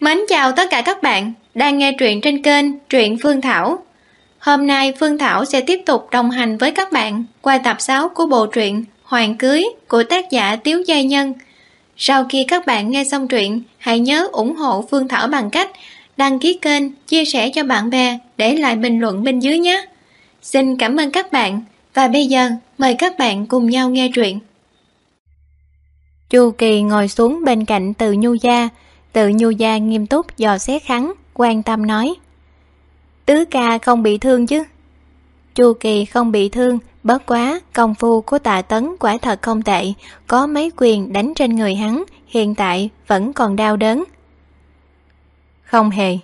Mến chào tất cả các bạn đang nghe truyện trên kênh Truyện Phương Thảo. Hôm nay Phương Thảo sẽ tiếp tục đồng hành với các bạn qua tập 6 của bộ truyện Hoàng Cưới của tác giả Tiếu Giai Nhân. Sau khi các bạn nghe xong truyện, hãy nhớ ủng hộ Phương Thảo bằng cách đăng ký kênh, chia sẻ cho bạn bè, để lại bình luận bên dưới nhé. Xin cảm ơn các bạn và bây giờ mời các bạn cùng nhau nghe truyện. Chu Kỳ ngồi xuống bên cạnh Từ Nhu Gia, Tự Nhu Gia nghiêm túc dò xét hắn, quan tâm nói. Tứ ca không bị thương chứ? Chu Kỳ không bị thương, bất quá, công phu của tạ tấn quả thật không tệ, có mấy quyền đánh trên người hắn, hiện tại vẫn còn đau đớn. Không hề.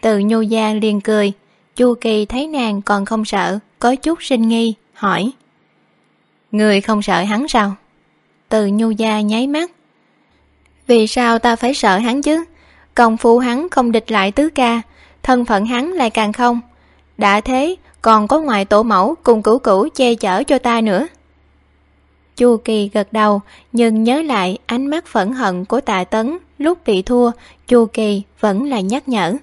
Từ Nhu Gia liền cười, Chu Kỳ thấy nàng còn không sợ, có chút sinh nghi, hỏi. Người không sợ hắn sao? Từ Nhu Gia nháy mắt. Vì sao ta phải sợ hắn chứ? Công phu hắn không địch lại tứ ca, thân phận hắn lại càng không. Đã thế, còn có ngoại tổ mẫu cùng cửu cửu che chở cho ta nữa. Chu Kỳ gật đầu, nhưng nhớ lại ánh mắt phẫn hận của tạ tấn lúc bị thua, Chu Kỳ vẫn là nhắc nhở.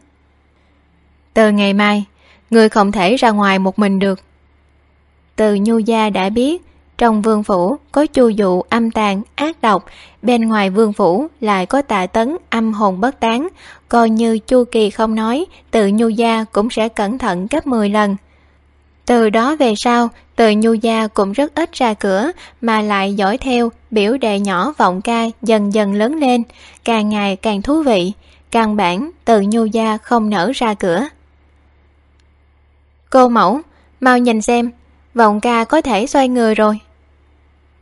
Từ ngày mai, người không thể ra ngoài một mình được. Từ Nhu Gia đã biết, trong vương phủ có chu dụ âm tàn, ác độc, bên ngoài vương phủ lại có tạ tấn âm hồn bất tán, coi như chu kỳ không nói, tự Nhu Gia cũng sẽ cẩn thận gấp 10 lần. Từ đó về sau, từ Nhu Gia cũng rất ít ra cửa, mà lại dõi theo biểu đệ nhỏ vọng ca dần dần lớn lên, càng ngày càng thú vị. Căn bản, từ Nhu Gia không nở ra cửa. Cô mẫu, mau nhìn xem, vọng ca có thể xoay người rồi.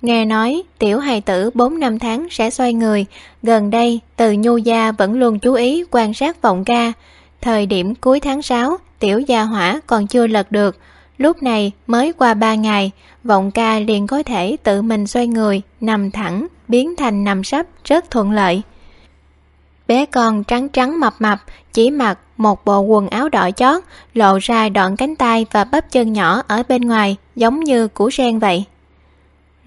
Nghe nói tiểu hài tử 4 năm tháng sẽ xoay người, gần đây từ Nhu Gia vẫn luôn chú ý quan sát vọng ca. Thời điểm cuối tháng 6, tiểu gia hỏa còn chưa lật được, lúc này mới qua 3 ngày, vọng ca liền có thể tự mình xoay người, nằm thẳng, biến thành nằm sấp rất thuận lợi. Bé con trắng trắng mập mập, chỉ mặc một bộ quần áo đỏ chót, lộ ra đoạn cánh tay và bắp chân nhỏ ở bên ngoài, giống như củ sen vậy.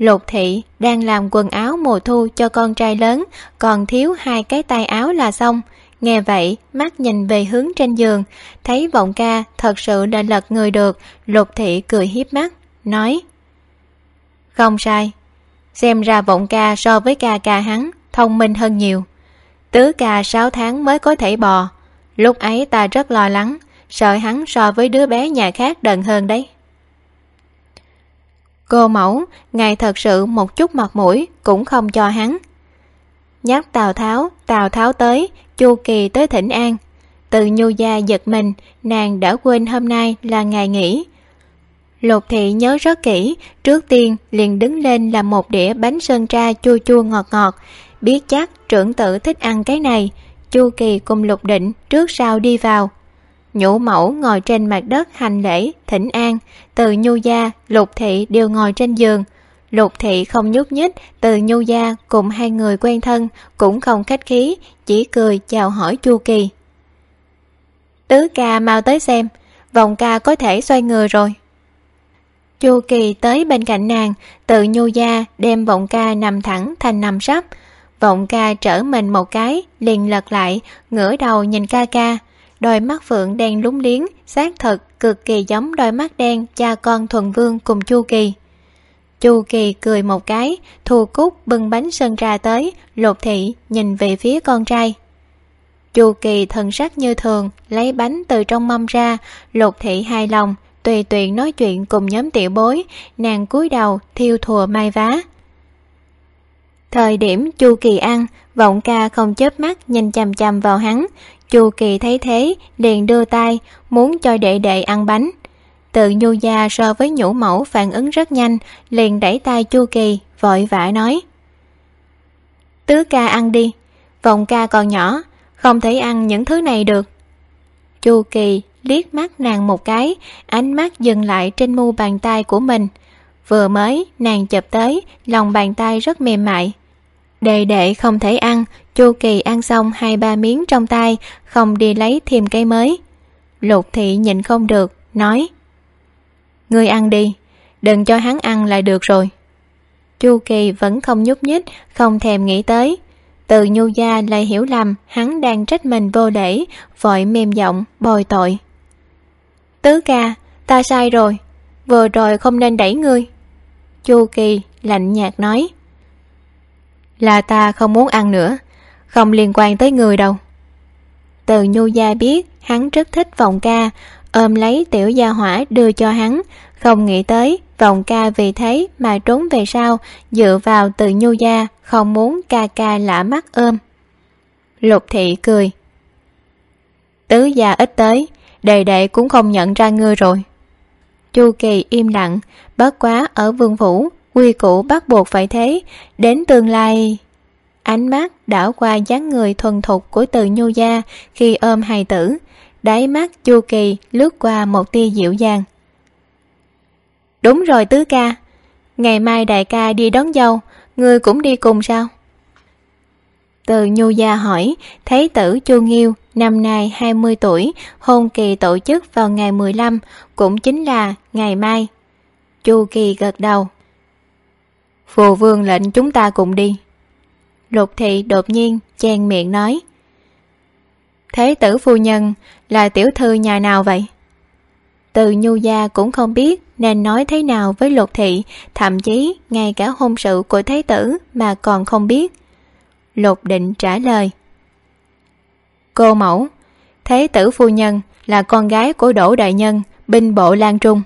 Lục thị đang làm quần áo mùa thu cho con trai lớn, còn thiếu hai cái tay áo là xong. Nghe vậy, mắt nhìn về hướng trên giường, thấy vọng ca thật sự đã lật người được, lục thị cười hiếp mắt, nói Không sai, xem ra vọng ca so với ca ca hắn, thông minh hơn nhiều. Tứ ca 6 tháng mới có thể bò, lúc ấy ta rất lo lắng, sợ hắn so với đứa bé nhà khác đần hơn đấy. Cô mẫu, ngài thật sự một chút mặt mũi cũng không cho hắn. Nhắc Tào Tháo, Tào Tháo tới, Chu Kỳ tới thỉnh an. Từ nhu gia giật mình, nàng đã quên hôm nay là ngày nghỉ. Lục thị nhớ rất kỹ, trước tiên liền đứng lên làm một đĩa bánh sơn tra chua chua ngọt ngọt. Biết chắc trưởng tử thích ăn cái này, Chu Kỳ cùng Lục Định trước sau đi vào, nhũ mẫu ngồi trên mặt đất hành lễ, thỉnh an. Từ nhu gia, lục thị đều ngồi trên giường. Lục thị không nhúc nhích, từ nhu gia cùng hai người quen thân, cũng không khách khí, chỉ cười chào hỏi chu kỳ. Tứ ca mau tới xem, vòng ca có thể xoay người rồi. Chu kỳ tới bên cạnh nàng, từ nhu gia đem vọng ca nằm thẳng thành nằm sấp. Vọng ca trở mình một cái, liền lật lại, ngửa đầu nhìn ca ca đôi mắt phượng đen lúng liếng, xác thật cực kỳ giống đôi mắt đen cha con thuần vương cùng chu kỳ. Chu kỳ cười một cái, thu cúc bưng bánh sơn ra tới, Lột thị, nhìn về phía con trai. Chu kỳ thần sắc như thường, lấy bánh từ trong mâm ra, Lột thị hài lòng, tùy tiện nói chuyện cùng nhóm tiểu bối, nàng cúi đầu thiêu thùa mai vá. Thời điểm chu kỳ ăn, vọng ca không chớp mắt nhìn chằm chằm vào hắn chu kỳ thấy thế, liền đưa tay, muốn cho đệ đệ ăn bánh. Tự nhu gia so với nhũ mẫu phản ứng rất nhanh, liền đẩy tay chu kỳ, vội vã nói. Tứ ca ăn đi, vòng ca còn nhỏ, không thể ăn những thứ này được. Chu kỳ liếc mắt nàng một cái, ánh mắt dừng lại trên mu bàn tay của mình. Vừa mới, nàng chụp tới, lòng bàn tay rất mềm mại đệ đệ không thể ăn, chu kỳ ăn xong hai ba miếng trong tay, không đi lấy thêm cây mới. Lục thị nhịn không được, nói, ngươi ăn đi, đừng cho hắn ăn là được rồi. Chu kỳ vẫn không nhúc nhích, không thèm nghĩ tới. Từ nhu gia lại hiểu lầm, hắn đang trách mình vô lễ, vội mềm giọng bồi tội. Tứ ca, ta sai rồi, vừa rồi không nên đẩy ngươi. Chu kỳ lạnh nhạt nói là ta không muốn ăn nữa. Không liên quan tới người đâu. Từ nhu gia biết, hắn rất thích vòng ca. Ôm lấy tiểu gia hỏa đưa cho hắn. Không nghĩ tới, vòng ca vì thế mà trốn về sau, dựa vào từ nhu gia không muốn ca ca lạ mắt ôm. Lục thị cười. Tứ gia ít tới, đệ đệ cũng không nhận ra ngươi rồi. Chu kỳ im lặng bất quá ở vương phủ quy củ bắt buộc phải thế. Đến tương lai, ánh mắt đảo qua dáng người thuần thục của từ nhu gia khi ôm hài tử. Đáy mắt chu kỳ lướt qua một tia dịu dàng. Đúng rồi tứ ca, ngày mai đại ca đi đón dâu ngươi cũng đi cùng sao? Từ nhu gia hỏi thấy tử chu nghiêu, năm nay hai mươi tuổi, hôn kỳ tổ chức vào ngày mười lăm, cũng chính là ngày mai. Chu kỳ gật đầu phù vương lệnh chúng ta cùng đi. Lục thị đột nhiên chen miệng nói. Thế tử phu nhân là tiểu thư nhà nào vậy? Từ nhu gia cũng không biết nên nói thế nào với lục thị, thậm chí ngay cả hôn sự của thế tử mà còn không biết. Lục định trả lời. Cô mẫu, thế tử phu nhân là con gái của đỗ đại nhân, binh bộ lan trung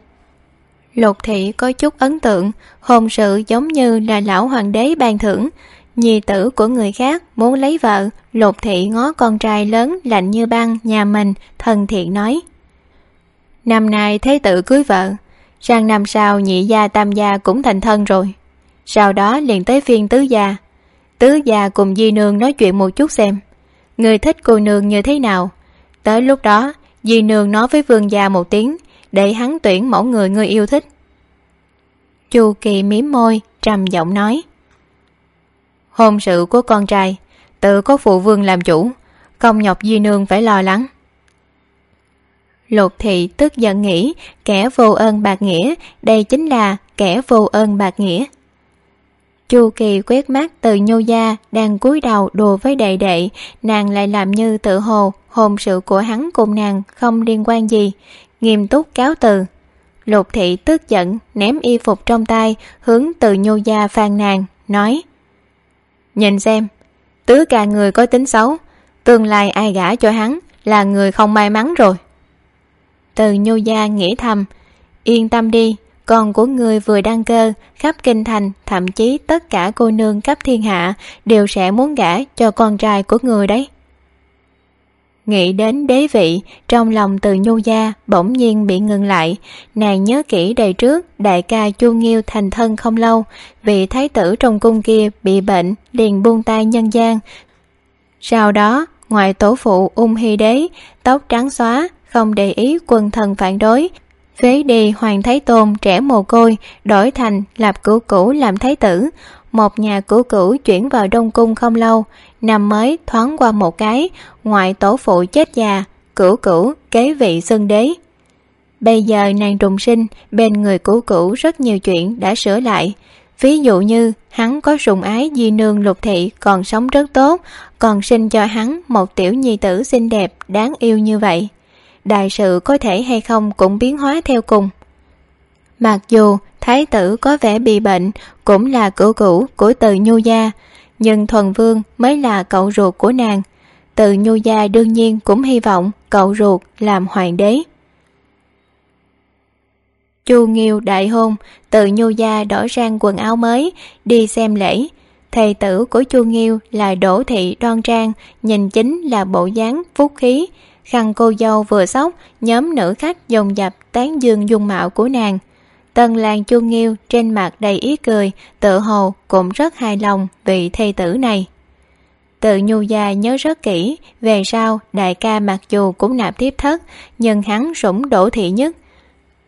lục thị có chút ấn tượng, hôn sự giống như là lão hoàng đế ban thưởng. Nhi tử của người khác muốn lấy vợ, lục thị ngó con trai lớn lạnh như băng nhà mình, thân thiện nói. Năm nay thế tử cưới vợ, sang năm sau nhị gia tam gia cũng thành thân rồi. Sau đó liền tới phiên tứ gia. Tứ gia cùng di nương nói chuyện một chút xem, người thích cô nương như thế nào. Tới lúc đó, di nương nói với vương gia một tiếng để hắn tuyển mẫu người người yêu thích. Chu kỳ mím môi, trầm giọng nói, hôn sự của con trai, tự có phụ vương làm chủ, công nhọc di nương phải lo lắng. Lục thị tức giận nghĩ, kẻ vô ơn bạc nghĩa, đây chính là kẻ vô ơn bạc nghĩa. Chu kỳ quét mắt từ nhô gia đang cúi đầu đùa với đệ đệ, nàng lại làm như tự hồ hôn sự của hắn cùng nàng không liên quan gì nghiêm túc cáo từ. Lục thị tức giận, ném y phục trong tay, hướng từ nhô gia phàn nàn, nói, nhìn xem, tứ ca người có tính xấu, tương lai ai gả cho hắn là người không may mắn rồi. Từ nhu gia nghĩ thầm, yên tâm đi, con của người vừa đăng cơ, khắp kinh thành, thậm chí tất cả cô nương cấp thiên hạ đều sẽ muốn gả cho con trai của người đấy nghĩ đến đế vị, trong lòng từ nhu gia bỗng nhiên bị ngừng lại. Nàng nhớ kỹ đời trước, đại ca chu nghiêu thành thân không lâu, vị thái tử trong cung kia bị bệnh, liền buông tay nhân gian. Sau đó ngoài tổ phụ ung hy đế, tóc trắng xóa, không để ý quân thần phản đối, phế đi hoàng thái tôn trẻ mồ côi, đổi thành lập cửu cũ làm thái tử một nhà cửu cửu chuyển vào đông cung không lâu năm mới thoáng qua một cái, ngoại tổ phụ chết già, cửu cửu, kế vị xưng đế. Bây giờ nàng trùng sinh, bên người cửu cửu rất nhiều chuyện đã sửa lại. Ví dụ như, hắn có sùng ái di nương lục thị còn sống rất tốt, còn sinh cho hắn một tiểu nhi tử xinh đẹp, đáng yêu như vậy. Đại sự có thể hay không cũng biến hóa theo cùng. Mặc dù thái tử có vẻ bị bệnh, cũng là cửu cũ của từ nhu gia. Nhưng thuần vương mới là cậu ruột của nàng. Từ nhu gia đương nhiên cũng hy vọng cậu ruột làm hoàng đế. Chu nghiêu đại hôn, từ nhu gia đổi sang quần áo mới, đi xem lễ. Thầy tử của chu nghiêu là đỗ thị đoan trang, nhìn chính là bộ dáng phúc khí. Khăn cô dâu vừa sóc nhóm nữ khách dồn dập tán dương dung mạo của nàng tân làng chu nghiêu trên mặt đầy ý cười, tự hồ cũng rất hài lòng vị thầy tử này. Tự nhu gia nhớ rất kỹ, về sau đại ca mặc dù cũng nạp tiếp thất, nhưng hắn sủng đỗ thị nhất.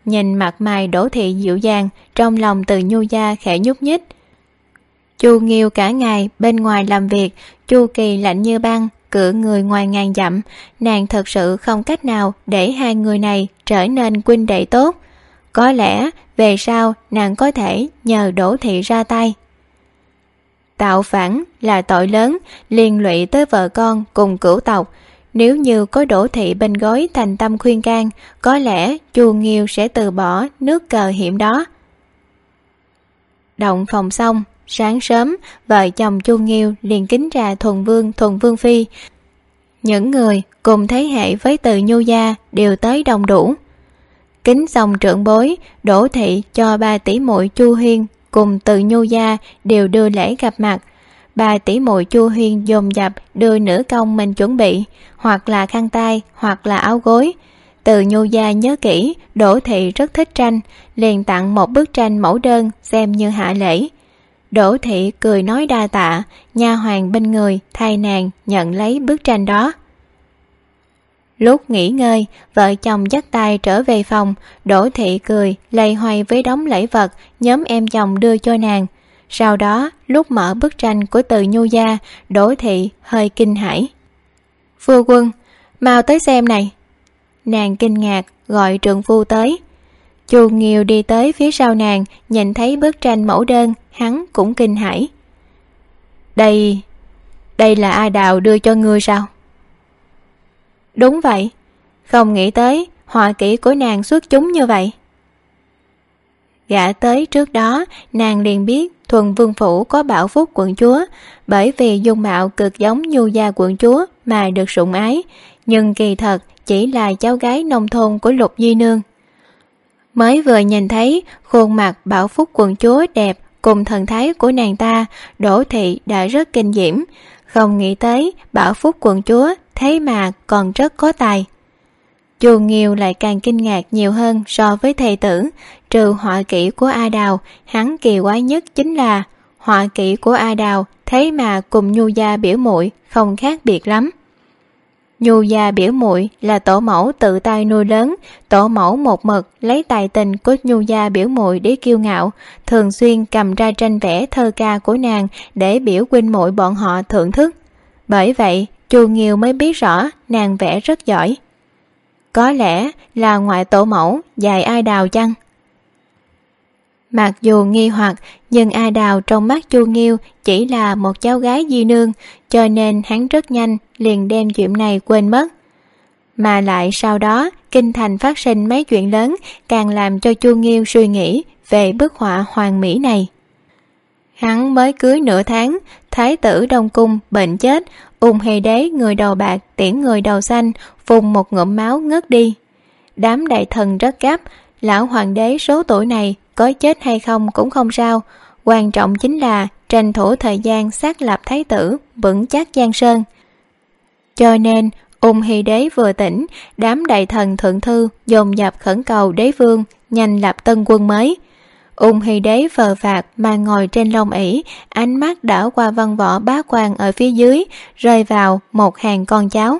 Nhìn mặt mày đỗ thị dịu dàng, trong lòng từ nhu gia khẽ nhúc nhích. Chu nghiêu cả ngày bên ngoài làm việc, chu kỳ lạnh như băng cửa người ngoài ngàn dặm. Nàng thật sự không cách nào để hai người này trở nên huynh đệ tốt có lẽ về sau nàng có thể nhờ đỗ thị ra tay. Tạo phản là tội lớn, liên lụy tới vợ con cùng cửu tộc. Nếu như có đỗ thị bên gối thành tâm khuyên can, có lẽ chu nghiêu sẽ từ bỏ nước cờ hiểm đó. Động phòng xong, sáng sớm, vợ chồng chu nghiêu liền kính trà thuần vương thuần vương phi. Những người cùng thế hệ với từ nhu gia đều tới đông đủ kính dòng trưởng bối đỗ thị cho ba tỷ muội chu huyên cùng từ nhu gia đều đưa lễ gặp mặt. Ba tỷ muội chu huyên dồn dập đưa nửa công mình chuẩn bị, hoặc là khăn tay, hoặc là áo gối. Từ nhu gia nhớ kỹ đỗ thị rất thích tranh, liền tặng một bức tranh mẫu đơn xem như hạ lễ. Đỗ thị cười nói đa tạ, nha hoàng bên người thay nàng nhận lấy bức tranh đó lúc nghỉ ngơi, vợ chồng dắt tay trở về phòng, đỗ thị cười, lầy hoay với đống lễ vật, nhóm em chồng đưa cho nàng. Sau đó, lúc mở bức tranh của từ nhu gia, đỗ thị hơi kinh hãi. Phu quân, mau tới xem này. Nàng kinh ngạc, gọi trượng phu tới. Chu nghiêu đi tới phía sau nàng, nhìn thấy bức tranh mẫu đơn, hắn cũng kinh hãi. Đây đây là ai đào đưa cho ngươi sao? Đúng vậy. Không nghĩ tới, họa kỹ của nàng xuất chúng như vậy. Gã tới trước đó, nàng liền biết thuần vương phủ có bảo phúc quận chúa, bởi vì dung mạo cực giống nhu gia quận chúa mà được sủng ái, nhưng kỳ thật chỉ là cháu gái nông thôn của lục di nương. Mới vừa nhìn thấy, khuôn mặt bảo phúc quận chúa đẹp cùng thần thái của nàng ta đỗ thị đã rất kinh diễm. Không nghĩ tới, bảo phúc quận chúa thế mà còn rất có tài. Chu nghiêu lại càng kinh ngạc nhiều hơn so với thầy tử, trừ họa kỹ của a đào, hắn kỳ quái nhất chính là họa kỹ của a đào thế mà cùng nhu gia biểu muội không khác biệt lắm. Nhu gia biểu muội là tổ mẫu tự tay nuôi lớn, tổ mẫu một mực lấy tài tình của nhu gia biểu muội để kiêu ngạo, thường xuyên cầm ra tranh vẽ thơ ca của nàng để biểu huynh muội bọn họ thưởng thức. Bởi vậy chu nghiêu mới biết rõ nàng vẽ rất giỏi. Có lẽ là ngoại tổ mẫu dạy ai đào chăng? Mặc dù nghi hoặc, nhưng ai đào trong mắt chu nghiêu chỉ là một cháu gái di nương, cho nên hắn rất nhanh liền đem chuyện này quên mất. Mà lại sau đó, kinh thành phát sinh mấy chuyện lớn càng làm cho chu nghiêu suy nghĩ về bức họa hoàng mỹ này. Hắn mới cưới nửa tháng, thái tử đông cung bệnh chết ung hề đế, người đầu bạc, tiễn người đầu xanh phùng một ngụm máu ngất đi. Đám đại thần rất gấp, lão hoàng đế số tuổi này có chết hay không cũng không sao. Quan trọng chính là tranh thủ thời gian xác lập thái tử, vững chắc giang sơn. Cho nên, ung hy đế vừa tỉnh, đám đại thần thượng thư dồn dập khẩn cầu đế vương nhanh lập tân quân mới ung hy đế vờ phạt mà ngồi trên lông ỉ, ánh mắt đảo qua văn võ bá quan ở phía dưới rơi vào một hàng con cháu.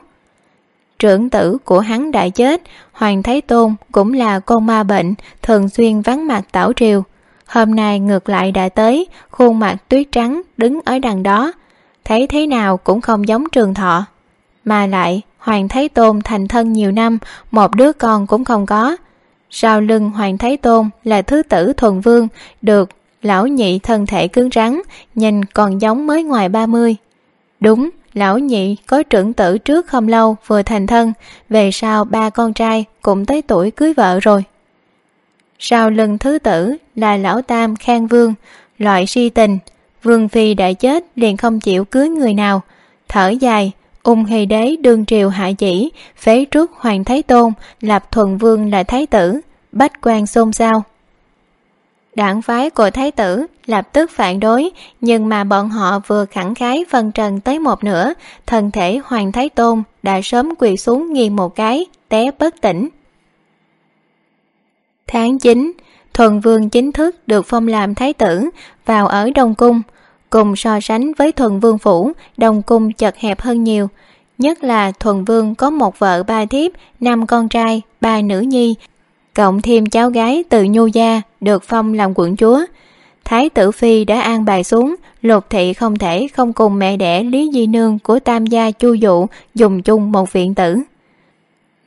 Trưởng tử của hắn đã chết hoàng thái tôn cũng là con ma bệnh thường xuyên vắng mặt tảo triều. Hôm nay ngược lại đã tới khuôn mặt tuyết trắng đứng ở đằng đó. Thấy thế nào cũng không giống trường thọ. Mà lại hoàng thái tôn thành thân nhiều năm một đứa con cũng không có sau lưng hoàng thái tôn là thứ tử thuần vương, được lão nhị thân thể cứng rắn, nhìn còn giống mới ngoài ba mươi. Đúng, lão nhị có trưởng tử trước không lâu vừa thành thân, về sau ba con trai cũng tới tuổi cưới vợ rồi. Sau lưng thứ tử là lão tam khang vương, loại si tình, vương phi đã chết liền không chịu cưới người nào, thở dài ung hy đế, đương triều hạ chỉ, phế trước hoàng thái tôn lập thuần vương là thái tử, bách quan xôn xao. Đảng phái của thái tử lập tức phản đối, nhưng mà bọn họ vừa khẳng khái phân trần tới một nửa, thân thể hoàng thái tôn đã sớm quỳ xuống nghiêng một cái, té bất tỉnh. Tháng chín, thuần vương chính thức được phong làm thái tử vào ở đông cung cùng so sánh với thuần vương phủ, đồng cung chật hẹp hơn nhiều. Nhất là thuần vương có một vợ ba thiếp, năm con trai, ba nữ nhi. Cộng thêm cháu gái từ nhu gia được phong làm quận chúa. Thái tử phi đã an bài xuống, lục thị không thể không cùng mẹ đẻ lý di nương của tam gia chu dụ dùng chung một viện tử.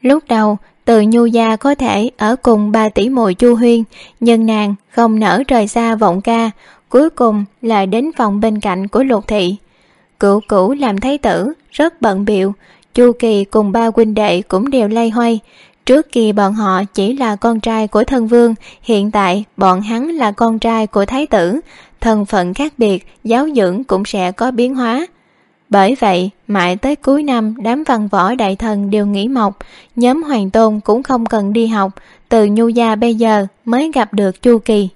Lúc đầu, từ nhu gia có thể ở cùng ba tỷ muội chu huyên, nhưng nàng không nỡ rời xa vọng ca cuối cùng là đến phòng bên cạnh của lục thị. Cửu cửu làm thái tử, rất bận biệu chu kỳ cùng ba huynh đệ cũng đều lay hoay. Trước kia bọn họ chỉ là con trai của thân vương, hiện tại bọn hắn là con trai của thái tử. Thân phận khác biệt, giáo dưỡng cũng sẽ có biến hóa. Bởi vậy, mãi tới cuối năm, đám văn võ đại thần đều nghỉ mộc nhóm hoàng tôn cũng không cần đi học. Từ nhu gia bây giờ mới gặp được chu kỳ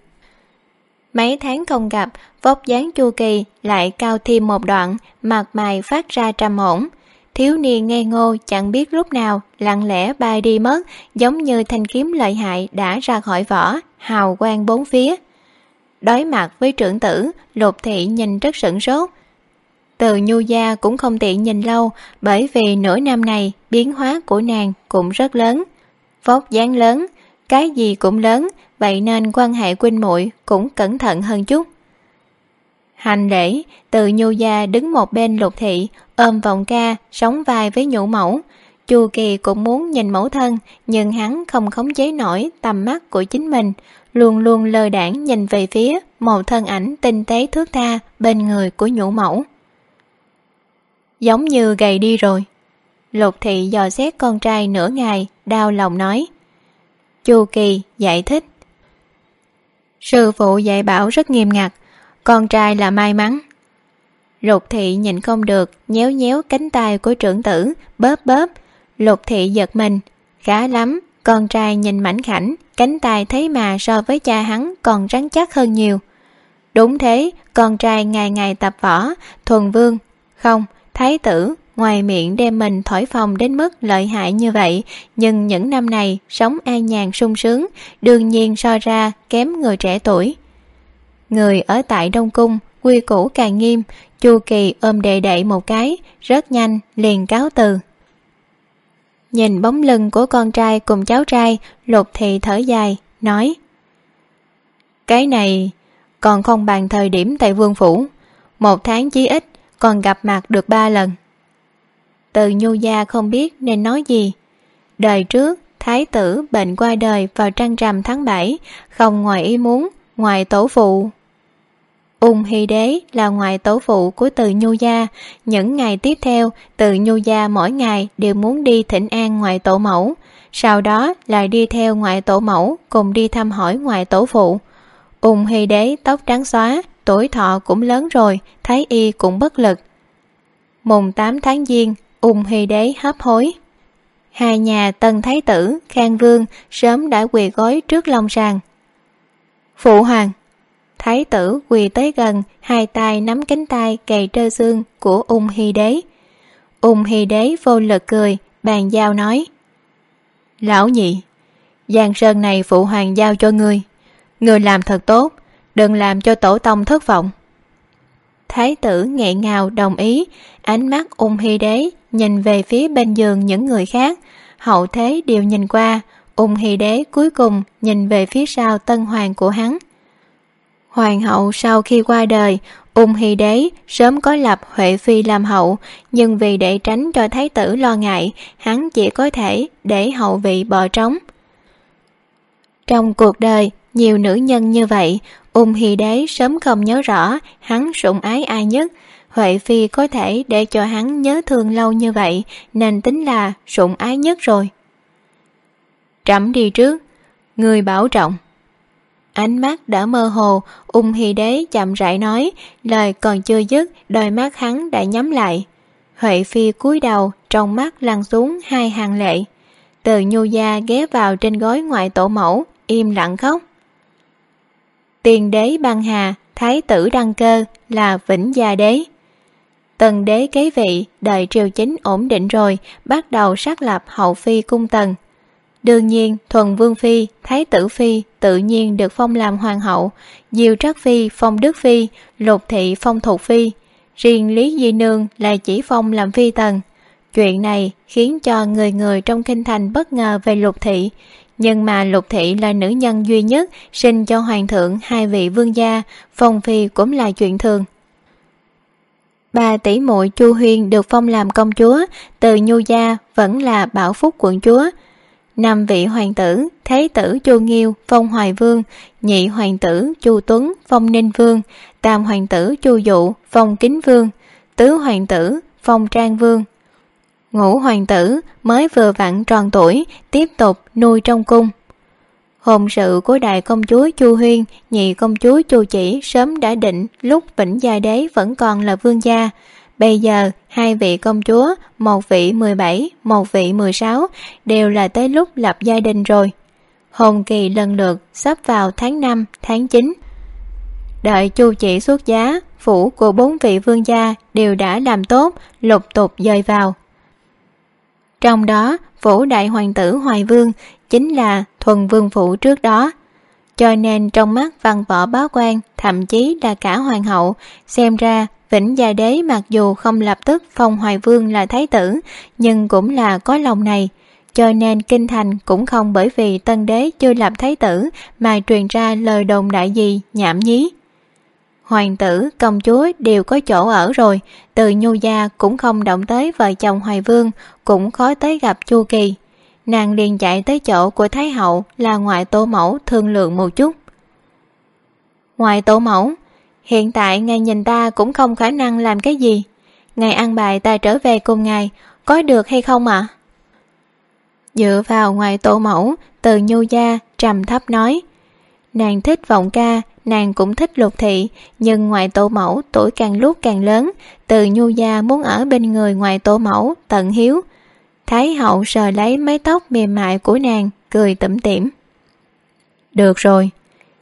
mấy tháng không gặp, vóc dáng chu kỳ lại cao thêm một đoạn, mặt mày phát ra trầm ổn. Thiếu niên ngây ngô chẳng biết lúc nào lặng lẽ bay đi mất, giống như thanh kiếm lợi hại đã ra khỏi vỏ, hào quang bốn phía. Đối mặt với trưởng tử, lục thị nhìn rất sửng sốt. Từ nhu gia cũng không tiện nhìn lâu, bởi vì nửa năm này biến hóa của nàng cũng rất lớn. Vóc dáng lớn cái gì cũng lớn, vậy nên quan hệ huynh muội cũng cẩn thận hơn chút. Hành lễ, từ nhu gia đứng một bên lục thị, ôm vòng ca sống vai với nhũ mẫu. Chu kỳ cũng muốn nhìn mẫu thân, nhưng hắn không khống chế nổi tầm mắt của chính mình, luôn luôn lơ đãng nhìn về phía một thân ảnh tinh tế thước tha bên người của nhũ mẫu. Giống như gầy đi rồi. Lục thị dò xét con trai nửa ngày, đau lòng nói chu kỳ giải thích. Sư phụ dạy bảo rất nghiêm ngặt, con trai là may mắn. Lục thị nhìn không được, nhéo nhéo cánh tay của trưởng tử, bóp bóp. Lục thị giật mình, khá lắm, con trai nhìn mảnh khảnh, cánh tay thấy mà so với cha hắn còn rắn chắc hơn nhiều. Đúng thế, con trai ngày ngày tập võ, thuần vương, không, thái tử ngoài miệng đem mình thổi phồng đến mức lợi hại như vậy, nhưng những năm này sống an nhàn sung sướng, đương nhiên so ra kém người trẻ tuổi. Người ở tại đông cung, quy củ càng nghiêm, chu kỳ ôm đệ đệ một cái, rất nhanh liền cáo từ. Nhìn bóng lưng của con trai cùng cháu trai, lục thị thở dài, nói, cái này còn không bằng thời điểm tại vương phủ. Một tháng chí ít, còn gặp mặt được ba lần từ nhu gia không biết nên nói gì. Đời trước, thái tử bệnh qua đời vào trăng rằm tháng bảy, không ngoài ý muốn, ngoài tổ phụ. Ung hy đế là ngoại tổ phụ của từ nhu gia. Những ngày tiếp theo, từ nhu gia mỗi ngày đều muốn đi thỉnh an ngoại tổ mẫu. Sau đó lại đi theo ngoại tổ mẫu cùng đi thăm hỏi ngoại tổ phụ. Ung hy đế tóc trắng xóa, tuổi thọ cũng lớn rồi, thái y cũng bất lực. Mùng tám tháng giêng ung hy đế hấp hối. Hai nhà tân thái tử, khang vương, sớm đã quỳ gối trước long sàng. Phụ hoàng, thái tử quỳ tới gần, hai tay nắm cánh tay cày trơ xương của ung hy đế. Ung hy đế vô lực cười, bàn giao nói, lão nhị, giang sơn này phụ hoàng giao cho ngươi. Ngươi làm thật tốt, đừng làm cho tổ tông thất vọng thái tử nghẹn ngào đồng ý. Ánh mắt ung hy đế nhìn về phía bên giường những người khác. Hậu thế đều nhìn qua. Ung hy đế cuối cùng nhìn về phía sau tân hoàng của hắn. Hoàng hậu sau khi qua đời, ung hy đế sớm có lập huệ phi làm hậu. Nhưng vì để tránh cho thái tử lo ngại, hắn chỉ có thể để hậu vị bỏ trống. Trong cuộc đời nhiều nữ nhân như vậy, ung hy đế sớm không nhớ rõ hắn sủng ái ai nhất. Huệ phi có thể để cho hắn nhớ thương lâu như vậy, nên tính là sủng ái nhất rồi. Trẫm đi trước, người bảo trọng. Ánh mắt đã mơ hồ, ung hy đế chậm rãi nói, lời còn chưa dứt, đôi mắt hắn đã nhắm lại. Huệ phi cúi đầu, trong mắt lăn xuống hai hàng lệ. Từ nhu gia ghé vào trên gối ngoại tổ mẫu, im lặng khóc tiền đế băng hà, thái tử đăng cơ là vĩnh gia đế. Tần đế kế vị, đợi triều chính ổn định rồi, bắt đầu xác lập hậu phi cung tần. Đương nhiên, thuần vương phi, thái tử phi tự nhiên được phong làm hoàng hậu diều trắc phi phong đức phi, lục thị phong thục phi. Riêng lý di nương là chỉ phong làm phi tần. Chuyện này khiến cho người người trong kinh thành bất ngờ về lục thị nhưng mà lục thị là nữ nhân duy nhất sinh cho hoàng thượng hai vị vương gia, phong phi cũng là chuyện thường. Ba tỷ muội chu huyên được phong làm công chúa, từ nhu gia vẫn là bảo phúc quận chúa. Năm vị hoàng tử thế tử chu nghiêu, phong hoài vương, nhị hoàng tử chu tuấn, phong ninh vương, tam hoàng tử chu dụ, phong kính vương, tứ hoàng tử phong trang vương ngũ hoàng tử mới vừa vặn tròn tuổi, tiếp tục nuôi trong cung. Hôn sự của đại công chúa chu huyên, nhị công chúa chu chỉ sớm đã định lúc vĩnh gia đế vẫn còn là vương gia. Bây giờ, hai vị công chúa, một vị mười bảy, một vị mười sáu, đều là tới lúc lập gia đình rồi. Hôn kỳ lần lượt sắp vào tháng năm, tháng chín. Đợi chu chỉ xuất giá, phủ của bốn vị vương gia đều đã làm tốt, lục tục dời vào trong đó phủ đại hoàng tử hoài vương chính là thuần vương phụ trước đó. Cho nên trong mắt văn võ bá quan, thậm chí là cả hoàng hậu, xem ra vĩnh gia đế mặc dù không lập tức phong hoài vương là thái tử, nhưng cũng là có lòng này. Cho nên kinh thành cũng không bởi vì tân đế chưa lập thái tử mà truyền ra lời đồn đại gì, nhảm nhí hoàng tử, công chúa đều có chỗ ở rồi. Từ nhu gia cũng không động tới vợ chồng hoài vương, cũng khó tới gặp chu kỳ. Nàng liền chạy tới chỗ của thái hậu là ngoại tổ mẫu thương lượng một chút. Ngoại tổ mẫu, hiện tại ngài nhìn ta cũng không khả năng làm cái gì. Ngài ăn bài ta trở về cùng ngài, có được hay không ạ? À? dựa vào ngoại tổ mẫu, từ nhu gia trầm thấp nói nàng thích vọng ca, nàng cũng thích lục thị, nhưng ngoại tổ mẫu tuổi càng lúc càng lớn, từ nhu gia muốn ở bên người ngoại tổ mẫu tận hiếu. Thái hậu sờ lấy mái tóc mềm mại của nàng, cười tủm tỉm. Được rồi,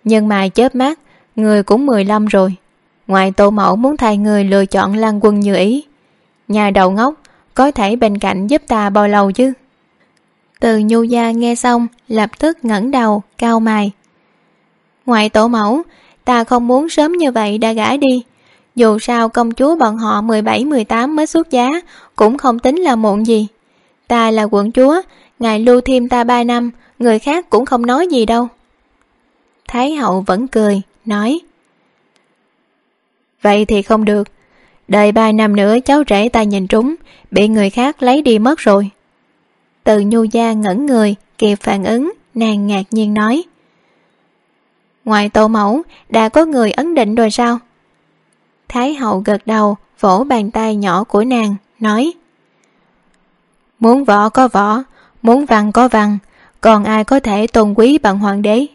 nhưng mà chớp mắt, người cũng mười lăm rồi. Ngoại tổ mẫu muốn thay người lựa chọn lăng quân như ý. Nhà đầu ngốc, có thể bên cạnh giúp ta bao lâu chứ? Từ nhu gia nghe xong, lập tức ngẩng đầu, cao mày ngoại tổ mẫu, ta không muốn sớm như vậy đã gả đi. Dù sao công chúa bọn họ mười bảy, mười tám mới xuất giá, cũng không tính là muộn gì. Ta là quận chúa, ngài lưu thêm ta ba năm, người khác cũng không nói gì đâu. Thái hậu vẫn cười, nói, vậy thì không được. Đợi ba năm nữa cháu rể ta nhìn trúng, bị người khác lấy đi mất rồi. Từ nhu gia ngẩn người, kịp phản ứng, nàng ngạc nhiên nói ngoài tổ mẫu, đã có người ấn định rồi sao? Thái hậu gật đầu, vỗ bàn tay nhỏ của nàng, nói, muốn võ có võ, muốn văn có văn, còn ai có thể tôn quý bằng hoàng đế?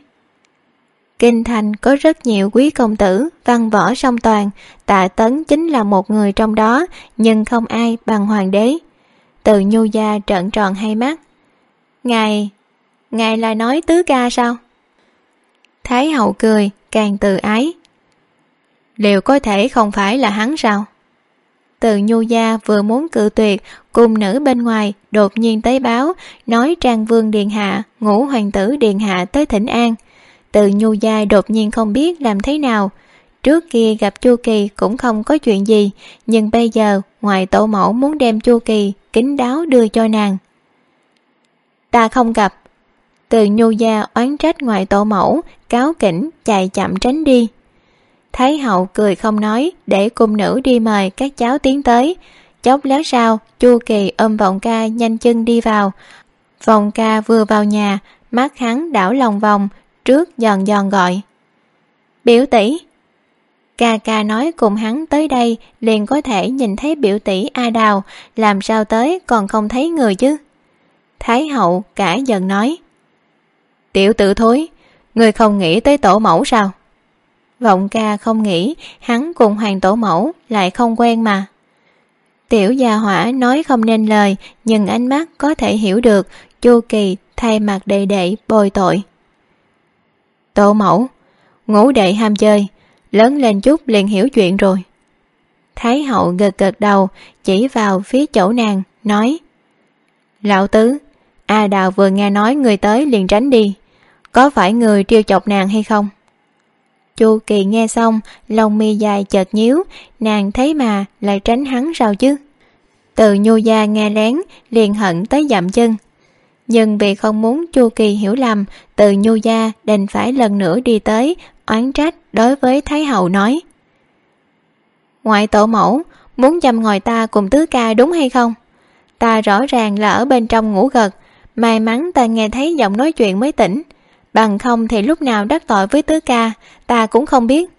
Kinh thành có rất nhiều quý công tử, văn võ song toàn, tạ tấn chính là một người trong đó, nhưng không ai bằng hoàng đế. Từ nhu gia trợn tròn hai mắt. Ngài ngài là nói tứ ca sao? Thái hậu cười, càng từ ái. Liệu có thể không phải là hắn sao? Từ nhu gia vừa muốn cự tuyệt, cùng nữ bên ngoài đột nhiên tới báo, nói trang vương điện hạ, ngũ hoàng tử điện hạ tới thỉnh an. Từ nhu gia đột nhiên không biết làm thế nào. Trước kia gặp chu kỳ cũng không có chuyện gì, nhưng bây giờ ngoài tổ mẫu muốn đem chu kỳ kính đáo đưa cho nàng. Ta không gặp từ nhu gia oán trách ngoài tổ mẫu, cáo kỉnh, chạy chậm tránh đi. Thái hậu cười không nói, để cung nữ đi mời các cháu tiến tới. Chốc lát sau, chu kỳ ôm vọng ca nhanh chân đi vào. Vọng ca vừa vào nhà, mắt hắn đảo lòng vòng, trước giòn giòn gọi. Biểu tỷ. Ca ca nói cùng hắn tới đây, liền có thể nhìn thấy biểu tỷ a đào, làm sao tới còn không thấy người chứ? Thái hậu cả giận nói tiểu tử thối. Người không nghĩ tới tổ mẫu sao? Vọng ca không nghĩ, hắn cùng hoàng tổ mẫu lại không quen mà. Tiểu gia hỏa nói không nên lời, nhưng ánh mắt có thể hiểu được, chu kỳ thay mặt đệ đệ bồi tội. Tổ mẫu ngủ đệ ham chơi, lớn lên chút liền hiểu chuyện rồi. Thái hậu gật gật đầu, chỉ vào phía chỗ nàng, nói, lão tứ, a đào vừa nghe nói người tới liền tránh đi có phải người trêu chọc nàng hay không? Chu kỳ nghe xong, lông mi dài chợt nhíu, nàng thấy mà, lại tránh hắn sao chứ? Từ nhu gia nghe lén, liền hận tới dậm chân. Nhưng vì không muốn chu kỳ hiểu lầm, từ nhu gia đành phải lần nữa đi tới, oán trách đối với thái hậu nói. Ngoại tổ mẫu, muốn chăm ngồi ta cùng tứ ca đúng hay không? Ta rõ ràng là ở bên trong ngủ gật, may mắn ta nghe thấy giọng nói chuyện mới tỉnh bằng không thì lúc nào đắc tội với tứ ca, ta cũng không biết.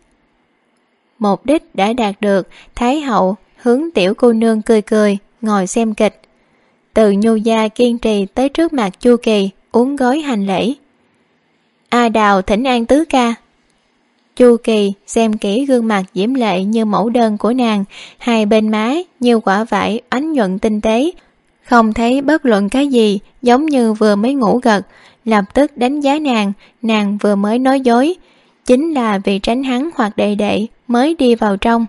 Mục đích đã đạt được, thái hậu hướng tiểu cô nương cười cười, ngồi xem kịch. Từ nhu gia kiên trì tới trước mặt chu kỳ, uống gói hành lễ. A đào thỉnh an tứ ca. Chu kỳ xem kỹ gương mặt diễm lệ như mẫu đơn của nàng, hai bên má như quả vải ánh nhuận tinh tế. Không thấy bất luận cái gì giống như vừa mới ngủ gật lập tức đánh giá nàng nàng vừa mới nói dối. Chính là vì tránh hắn hoặc đệ đệ mới đi vào trong.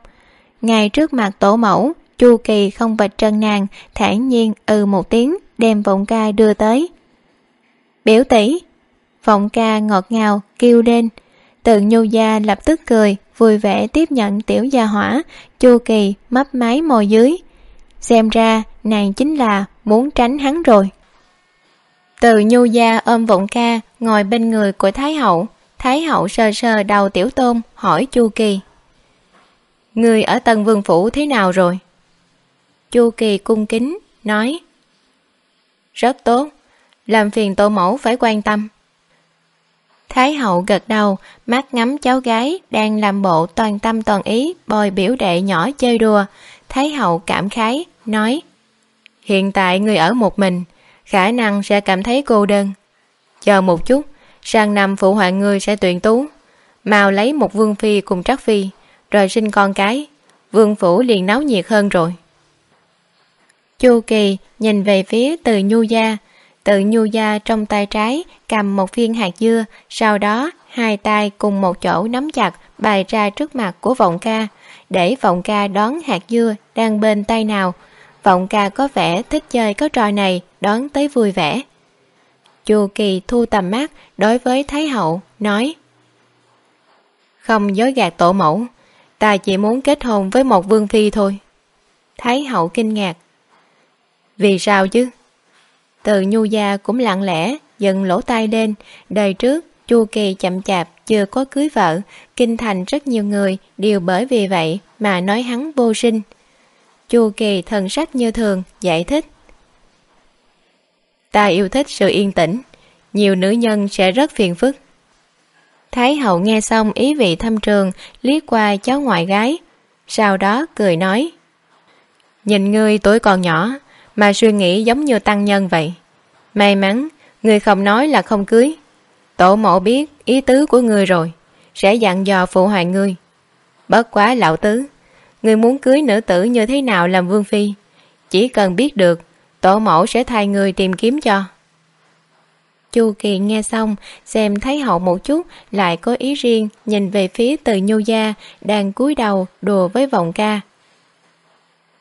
Ngay trước mặt tổ mẫu, chu kỳ không vạch trần nàng, thản nhiên ừ một tiếng, đem vọng ca đưa tới. Biểu tỷ. Vọng ca ngọt ngào, kêu lên. Từ nhu gia lập tức cười, vui vẻ tiếp nhận tiểu gia hỏa. Chu kỳ mấp máy môi dưới. Xem ra, nàng chính là muốn tránh hắn rồi từ nhu gia ôm vọng ca ngồi bên người của thái hậu. Thái hậu sờ sờ đầu tiểu tôn, hỏi chu kỳ. Người ở tân vương phủ thế nào rồi? Chu kỳ cung kính, nói. Rất tốt, làm phiền tổ mẫu phải quan tâm. Thái hậu gật đầu, mắt ngắm cháu gái đang làm bộ toàn tâm toàn ý, bồi biểu đệ nhỏ chơi đùa. Thái hậu cảm khái, nói. Hiện tại người ở một mình khả năng sẽ cảm thấy cô đơn. Chờ một chút, sang năm phụ hoàng ngươi sẽ tuyển tú. Mau lấy một vương phi cùng trắc phi, rồi sinh con cái. Vương phủ liền náo nhiệt hơn rồi. Chu kỳ nhìn về phía từ nhu gia. Từ nhu gia trong tay trái cầm một viên hạt dưa, sau đó hai tay cùng một chỗ nắm chặt, bày ra trước mặt của vọng ca, để vọng ca đón hạt dưa đang bên tay nào vọng ca có vẻ thích chơi có trò này, đón tới vui vẻ. Chu kỳ thu tầm mắt đối với thái hậu, nói, không dối gạt tổ mẫu, ta chỉ muốn kết hôn với một vương phi thôi. Thái hậu kinh ngạc, vì sao chứ? Từ nhu gia cũng lặng lẽ dần lỗ tai lên. Đời trước, chu kỳ chậm chạp chưa có cưới vợ, kinh thành rất nhiều người đều bởi vì vậy mà nói hắn vô sinh chu kỳ thần sắc như thường, giải thích. Ta yêu thích sự yên tĩnh, nhiều nữ nhân sẽ rất phiền phức. Thái hậu nghe xong ý vị thâm trường, liếc qua cháu ngoại gái, sau đó cười nói. Nhìn ngươi tuổi còn nhỏ, mà suy nghĩ giống như tăng nhân vậy. May mắn người không nói là không cưới. Tổ mẫu biết ý tứ của người rồi, sẽ dặn dò phụ hoàng ngươi. Bất quá lão tứ người muốn cưới nữ tử như thế nào làm vương phi chỉ cần biết được tổ mẫu sẽ thay người tìm kiếm cho chu kỳ nghe xong xem thấy hậu một chút lại có ý riêng nhìn về phía từ nhu gia đang cúi đầu đùa với vọng ca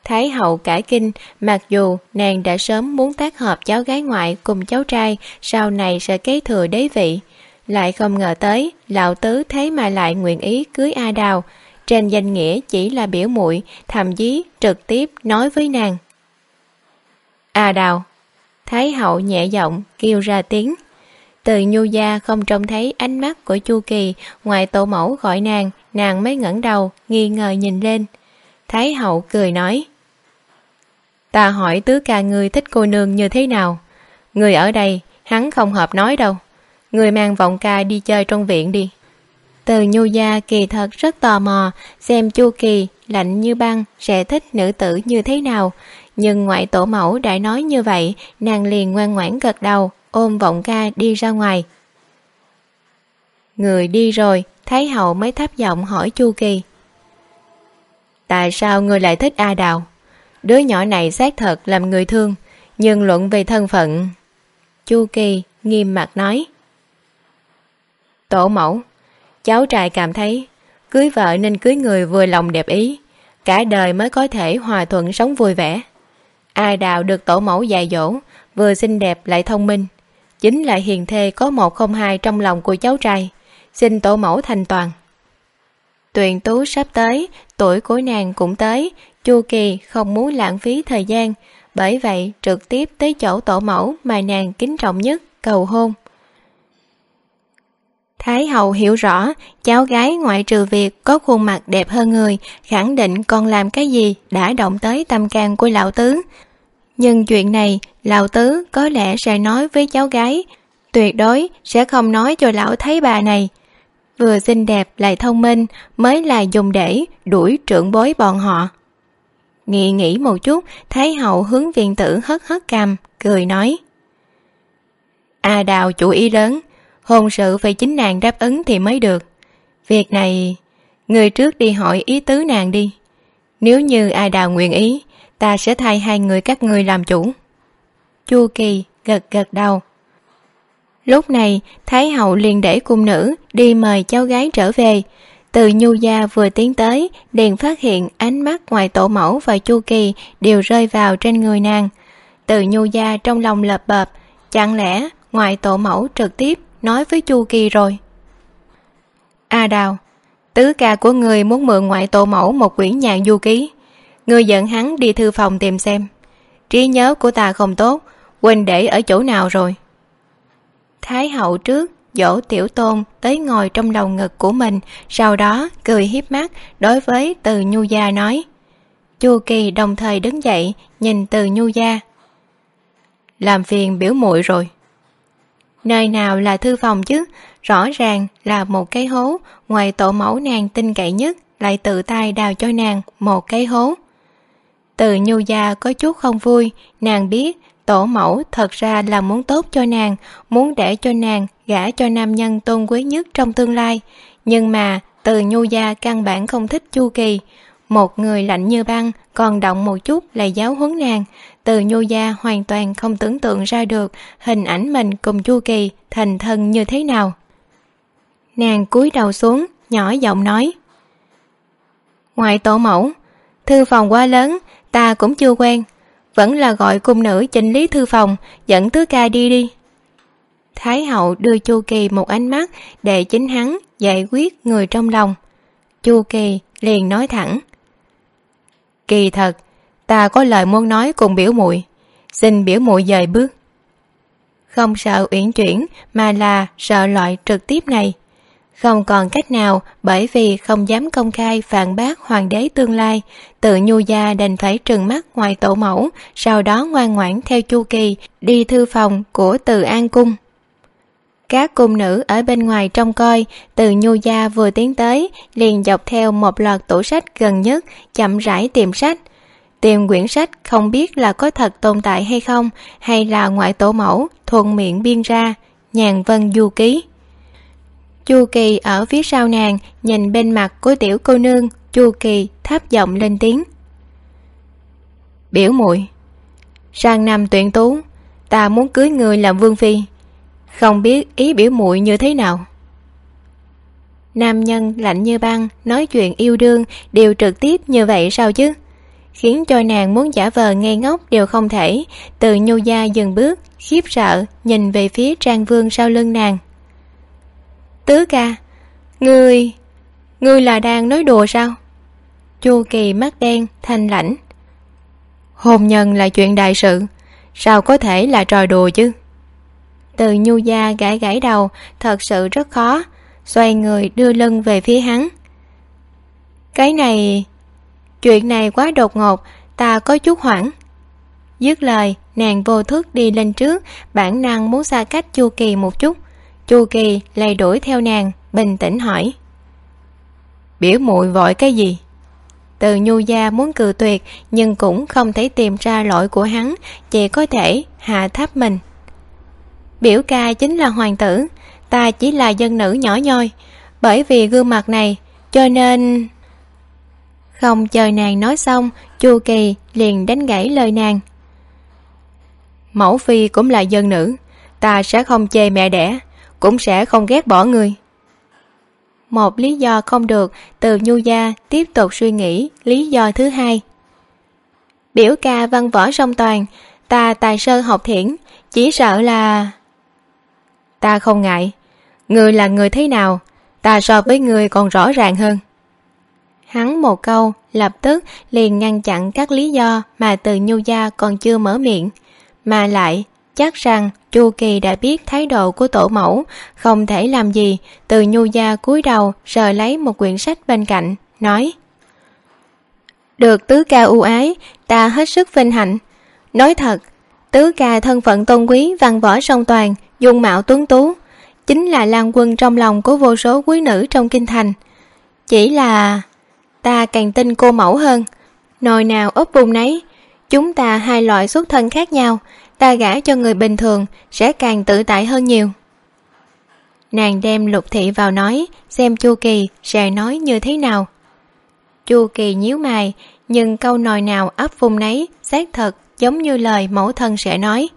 Thái hậu cải kinh, mặc dù nàng đã sớm muốn tác hợp cháu gái ngoại cùng cháu trai sau này sẽ kế thừa đế vị. Lại không ngờ tới, lão tứ thế mà lại nguyện ý cưới A Đào. Trên danh nghĩa chỉ là biểu muội thậm chí trực tiếp nói với nàng. A Đào, Thái hậu nhẹ giọng kêu ra tiếng. Từ nhu gia không trông thấy ánh mắt của Chu Kỳ, ngoài tổ mẫu gọi nàng, nàng mới ngẩng đầu, nghi ngờ nhìn lên. Thái hậu cười nói ta hỏi tứ ca ngươi thích cô nương như thế nào người ở đây hắn không hợp nói đâu người mang vọng ca đi chơi trong viện đi từ nhu gia kỳ thật rất tò mò, xem chu kỳ lạnh như băng, sẽ thích nữ tử như thế nào. Nhưng ngoại tổ mẫu đã nói như vậy, nàng liền ngoan ngoãn gật đầu, ôm vọng ca đi ra ngoài. Người đi rồi, thái hậu mới thấp giọng hỏi chu kỳ. Tại sao người lại thích a đào? Đứa nhỏ này xác thật làm người thương, nhưng luận về thân phận. Chu kỳ nghiêm mặt nói. Tổ mẫu cháu trai cảm thấy, cưới vợ nên cưới người vừa lòng đẹp ý, cả đời mới có thể hòa thuận sống vui vẻ. Ai đào được tổ mẫu dạy dỗ, vừa xinh đẹp lại thông minh. Chính là hiền thê có một không hai trong lòng của cháu trai, xin tổ mẫu thành toàn. Tuyền tú sắp tới, tuổi của nàng cũng tới, chu kỳ không muốn lãng phí thời gian, bởi vậy trực tiếp tới chỗ tổ mẫu mà nàng kính trọng nhất, cầu hôn thái hậu hiểu rõ, cháu gái ngoại trừ việc có khuôn mặt đẹp hơn người, khẳng định còn làm cái gì đã động tới tâm can của lão tứ. Nhưng chuyện này, lão tứ có lẽ sẽ nói với cháu gái, tuyệt đối sẽ không nói cho lão thấy bà này. Vừa xinh đẹp lại thông minh, mới là dùng để đuổi trưởng bối bọn họ. Nghĩ nghĩ một chút, thái hậu hướng viện tử hất hất cằm, cười nói, a đào chủ ý lớn hôn sự phải chính nàng đáp ứng thì mới được. Việc này, người trước đi hỏi ý tứ nàng đi. Nếu như ai đào nguyện ý, ta sẽ thay hai người các ngươi làm chủ. Chu kỳ gật gật đầu. Lúc này, thái hậu liền để cung nữ đi mời cháu gái trở về. Từ nhu gia vừa tiến tới, liền phát hiện ánh mắt ngoài tổ mẫu và chu kỳ đều rơi vào trên người nàng. Từ nhu gia trong lòng lợp bợp chẳng lẽ ngoài tổ mẫu trực tiếp nói với chu kỳ rồi. A đào, tứ ca của người muốn mượn ngoại tổ mẫu một quyển nhạc du ký. Người dẫn hắn đi thư phòng tìm xem. Trí nhớ của ta không tốt, quên để ở chỗ nào rồi. Thái hậu trước, dỗ tiểu tôn tới ngồi trong đầu ngực của mình, sau đó cười hiếp mắt đối với từ nhu gia nói, chu kỳ đồng thời đứng dậy, nhìn từ nhu gia. Làm phiền biểu muội rồi nơi nào là thư phòng chứ? Rõ ràng là một cái hố. Ngoài tổ mẫu nàng tin cậy nhất, lại tự tay đào cho nàng một cái hố. Từ nhu gia có chút không vui, nàng biết tổ mẫu thật ra là muốn tốt cho nàng, muốn để cho nàng gả cho nam nhân tôn quý nhất trong tương lai. Nhưng mà từ nhu gia căn bản không thích chu kỳ. Một người lạnh như băng, còn động một chút là giáo huấn nàng từ nhu gia hoàn toàn không tưởng tượng ra được hình ảnh mình cùng chu kỳ thành thân như thế nào. Nàng cúi đầu xuống, nhỏ giọng nói, ngoại tổ mẫu, thư phòng quá lớn, ta cũng chưa quen. Vẫn là gọi cung nữ chỉnh lý thư phòng, dẫn tứ ca đi đi. Thái hậu đưa chu kỳ một ánh mắt để chính hắn giải quyết người trong lòng. Chu kỳ liền nói thẳng, kỳ thật ta có lời muốn nói cùng biểu muội. Xin biểu muội dời bước. Không sợ uyển chuyển, mà là sợ loại trực tiếp này. Không còn cách nào, bởi vì không dám công khai phản bác hoàng đế tương lai. Tự nhu gia đành phải trừng mắt ngoài tổ mẫu, sau đó ngoan ngoãn theo chu kỳ, đi thư phòng của từ an cung. Các cung nữ ở bên ngoài trông coi, từ nhu gia vừa tiến tới, liền dọc theo một loạt tủ sách gần nhất, chậm rãi tìm sách tìm quyển sách không biết là có thật tồn tại hay không, hay là ngoại tổ mẫu, thuận miệng biên ra. Nhàn vân du ký. Chu kỳ ở phía sau nàng, nhìn bên mặt của tiểu cô nương. Chu kỳ tháp giọng lên tiếng. Biểu muội. Sang năm tuyển tú, ta muốn cưới người làm vương phi. Không biết ý biểu muội như thế nào. Nam nhân lạnh như băng, nói chuyện yêu đương, đều trực tiếp như vậy sao chứ? Khiến cho nàng muốn giả vờ ngây ngốc đều không thể. Từ nhu gia dừng bước, khiếp sợ, nhìn về phía trang vương sau lưng nàng. Tứ ca, ngươi ngươi là đang nói đùa sao? Chu kỳ mắt đen, thanh lãnh. Hôn nhân là chuyện đại sự, sao có thể là trò đùa chứ? Từ nhu gia gãi gãi đầu, thật sự rất khó, xoay người đưa lưng về phía hắn. Cái này chuyện này quá đột ngột, ta có chút hoảng. Dứt lời, nàng vô thức đi lên trước, bản năng muốn xa cách chu kỳ một chút. Chu kỳ lầy đuổi theo nàng, bình tĩnh hỏi. Biểu muội vội cái gì? Từ nhu gia muốn cự tuyệt, nhưng cũng không thể tìm ra lỗi của hắn, chỉ có thể hạ thấp mình. Biểu ca chính là hoàng tử, ta chỉ là dân nữ nhỏ nhoi. Bởi vì gương mặt này, cho nên không chờ nàng nói xong, chu kỳ liền đánh gãy lời nàng. Mẫu phi cũng là dân nữ, ta sẽ không chê mẹ đẻ, cũng sẽ không ghét bỏ người. Một lý do không được, từ nhu gia tiếp tục suy nghĩ lý do thứ hai. Biểu ca văn võ song toàn, ta tài sơ học thiển, chỉ sợ là ta không ngại. Người là người thế nào? Ta so với người còn rõ ràng hơn. Hắn một câu lập tức liền ngăn chặn các lý do mà từ nhu gia còn chưa mở miệng. Mà lại, chắc rằng chu kỳ đã biết thái độ của tổ mẫu, không thể làm gì, từ nhu gia cúi đầu sờ lấy một quyển sách bên cạnh, nói, được tứ ca ưu ái, ta hết sức vinh hạnh. Nói thật, tứ ca thân phận tôn quý, văn võ song toàn, dung mạo tuấn tú, chính là lan quân trong lòng của vô số quý nữ trong kinh thành. Chỉ là ta càng tin cô mẫu hơn. Nồi nào ốp vùng nấy, chúng ta hai loại xuất thân khác nhau, ta gả cho người bình thường sẽ càng tự tại hơn nhiều. Nàng đem lục thị vào nói, xem chu kỳ, sẽ nói như thế nào. Chu kỳ nhíu mày, nhưng câu nồi nào ấp vùng nấy, xác thật giống như lời mẫu thân sẽ nói.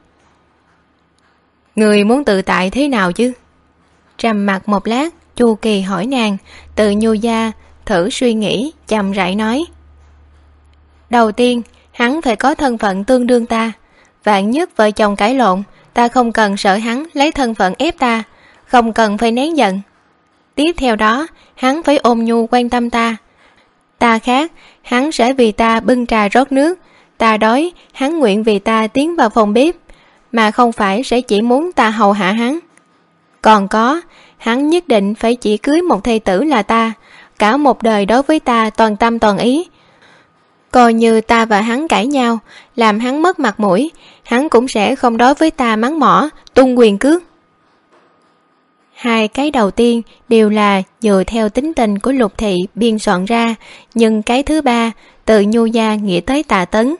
Người muốn tự tại thế nào chứ? Trầm mặt một lát, chu kỳ hỏi nàng, tự nhu gia thử suy nghĩ, chậm rãi nói. Đầu tiên, hắn phải có thân phận tương đương ta. Vạn nhất vợ chồng cãi lộn, ta không cần sợ hắn lấy thân phận ép ta, không cần phải nén giận. Tiếp theo đó, hắn phải ôm nhu quan tâm ta. Ta khác, hắn sẽ vì ta bưng trà rót nước. Ta đói, hắn nguyện vì ta tiến vào phòng bếp, mà không phải sẽ chỉ muốn ta hầu hạ hắn. Còn có, hắn nhất định phải chỉ cưới một thầy tử là ta cả một đời đối với ta toàn tâm toàn ý. Coi như ta và hắn cãi nhau, làm hắn mất mặt mũi, hắn cũng sẽ không đối với ta mắng mỏ, tung quyền cước. Hai cái đầu tiên đều là dựa theo tính tình của lục thị biên soạn ra, nhưng cái thứ ba tự nhu gia nghĩ tới tạ tấn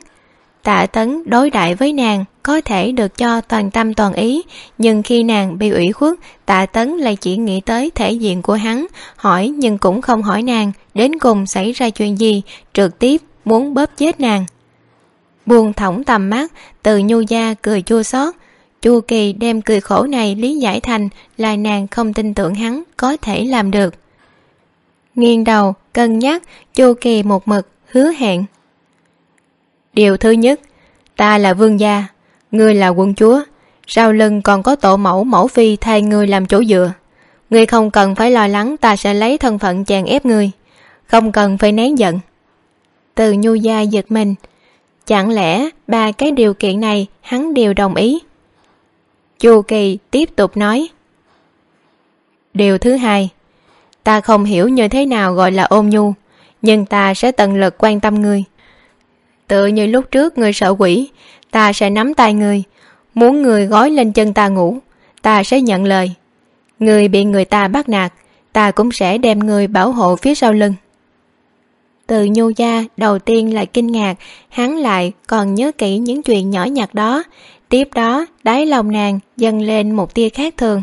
tạ tấn đối đại với nàng, có thể được cho toàn tâm toàn ý. Nhưng khi nàng bị ủy khuất, tạ tấn lại chỉ nghĩ tới thể diện của hắn, hỏi nhưng cũng không hỏi nàng, đến cùng xảy ra chuyện gì, trực tiếp muốn bóp chết nàng. Buông thõng tầm mắt, từ nhu gia cười chua xót. Chu kỳ đem cười khổ này lý giải thành là nàng không tin tưởng hắn có thể làm được. Nghiêng đầu, cân nhắc, chu kỳ một mực hứa hẹn điều thứ nhất, ta là vương gia, ngươi là quân chúa, sau lưng còn có tổ mẫu mẫu phi thay ngươi làm chỗ dựa. Ngươi không cần phải lo lắng, ta sẽ lấy thân phận chèn ép ngươi, không cần phải nén giận. Từ nhu gia giật mình, chẳng lẽ ba cái điều kiện này hắn đều đồng ý? Chu kỳ tiếp tục nói, điều thứ hai, ta không hiểu như thế nào gọi là ôn nhu, nhưng ta sẽ tận lực quan tâm ngươi tự như lúc trước người sợ quỷ. Ta sẽ nắm tay người, muốn người gói lên chân ta ngủ ta sẽ nhận lời. Người bị người ta bắt nạt ta cũng sẽ đem người bảo hộ phía sau lưng. Từ nhu gia đầu tiên là kinh ngạc hắn lại còn nhớ kỹ những chuyện nhỏ nhặt đó. Tiếp đó đáy lòng nàng dâng lên một tia khác thường.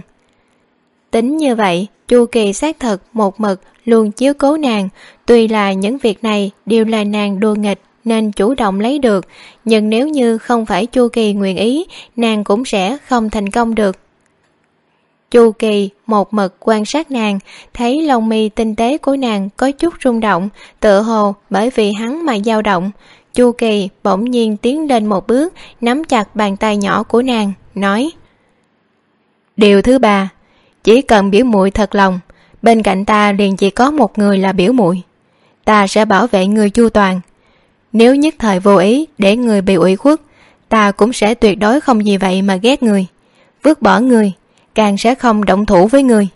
Tính như vậy chu kỳ xác thực một mực luôn chiếu cố nàng. Tuy là những việc này đều là nàng đùa nghịch nên chủ động lấy được. Nhưng nếu như không phải chu kỳ nguyện ý, nàng cũng sẽ không thành công được. Chu kỳ một mực quan sát nàng, thấy lông mi tinh tế của nàng có chút rung động, tựa hồ bởi vì hắn mà dao động. Chu kỳ bỗng nhiên tiến lên một bước, nắm chặt bàn tay nhỏ của nàng, nói, điều thứ ba, chỉ cần biểu muội thật lòng, bên cạnh ta liền chỉ có một người là biểu muội. Ta sẽ bảo vệ người chu toàn nếu nhất thời vô ý để người bị ủy khuất, ta cũng sẽ tuyệt đối không gì vậy mà ghét người. Vứt bỏ người, càng sẽ không động thủ với người.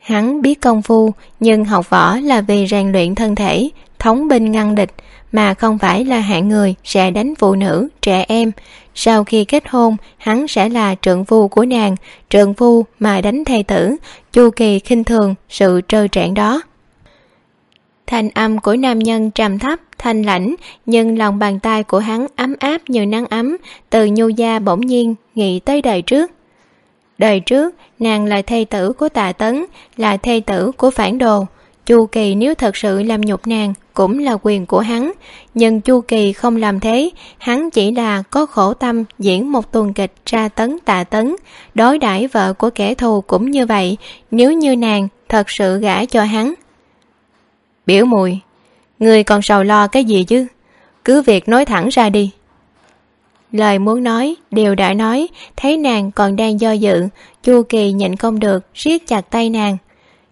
Hắn biết công phu, nhưng học võ là vì rèn luyện thân thể, thống binh ngăn địch, mà không phải là hạng người sẽ đánh phụ nữ, trẻ em. Sau khi kết hôn, hắn sẽ là trượng phu của nàng, trượng phu mà đánh thầy tử, chu kỳ khinh thường sự trơ trẽn đó thanh âm của nam nhân trầm thấp, thanh lãnh, nhưng lòng bàn tay của hắn ấm áp như nắng ấm. Từ nhu gia bỗng nhiên nghĩ tới đời trước. Đời trước, nàng là thê tử của tạ tấn, là thê tử của phản đồ. Chu kỳ nếu thật sự làm nhục nàng cũng là quyền của hắn. Nhưng chu kỳ không làm thế. Hắn chỉ là có khổ tâm diễn một tuần kịch tra tấn tạ tấn. Đối đãi vợ của kẻ thù cũng như vậy. Nếu như nàng thật sự gả cho hắn biểu mùi. Người còn sầu lo cái gì chứ? Cứ việc nói thẳng ra đi. Lời muốn nói, đều đã nói, thấy nàng còn đang do dự, chu kỳ nhịn không được, siết chặt tay nàng.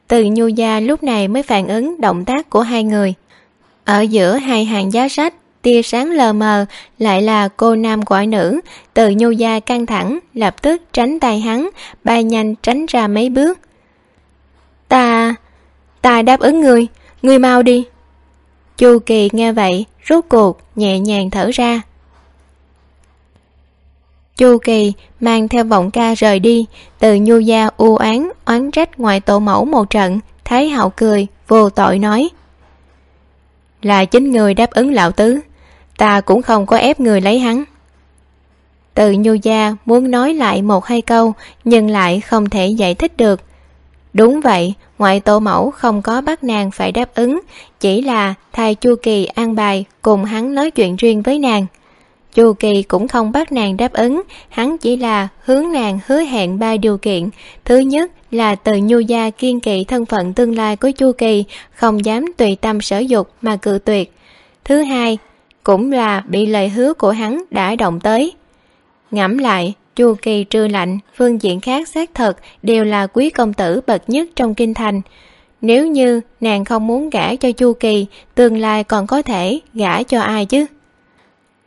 Từ nhu gia lúc này mới phản ứng động tác của hai người. Ở giữa hai hàng giá sách, tia sáng lờ mờ, lại là cô nam quả nữ. Từ nhu gia căng thẳng, lập tức tránh tay hắn, bay nhanh tránh ra mấy bước. Ta ta đáp ứng ngươi ngươi mau đi. Chu kỳ nghe vậy, rốt cuộc nhẹ nhàng thở ra. Chu kỳ mang theo vọng ca rời đi, từ nhu gia u oán oán trách ngoài tổ mẫu một trận, thái hậu cười, vô tội nói. Là chính người đáp ứng lão tứ, ta cũng không có ép người lấy hắn. Từ nhu gia muốn nói lại một hai câu, nhưng lại không thể giải thích được đúng vậy, ngoại tổ mẫu không có bắt nàng phải đáp ứng, chỉ là thay chu kỳ an bài cùng hắn nói chuyện riêng với nàng. Chu kỳ cũng không bắt nàng đáp ứng, hắn chỉ là hướng nàng hứa hẹn ba điều kiện. Thứ nhất là từ nhu gia kiên kỵ thân phận tương lai của chu kỳ, không dám tùy tâm sở dục mà cự tuyệt. Thứ hai cũng là bị lời hứa của hắn đã động tới. Ngẫm lại chu kỳ trừ lạnh, phương diện khác xác thật đều là quý công tử bậc nhất trong kinh thành. Nếu như nàng không muốn gả cho chu kỳ, tương lai còn có thể gả cho ai chứ?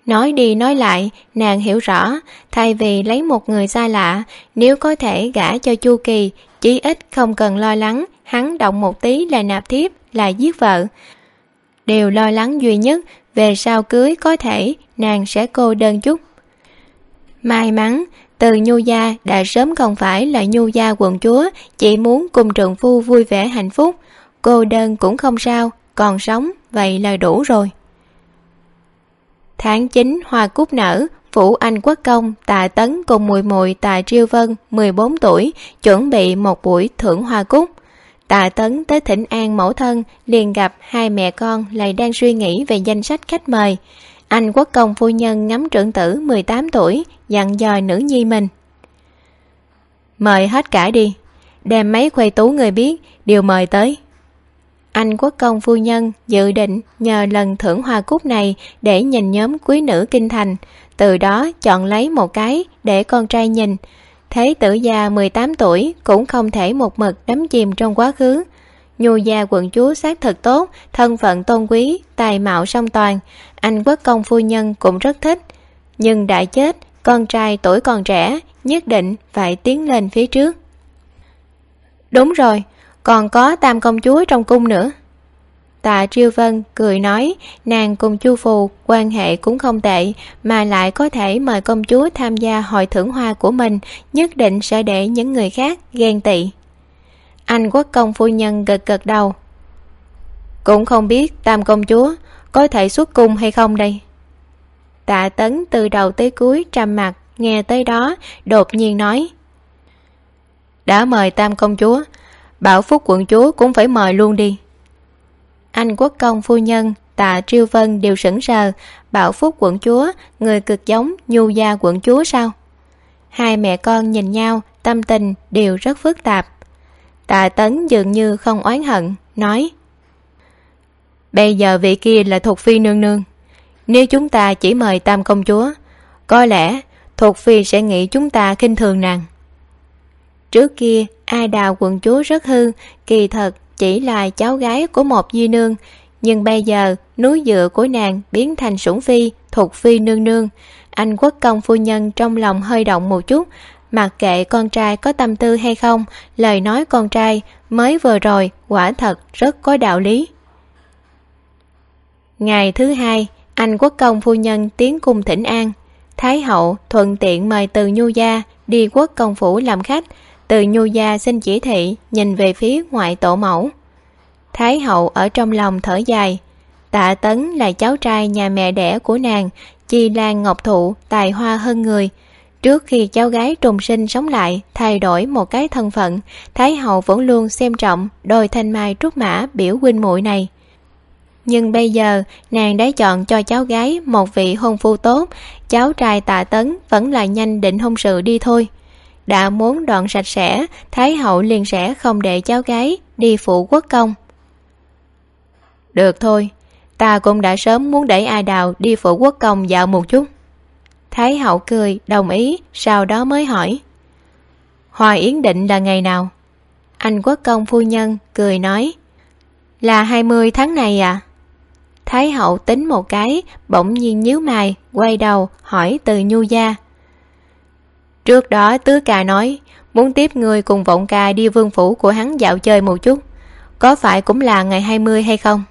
Nói đi nói lại, nàng hiểu rõ, thay vì lấy một người xa lạ, nếu có thể gả cho chu kỳ, chí ít không cần lo lắng hắn động một tí là nạp thiếp, là giết vợ. Điều lo lắng duy nhất về sau cưới có thể nàng sẽ cô đơn chút may mắn, từ nhu gia đã sớm không phải là nhu gia quận chúa, chỉ muốn cùng trượng phu vui vẻ hạnh phúc. Cô đơn cũng không sao, còn sống, vậy là đủ rồi. Tháng chín, hoa cúc nở, phủ anh quốc công tạ tấn cùng mùi mùi tạ triêu vân 14 tuổi, chuẩn bị một buổi thưởng hoa cúc. Tạ tấn tới thỉnh an mẫu thân, liền gặp hai mẹ con lại đang suy nghĩ về danh sách khách mời anh quốc công phu nhân ngắm trưởng tử 18 tuổi, dặn dò nữ nhi mình. Mời hết cả đi, đem mấy khuê tú người biết đều mời tới. Anh quốc công phu nhân dự định nhờ lần thưởng hoa cúc này để nhìn nhóm quý nữ kinh thành, từ đó chọn lấy một cái để con trai nhìn. Thế tử già 18 tuổi cũng không thể một mực đắm chìm trong quá khứ nhu gia quận chúa xác thực tốt, thân phận tôn quý, tài mạo song toàn. Anh quốc công phu nhân cũng rất thích. Nhưng đã chết, con trai tuổi còn trẻ, nhất định phải tiến lên phía trước. Đúng rồi, còn có tam công chúa trong cung nữa. Tạ triêu vân cười nói, nàng cùng chu phù quan hệ cũng không tệ, mà lại có thể mời công chúa tham gia hội thưởng hoa của mình, nhất định sẽ để những người khác ghen tị anh quốc công phu nhân gật gật đầu. Cũng không biết tam công chúa có thể xuất cung hay không đây. Tạ tấn từ đầu tới cuối trầm mặt nghe tới đó, đột nhiên nói. Đã mời tam công chúa, bảo phúc quận chúa cũng phải mời luôn đi. Anh quốc công phu nhân, tạ triêu vân đều sững sờ, bảo phúc quận chúa, người cực giống nhu gia quận chúa sao? Hai mẹ con nhìn nhau, tâm tình đều rất phức tạp tạ tấn dường như không oán hận, nói, bây giờ vị kia là thuộc phi nương nương. Nếu chúng ta chỉ mời tam công chúa, có lẽ thuộc phi sẽ nghĩ chúng ta khinh thường nàng. Trước kia ai đào quận chúa rất hư, kỳ thật chỉ là cháu gái của một di nương, nhưng bây giờ núi dựa của nàng biến thành sủng phi thuộc phi nương nương. Anh quốc công phu nhân trong lòng hơi động một chút mặc kệ con trai có tâm tư hay không, lời nói con trai mới vừa rồi quả thật rất có đạo lý. Ngày thứ hai, anh quốc công phu nhân tiến cung thỉnh an. Thái hậu thuận tiện mời từ nhu gia đi quốc công phủ làm khách. Từ nhu gia xin chỉ thị nhìn về phía ngoại tổ mẫu. Thái hậu ở trong lòng thở dài. Tạ tấn là cháu trai nhà mẹ đẻ của nàng, chi lan ngọc thụ tài hoa hơn người trước khi cháu gái trùng sinh sống lại, thay đổi một cái thân phận, thái hậu vẫn luôn xem trọng đôi thanh mai trúc mã biểu huynh muội này. Nhưng bây giờ, nàng đã chọn cho cháu gái một vị hôn phu tốt, cháu trai tạ tấn vẫn là nhanh định hôn sự đi thôi. Đã muốn đoạn sạch sẽ, thái hậu liền sẽ không để cháu gái đi phụ quốc công. Được thôi, ta cũng đã sớm muốn đẩy a đào đi phụ quốc công dạo một chút thái hậu cười, đồng ý, sau đó mới hỏi. Hòa yến định là ngày nào? Anh quốc công phu nhân cười nói. Là hai mươi tháng này à? Thái hậu tính một cái, bỗng nhiên nhíu mày, quay đầu, hỏi từ nhu gia. Trước đó tứ ca nói, muốn tiếp người cùng vọng ca đi vương phủ của hắn dạo chơi một chút. Có phải cũng là ngày hai mươi hay không?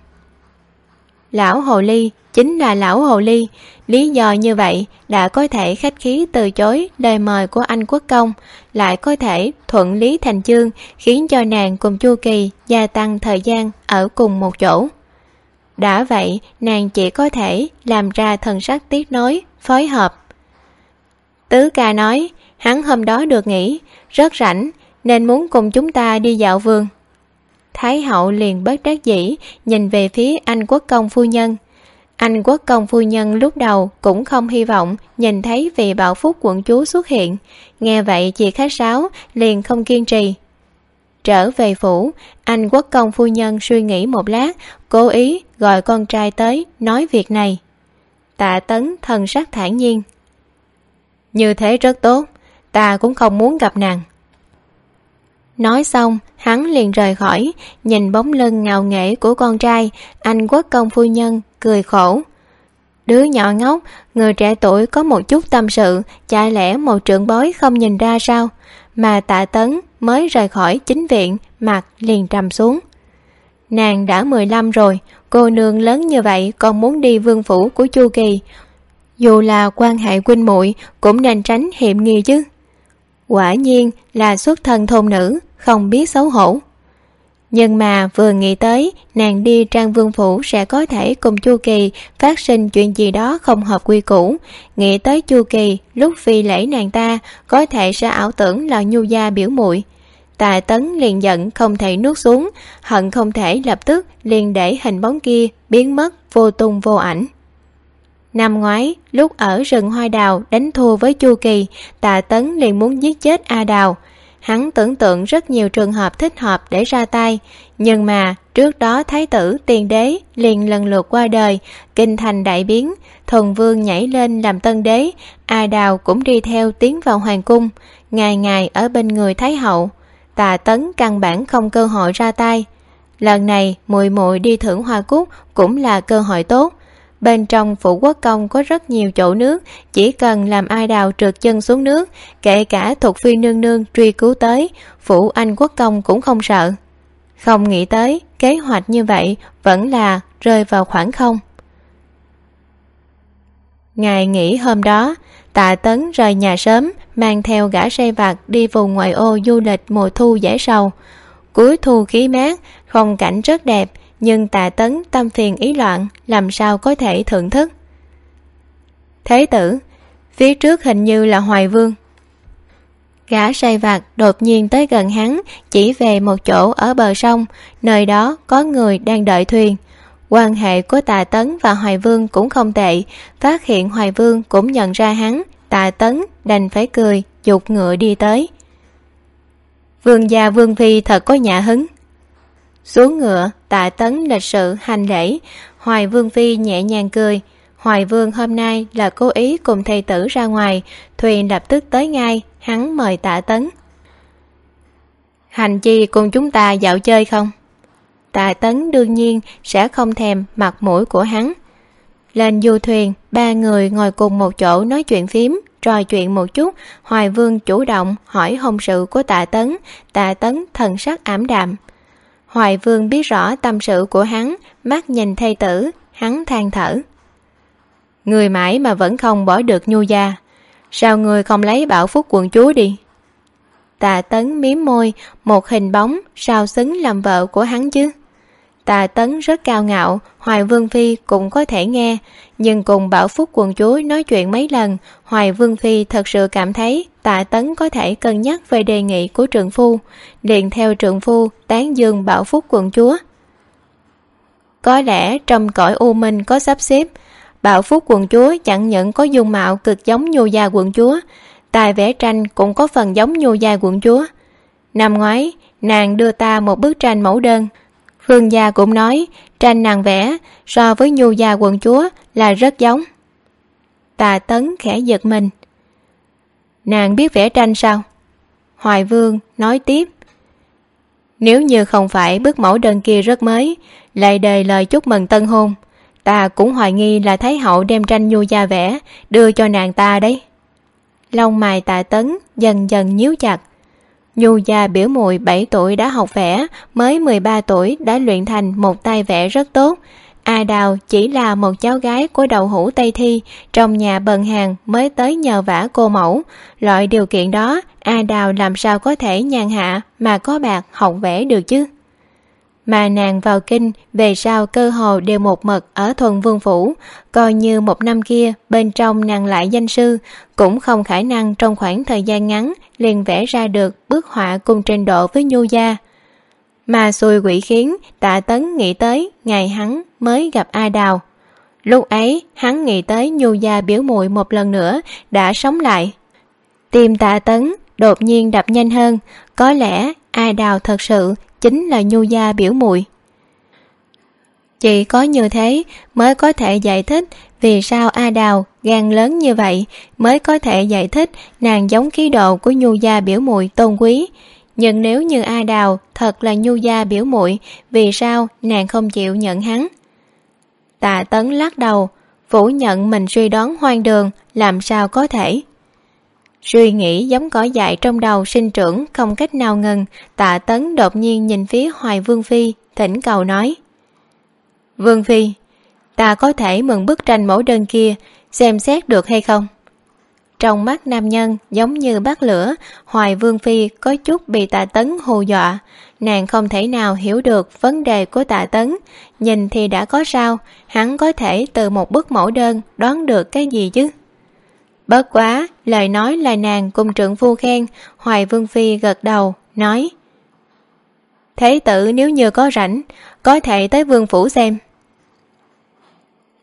Lão hồ ly chính là lão hồ ly. Lý do như vậy đã có thể khách khí từ chối lời mời của anh quốc công, lại có thể thuận lý thành chương, khiến cho nàng cùng chu kỳ gia tăng thời gian ở cùng một chỗ. Đã vậy, nàng chỉ có thể làm ra thần sắc tiếc nối, phối hợp. Tứ ca nói, hắn hôm đó được nghỉ, rất rảnh, nên muốn cùng chúng ta đi dạo vườn. Thái hậu liền bất đắc dĩ nhìn về phía anh quốc công phu nhân anh quốc công phu nhân lúc đầu cũng không hy vọng nhìn thấy vị bảo phúc quận chúa xuất hiện. Nghe vậy chị khách sáo, liền không kiên trì. Trở về phủ, anh quốc công phu nhân suy nghĩ một lát, cố ý gọi con trai tới nói việc này. Tạ tấn thần sắc thản nhiên. Như thế rất tốt, ta cũng không muốn gặp nàng. Nói xong, hắn liền rời khỏi, nhìn bóng lưng ngào nghễ của con trai, anh quốc công phu nhân cười khổ. Đứa nhỏ ngốc, người trẻ tuổi có một chút tâm sự, chả lẽ một trưởng bối không nhìn ra sao? Mà tạ tấn mới rời khỏi chính viện, mặt liền trầm xuống. Nàng đã mười lăm rồi, cô nương lớn như vậy còn muốn đi vương phủ của chu kỳ. Dù là quan hệ huynh muội cũng nên tránh hiểm nghi chứ. Quả nhiên là xuất thân thôn nữ, không biết xấu hổ nhưng mà vừa nghĩ tới, nàng đi trang vương phủ sẽ có thể cùng chu kỳ phát sinh chuyện gì đó không hợp quy củ. Nghĩ tới chu kỳ, lúc phi lễ nàng ta, có thể sẽ ảo tưởng là nhu gia biểu muội. Tà tấn liền giận, không thể nuốt xuống, hận không thể lập tức liền để hình bóng kia biến mất vô tung vô ảnh. Năm ngoái, lúc ở rừng hoa đào đánh thua với chu kỳ tạ tấn liền muốn giết chết a đào hắn tưởng tượng rất nhiều trường hợp thích hợp để ra tay. Nhưng mà, trước đó thái tử, tiền đế liền lần lượt qua đời, kinh thành đại biến. Thuần vương nhảy lên làm tân đế, a đào cũng đi theo tiến vào hoàng cung, ngày ngày ở bên người thái hậu. Tà tấn căn bản không cơ hội ra tay. Lần này, mùi muội đi thưởng hoa cúc cũng là cơ hội tốt bên trong phủ quốc công có rất nhiều chỗ nước, chỉ cần làm ai đào trượt chân xuống nước, kể cả thuộc phi nương nương truy cứu tới, phủ anh quốc công cũng không sợ. Không nghĩ tới, kế hoạch như vậy vẫn là rơi vào khoảng không. Ngày nghỉ hôm đó, tạ tấn rời nhà sớm, mang theo gã say vặt đi vùng ngoại ô du lịch mùa thu dễ sầu. Cuối thu khí mát, phong cảnh rất đẹp nhưng tạ tấn tâm phiền ý loạn, làm sao có thể thưởng thức? Thế tử, phía trước hình như là hoài vương. Gã say vặt đột nhiên tới gần hắn, chỉ về một chỗ ở bờ sông, nơi đó có người đang đợi thuyền. Quan hệ của tà tấn và hoài vương cũng không tệ, phát hiện hoài vương cũng nhận ra hắn, tà tấn đành phải cười, dục ngựa đi tới. Vương gia vương phi thật có nhã hứng. Xuống ngựa tạ tấn lịch sự hành lễ. Hoài vương phi nhẹ nhàng cười. Hoài vương hôm nay là cố ý cùng thầy tử ra ngoài. Thuyền lập tức tới ngay. Hắn mời tạ tấn. Hành chi cùng chúng ta dạo chơi không? Tạ tấn đương nhiên sẽ không thèm mặt mũi của hắn. Lên du thuyền, ba người ngồi cùng một chỗ nói chuyện phím, trò chuyện một chút. Hoài vương chủ động hỏi hôn sự của tạ tấn. Tạ tấn thần sắc ảm đạm hoài vương biết rõ tâm sự của hắn, mắt nhìn thê tử, hắn than thở. Người mãi mà vẫn không bỏ được nhu gia, sao người không lấy bảo phúc quận chúa đi? Tà tấn miếm môi, một hình bóng sao xứng làm vợ của hắn chứ? Tà tấn rất cao ngạo, hoài vương phi cũng có thể nghe. Nhưng cùng bảo phúc quần chúa nói chuyện mấy lần, hoài vương phi thật sự cảm thấy tạ tấn có thể cân nhắc về đề nghị của trượng phu. Liền theo trượng phu tán dương bảo phúc quận chúa. Có lẽ trong cõi u minh có sắp xếp, bảo phúc quận chúa chẳng những có dung mạo cực giống nhu gia quận chúa, tài vẽ tranh cũng có phần giống nhu gia quận chúa. Năm ngoái, nàng đưa ta một bức tranh mẫu đơn Hương gia cũng nói, tranh nàng vẽ, so với nhu gia quận chúa là rất giống. Tà tấn khẽ giật mình. Nàng biết vẽ tranh sao? Hoài vương nói tiếp. Nếu như không phải bức mẫu đơn kia rất mới, lại đề lời chúc mừng tân hôn, ta cũng hoài nghi là thái hậu đem tranh nhu gia vẽ đưa cho nàng ta đấy. Lông mày Tà tấn dần dần nhíu chặt nhu gia biểu muội bảy tuổi đã học vẽ, mới mười ba tuổi đã luyện thành một tay vẽ rất tốt. A đào chỉ là một cháu gái của đầu hũ tây thi, trong nhà bần hàng mới tới nhờ vả cô mẫu. Loại điều kiện đó, a đào làm sao có thể nhàn hạ mà có bạc học vẽ được chứ? Mà nàng vào kinh, về sau cơ hồ đều một mật ở thuần vương phủ, coi như một năm kia bên trong nàng lại danh sư, cũng không khả năng trong khoảng thời gian ngắn liền vẽ ra được bức họa cùng trình độ với nhu gia. Mà xui quỷ khiến tạ tấn nghĩ tới ngày hắn mới gặp a đào. Lúc ấy, hắn nghĩ tới nhu gia biểu muội một lần nữa đã sống lại. Tim tạ tấn đột nhiên đập nhanh hơn, có lẽ a đào thật sự chính là nhu gia biểu muội. Chỉ có như thế mới có thể giải thích vì sao a đào gan lớn như vậy, mới có thể giải thích nàng giống khí độ của nhu gia biểu muội tôn quý. Nhưng nếu như a đào thật là nhu gia biểu muội, vì sao nàng không chịu nhận hắn? Tạ tấn lắc đầu, phủ nhận mình suy đoán hoang đường, làm sao có thể? Suy nghĩ giống cỏ dại trong đầu sinh trưởng, không cách nào ngừng. Tạ tấn đột nhiên nhìn phía hoài vương phi, thỉnh cầu nói. Vương phi, ta có thể mượn bức tranh mẫu đơn kia, xem xét được hay không? Trong mắt nam nhân giống như bát lửa, hoài vương phi có chút bị tạ tấn hù dọa. Nàng không thể nào hiểu được vấn đề của tạ tấn. Nhìn thì đã có sao, hắn có thể từ một bức mẫu đơn đoán được cái gì chứ? Bớt quá, lời nói là nàng cùng trượng phu khen, hoài vương phi gật đầu, nói, thế tử nếu như có rảnh, có thể tới vương phủ xem.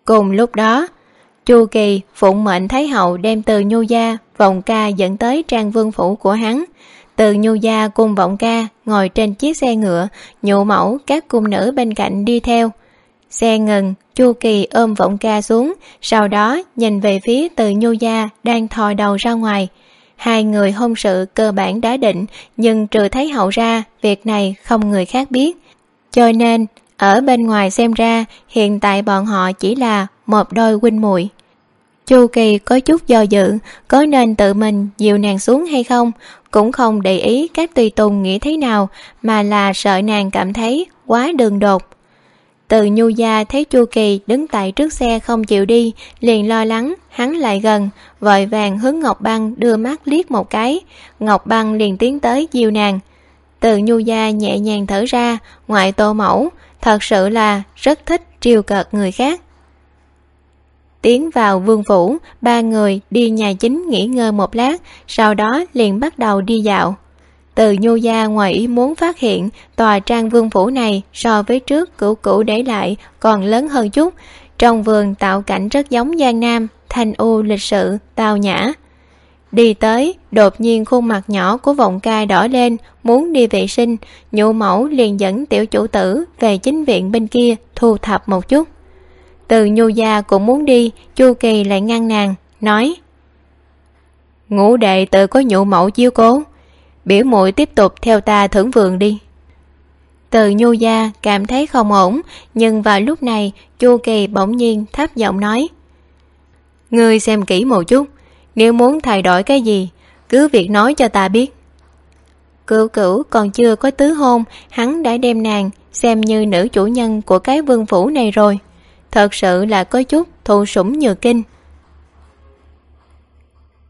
Cùng lúc đó, chu kỳ, phụng mệnh thái hậu đem từ nhu gia, vọng ca dẫn tới trang vương phủ của hắn. Từ nhu gia cùng vọng ca ngồi trên chiếc xe ngựa nhụ mẫu các cung nữ bên cạnh đi theo xe ngừng, chu kỳ ôm võng ca xuống, sau đó nhìn về phía từ nhu gia đang thò đầu ra ngoài. Hai người hôn sự cơ bản đã định, nhưng trừ thấy hậu ra, việc này không người khác biết. Cho nên, ở bên ngoài xem ra, hiện tại bọn họ chỉ là một đôi huynh muội. Chu kỳ có chút do dự, có nên tự mình dìu nàng xuống hay không? Cũng không để ý các tùy tùng nghĩ thế nào, mà là sợ nàng cảm thấy quá đường đột từ nhu gia thấy chu kỳ đứng tại trước xe không chịu đi, liền lo lắng, hắn lại gần, vội vàng hướng ngọc băng đưa mắt liếc một cái. Ngọc băng liền tiến tới dìu nàng. Từ nhu gia nhẹ nhàng thở ra, ngoại tô mẫu, thật sự là rất thích triều cợt người khác. Tiến vào vương phủ, ba người đi nhà chính nghỉ ngơi một lát, sau đó liền bắt đầu đi dạo từ nhu gia ngoài ý muốn phát hiện, tòa trang vương phủ này so với trước cũ cũ để lại còn lớn hơn chút. Trong vườn tạo cảnh rất giống giang nam, thanh u lịch sự tào nhã. Đi tới, đột nhiên khuôn mặt nhỏ của vọng cai đỏ lên, muốn đi vệ sinh. Nhụ mẫu liền dẫn tiểu chủ tử về chính viện bên kia, thu thập một chút. Từ nhu gia cũng muốn đi, chu kỳ lại ngăn nàng, nói, ngũ đệ tự có nhụ mẫu chiếu cố biểu muội tiếp tục theo ta thưởng vườn đi. Từ nhu gia cảm thấy không ổn, nhưng vào lúc này, chu kỳ bỗng nhiên thấp giọng nói, ngươi xem kỹ một chút, nếu muốn thay đổi cái gì, cứ việc nói cho ta biết. Cửu cửu còn chưa có tứ hôn, hắn đã đem nàng xem như nữ chủ nhân của cái vương phủ này rồi. Thật sự là có chút thụ sủng nhược kinh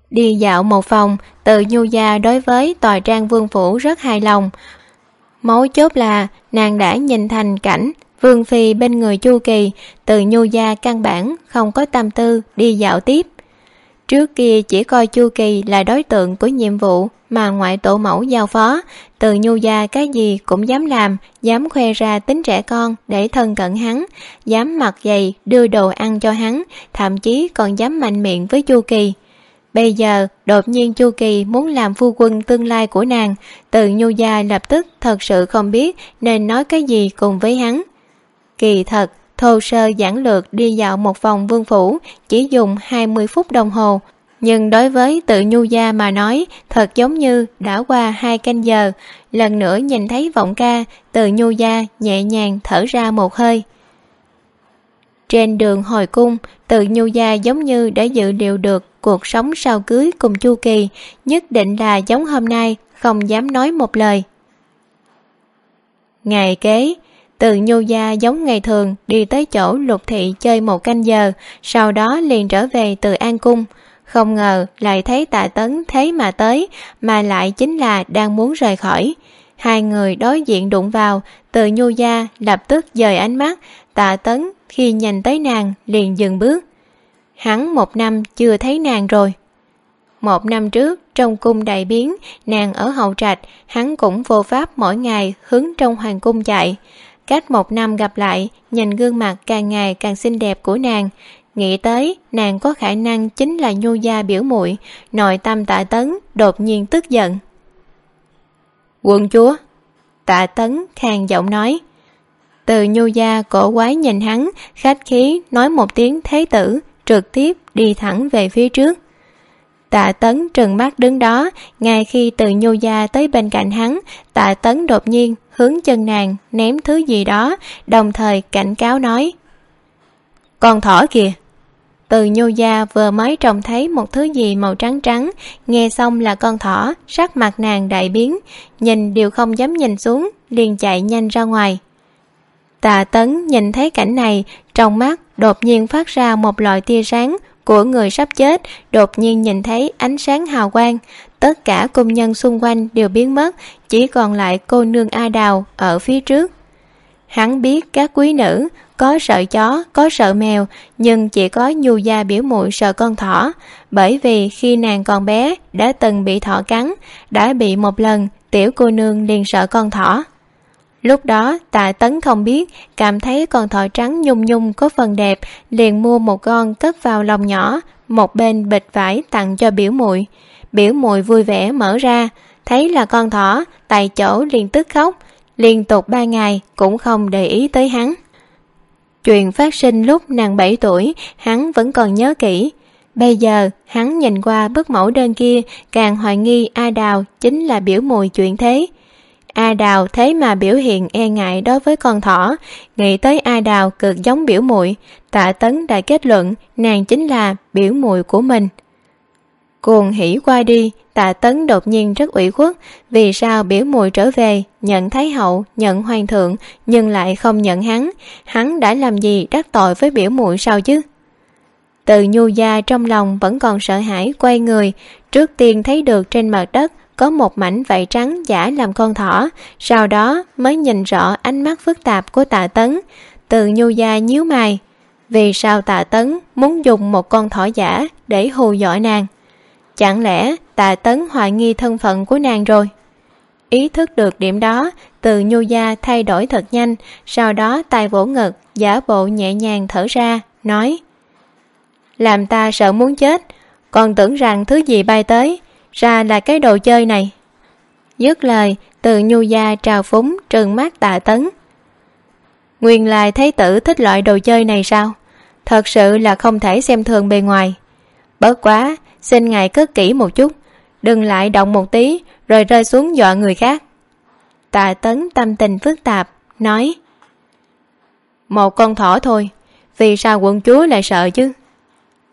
đi dạo một phòng từ nhu gia đối với tòa trang vương phủ rất hài lòng. Mấu chốt là, nàng đã nhìn thành cảnh, vương phi bên người chu kỳ, từ nhu gia căn bản không có tâm tư đi dạo tiếp. Trước kia chỉ coi chu kỳ là đối tượng của nhiệm vụ mà ngoại tổ mẫu giao phó, từ nhu gia cái gì cũng dám làm, dám khoe ra tính trẻ con để thân cận hắn, dám mặc giày, đưa đồ ăn cho hắn, thậm chí còn dám mạnh miệng với chu kỳ bây giờ, đột nhiên chu kỳ muốn làm phu quân tương lai của nàng từ nhu gia lập tức thật sự không biết nên nói cái gì cùng với hắn. Kỳ thật, thô sơ giản lược đi dạo một vòng vương phủ chỉ dùng hai mươi phút đồng hồ, nhưng đối với tự nhu gia mà nói, thật giống như đã qua hai canh giờ. Lần nữa nhìn thấy vọng ca, tự nhu gia nhẹ nhàng thở ra một hơi trên đường hồi cung tự nhu gia giống như đã dự liệu được cuộc sống sau cưới cùng chu kỳ, nhất định là giống hôm nay, không dám nói một lời. Ngày kế, từ nhu gia giống ngày thường đi tới chỗ lục thị chơi một canh giờ, sau đó liền trở về từ an cung. Không ngờ lại thấy tạ tấn thế mà tới, mà lại chính là đang muốn rời khỏi. Hai người đối diện đụng vào, từ nhu gia lập tức dời ánh mắt, tạ tấn khi nhìn tới nàng liền dừng bước. Hắn một năm chưa thấy nàng rồi. Một năm trước, trong cung đại biến, nàng ở hậu trạch, hắn cũng vô pháp mỗi ngày hướng trong hoàng cung chạy. Cách một năm gặp lại, nhìn gương mặt càng ngày càng xinh đẹp của nàng, nghĩ tới nàng có khả năng chính là nhu gia biểu muội, nội tâm tạ tấn đột nhiên tức giận. Quân chúa tạ tấn khang giọng nói từ nhu gia cổ quái nhìn hắn, khách khí, nói một tiếng thế tử, trực tiếp đi thẳng về phía trước. Tạ tấn trừng mắt đứng đó, ngay khi từ nhu gia tới bên cạnh hắn, tạ tấn đột nhiên hướng chân nàng, ném thứ gì đó, đồng thời cảnh cáo nói, con thỏ kìa. Từ nhu gia vừa mới trông thấy một thứ gì màu trắng trắng, nghe xong là con thỏ, sắc mặt nàng đại biến, nhìn đều không dám nhìn xuống, liền chạy nhanh ra ngoài tà tấn nhìn thấy cảnh này, trong mắt đột nhiên phát ra một loại tia sáng của người sắp chết, đột nhiên nhìn thấy ánh sáng hào quang. Tất cả công nhân xung quanh đều biến mất, chỉ còn lại cô nương a đào ở phía trước. Hắn biết các quý nữ có sợ chó, có sợ mèo, nhưng chỉ có nhu gia biểu muội sợ con thỏ, bởi vì khi nàng còn bé đã từng bị thỏ cắn, đã bị một lần tiểu cô nương liền sợ con thỏ lúc đó, tạ tấn không biết, cảm thấy con thỏ trắng nhung nhung có phần đẹp, liền mua một con cất vào lòng nhỏ, một bên bịch vải tặng cho biểu muội. Biểu muội vui vẻ mở ra, thấy là con thỏ, tại chỗ liền tức khóc. Liên tục ba ngày, cũng không để ý tới hắn. Chuyện phát sinh lúc nàng bảy tuổi, hắn vẫn còn nhớ kỹ. Bây giờ, hắn nhìn qua bức mẫu đơn kia, càng hoài nghi a đào chính là biểu mùi chuyện thế a đào thế mà biểu hiện e ngại đối với con thỏ. Nghĩ tới a đào cực giống biểu muội, tạ tấn đã kết luận nàng chính là biểu muội của mình. Cuồng hỉ qua đi, tạ tấn đột nhiên rất ủy khuất, vì sao biểu mùi trở về, nhận thái hậu, nhận hoàng thượng, nhưng lại không nhận hắn? Hắn đã làm gì đắc tội với biểu muội sao chứ? Từ nhu gia trong lòng vẫn còn sợ hãi quay người, trước tiên thấy được trên mặt đất có một mảnh vải trắng giả làm con thỏ, sau đó mới nhìn rõ ánh mắt phức tạp của tạ tấn. Từ nhu gia nhíu mày, vì sao tạ tấn muốn dùng một con thỏ giả để hù dọa nàng? Chẳng lẽ tạ tấn hoài nghi thân phận của nàng rồi? Ý thức được điểm đó, từ nhu gia thay đổi thật nhanh, sau đó tay vỗ ngực, giả bộ nhẹ nhàng thở ra, nói, làm ta sợ muốn chết, còn tưởng rằng thứ gì bay tới ra là cái đồ chơi này. Dứt lời, từ nhu gia trào phúng trừng mắt tạ tấn. Nguyên lai thấy tử thích loại đồ chơi này sao? Thật sự là không thể xem thường bề ngoài. Bớt quá, xin ngài cất kỹ một chút, đừng lại động một tí, rồi rơi xuống dọa người khác. Tạ tấn tâm tình phức tạp, nói, một con thỏ thôi, vì sao quận chúa lại sợ chứ?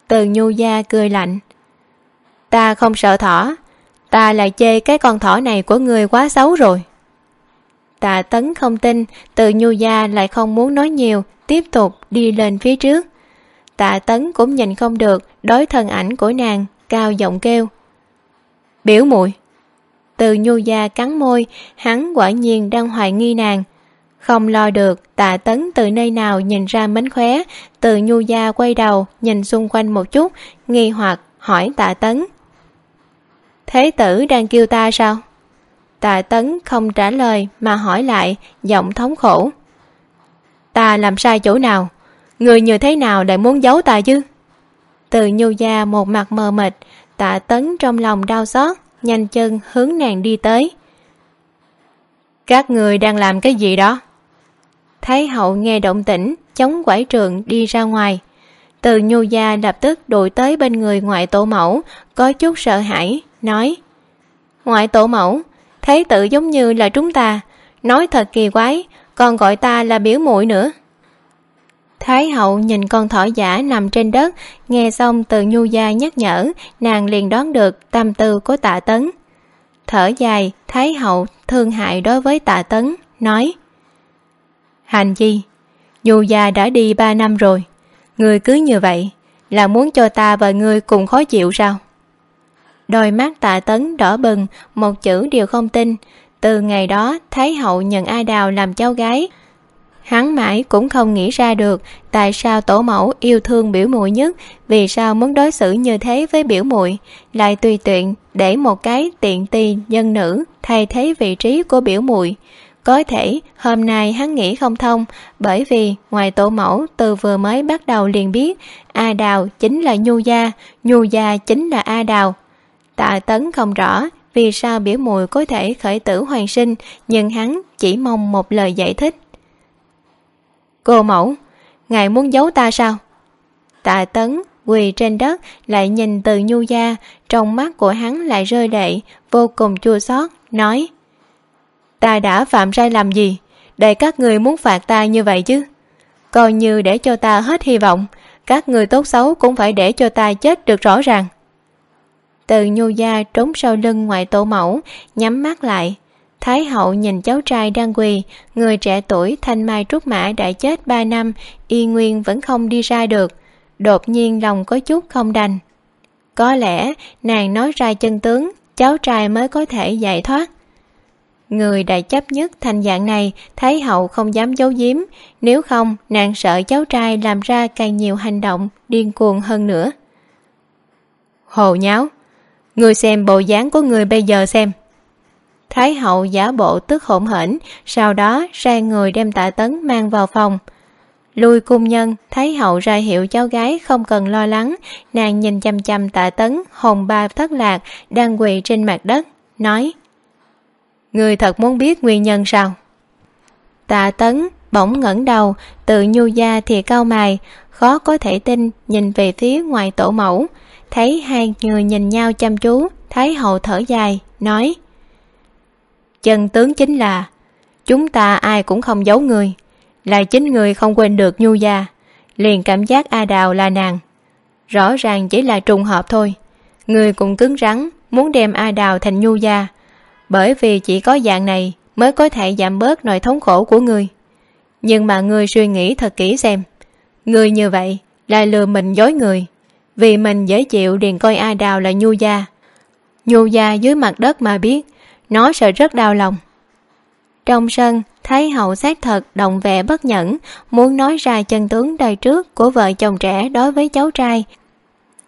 Từ nhu gia cười lạnh ta không sợ thỏ. Ta lại chê cái con thỏ này của người quá xấu rồi. Tạ tấn không tin, từ nhu gia lại không muốn nói nhiều, tiếp tục đi lên phía trước. Tạ tấn cũng nhìn không được, đối thân ảnh của nàng, cao giọng kêu. Biểu muội. Từ nhu gia cắn môi, hắn quả nhiên đang hoài nghi nàng. Không lo được tạ tấn từ nơi nào nhìn ra mánh khóe, từ nhu gia quay đầu, nhìn xung quanh một chút, nghi hoặc hỏi tạ tấn thế tử đang kêu ta sao? Tạ tấn không trả lời mà hỏi lại, giọng thống khổ. Ta làm sai chỗ nào? Người như thế nào lại muốn giấu ta chứ? Từ nhu gia một mặt mờ mịt tạ tấn trong lòng đau xót, nhanh chân hướng nàng đi tới. Các người đang làm cái gì đó? Thái hậu nghe động tĩnh, chống quải trường đi ra ngoài. Từ nhu gia lập tức đuổi tới bên người ngoại tổ mẫu, có chút sợ hãi nói, ngoại tổ mẫu, thế tự giống như là chúng ta. Nói thật kỳ quái, còn gọi ta là biểu muội nữa. Thái hậu nhìn con thỏ giả nằm trên đất, nghe xong từ nhu gia nhắc nhở, nàng liền đoán được tâm tư của tạ tấn. Thở dài, thái hậu thương hại đối với tạ tấn, nói, hành chi nhu gia đã đi ba năm rồi. Người cứ như vậy, là muốn cho ta và ngươi cùng khó chịu sao? Đôi mắt tạ tấn đỏ bừng, một chữ đều không tin. Từ ngày đó, thái hậu nhận a đào làm cháu gái. Hắn mãi cũng không nghĩ ra được tại sao tổ mẫu yêu thương biểu muội nhất, vì sao muốn đối xử như thế với biểu muội. Lại tùy tiện để một cái tiện tì nhân nữ thay thế vị trí của biểu muội. Có thể, hôm nay hắn nghĩ không thông, bởi vì ngoài tổ mẫu từ vừa mới bắt đầu liền biết, a đào chính là nhu gia nhu gia chính là a đào tạ tấn không rõ vì sao biểu mùi có thể khởi tử hoàn sinh, nhưng hắn chỉ mong một lời giải thích. Cô mẫu, ngài muốn giấu ta sao? Tạ tấn quỳ trên đất, lại nhìn từ nhu gia, trong mắt của hắn lại rơi lệ, vô cùng chua xót, nói, ta đã phạm sai lầm gì? Để các người muốn phạt ta như vậy chứ? Coi như để cho ta hết hy vọng, các người tốt xấu cũng phải để cho ta chết được rõ ràng từ nhu gia trốn sau lưng ngoại tổ mẫu, nhắm mắt lại. Thái hậu nhìn cháu trai đang quỳ, người trẻ tuổi thanh mai trúc mã đã chết ba năm, y nguyên vẫn không đi ra được. Đột nhiên lòng có chút không đành. Có lẽ nàng nói ra chân tướng, cháu trai mới có thể giải thoát. Người đã chấp nhất thành dạng này, thái hậu không dám giấu giếm. Nếu không, nàng sợ cháu trai làm ra càng nhiều hành động điên cuồng hơn nữa. Hồ nháo! Người xem bộ dáng của người bây giờ xem. Thái hậu giả bộ tức hổn hển, sau đó sai người đem tạ tấn mang vào phòng. Lui cung nhân, thái hậu ra hiệu cháu gái không cần lo lắng. Nàng nhìn chăm chăm tạ tấn, hồn ba thất lạc, đang quỳ trên mặt đất, nói người thật muốn biết nguyên nhân sao? Tạ tấn bỗng ngẩng đầu tự nhu gia thì cao mài khó có thể tin nhìn về phía ngoài tổ mẫu thấy hai người nhìn nhau chăm chú, thái hậu thở dài, nói, chân tướng chính là, chúng ta ai cũng không giấu người, là chính người không quên được nhu gia, liền cảm giác a đào là nàng. Rõ ràng chỉ là trùng hợp thôi, người cũng cứng rắn, muốn đem a đào thành nhu gia, bởi vì chỉ có dạng này mới có thể giảm bớt nỗi thống khổ của người. Nhưng mà người suy nghĩ thật kỹ xem, người như vậy là lừa mình dối người vì mình dễ chịu liền coi a đào là nhu gia. Nhu gia dưới mặt đất mà biết, nó sợ rất đau lòng. Trong sân, thấy hậu xác thật động vẻ bất nhẫn, muốn nói ra chân tướng đời trước của vợ chồng trẻ đối với cháu trai.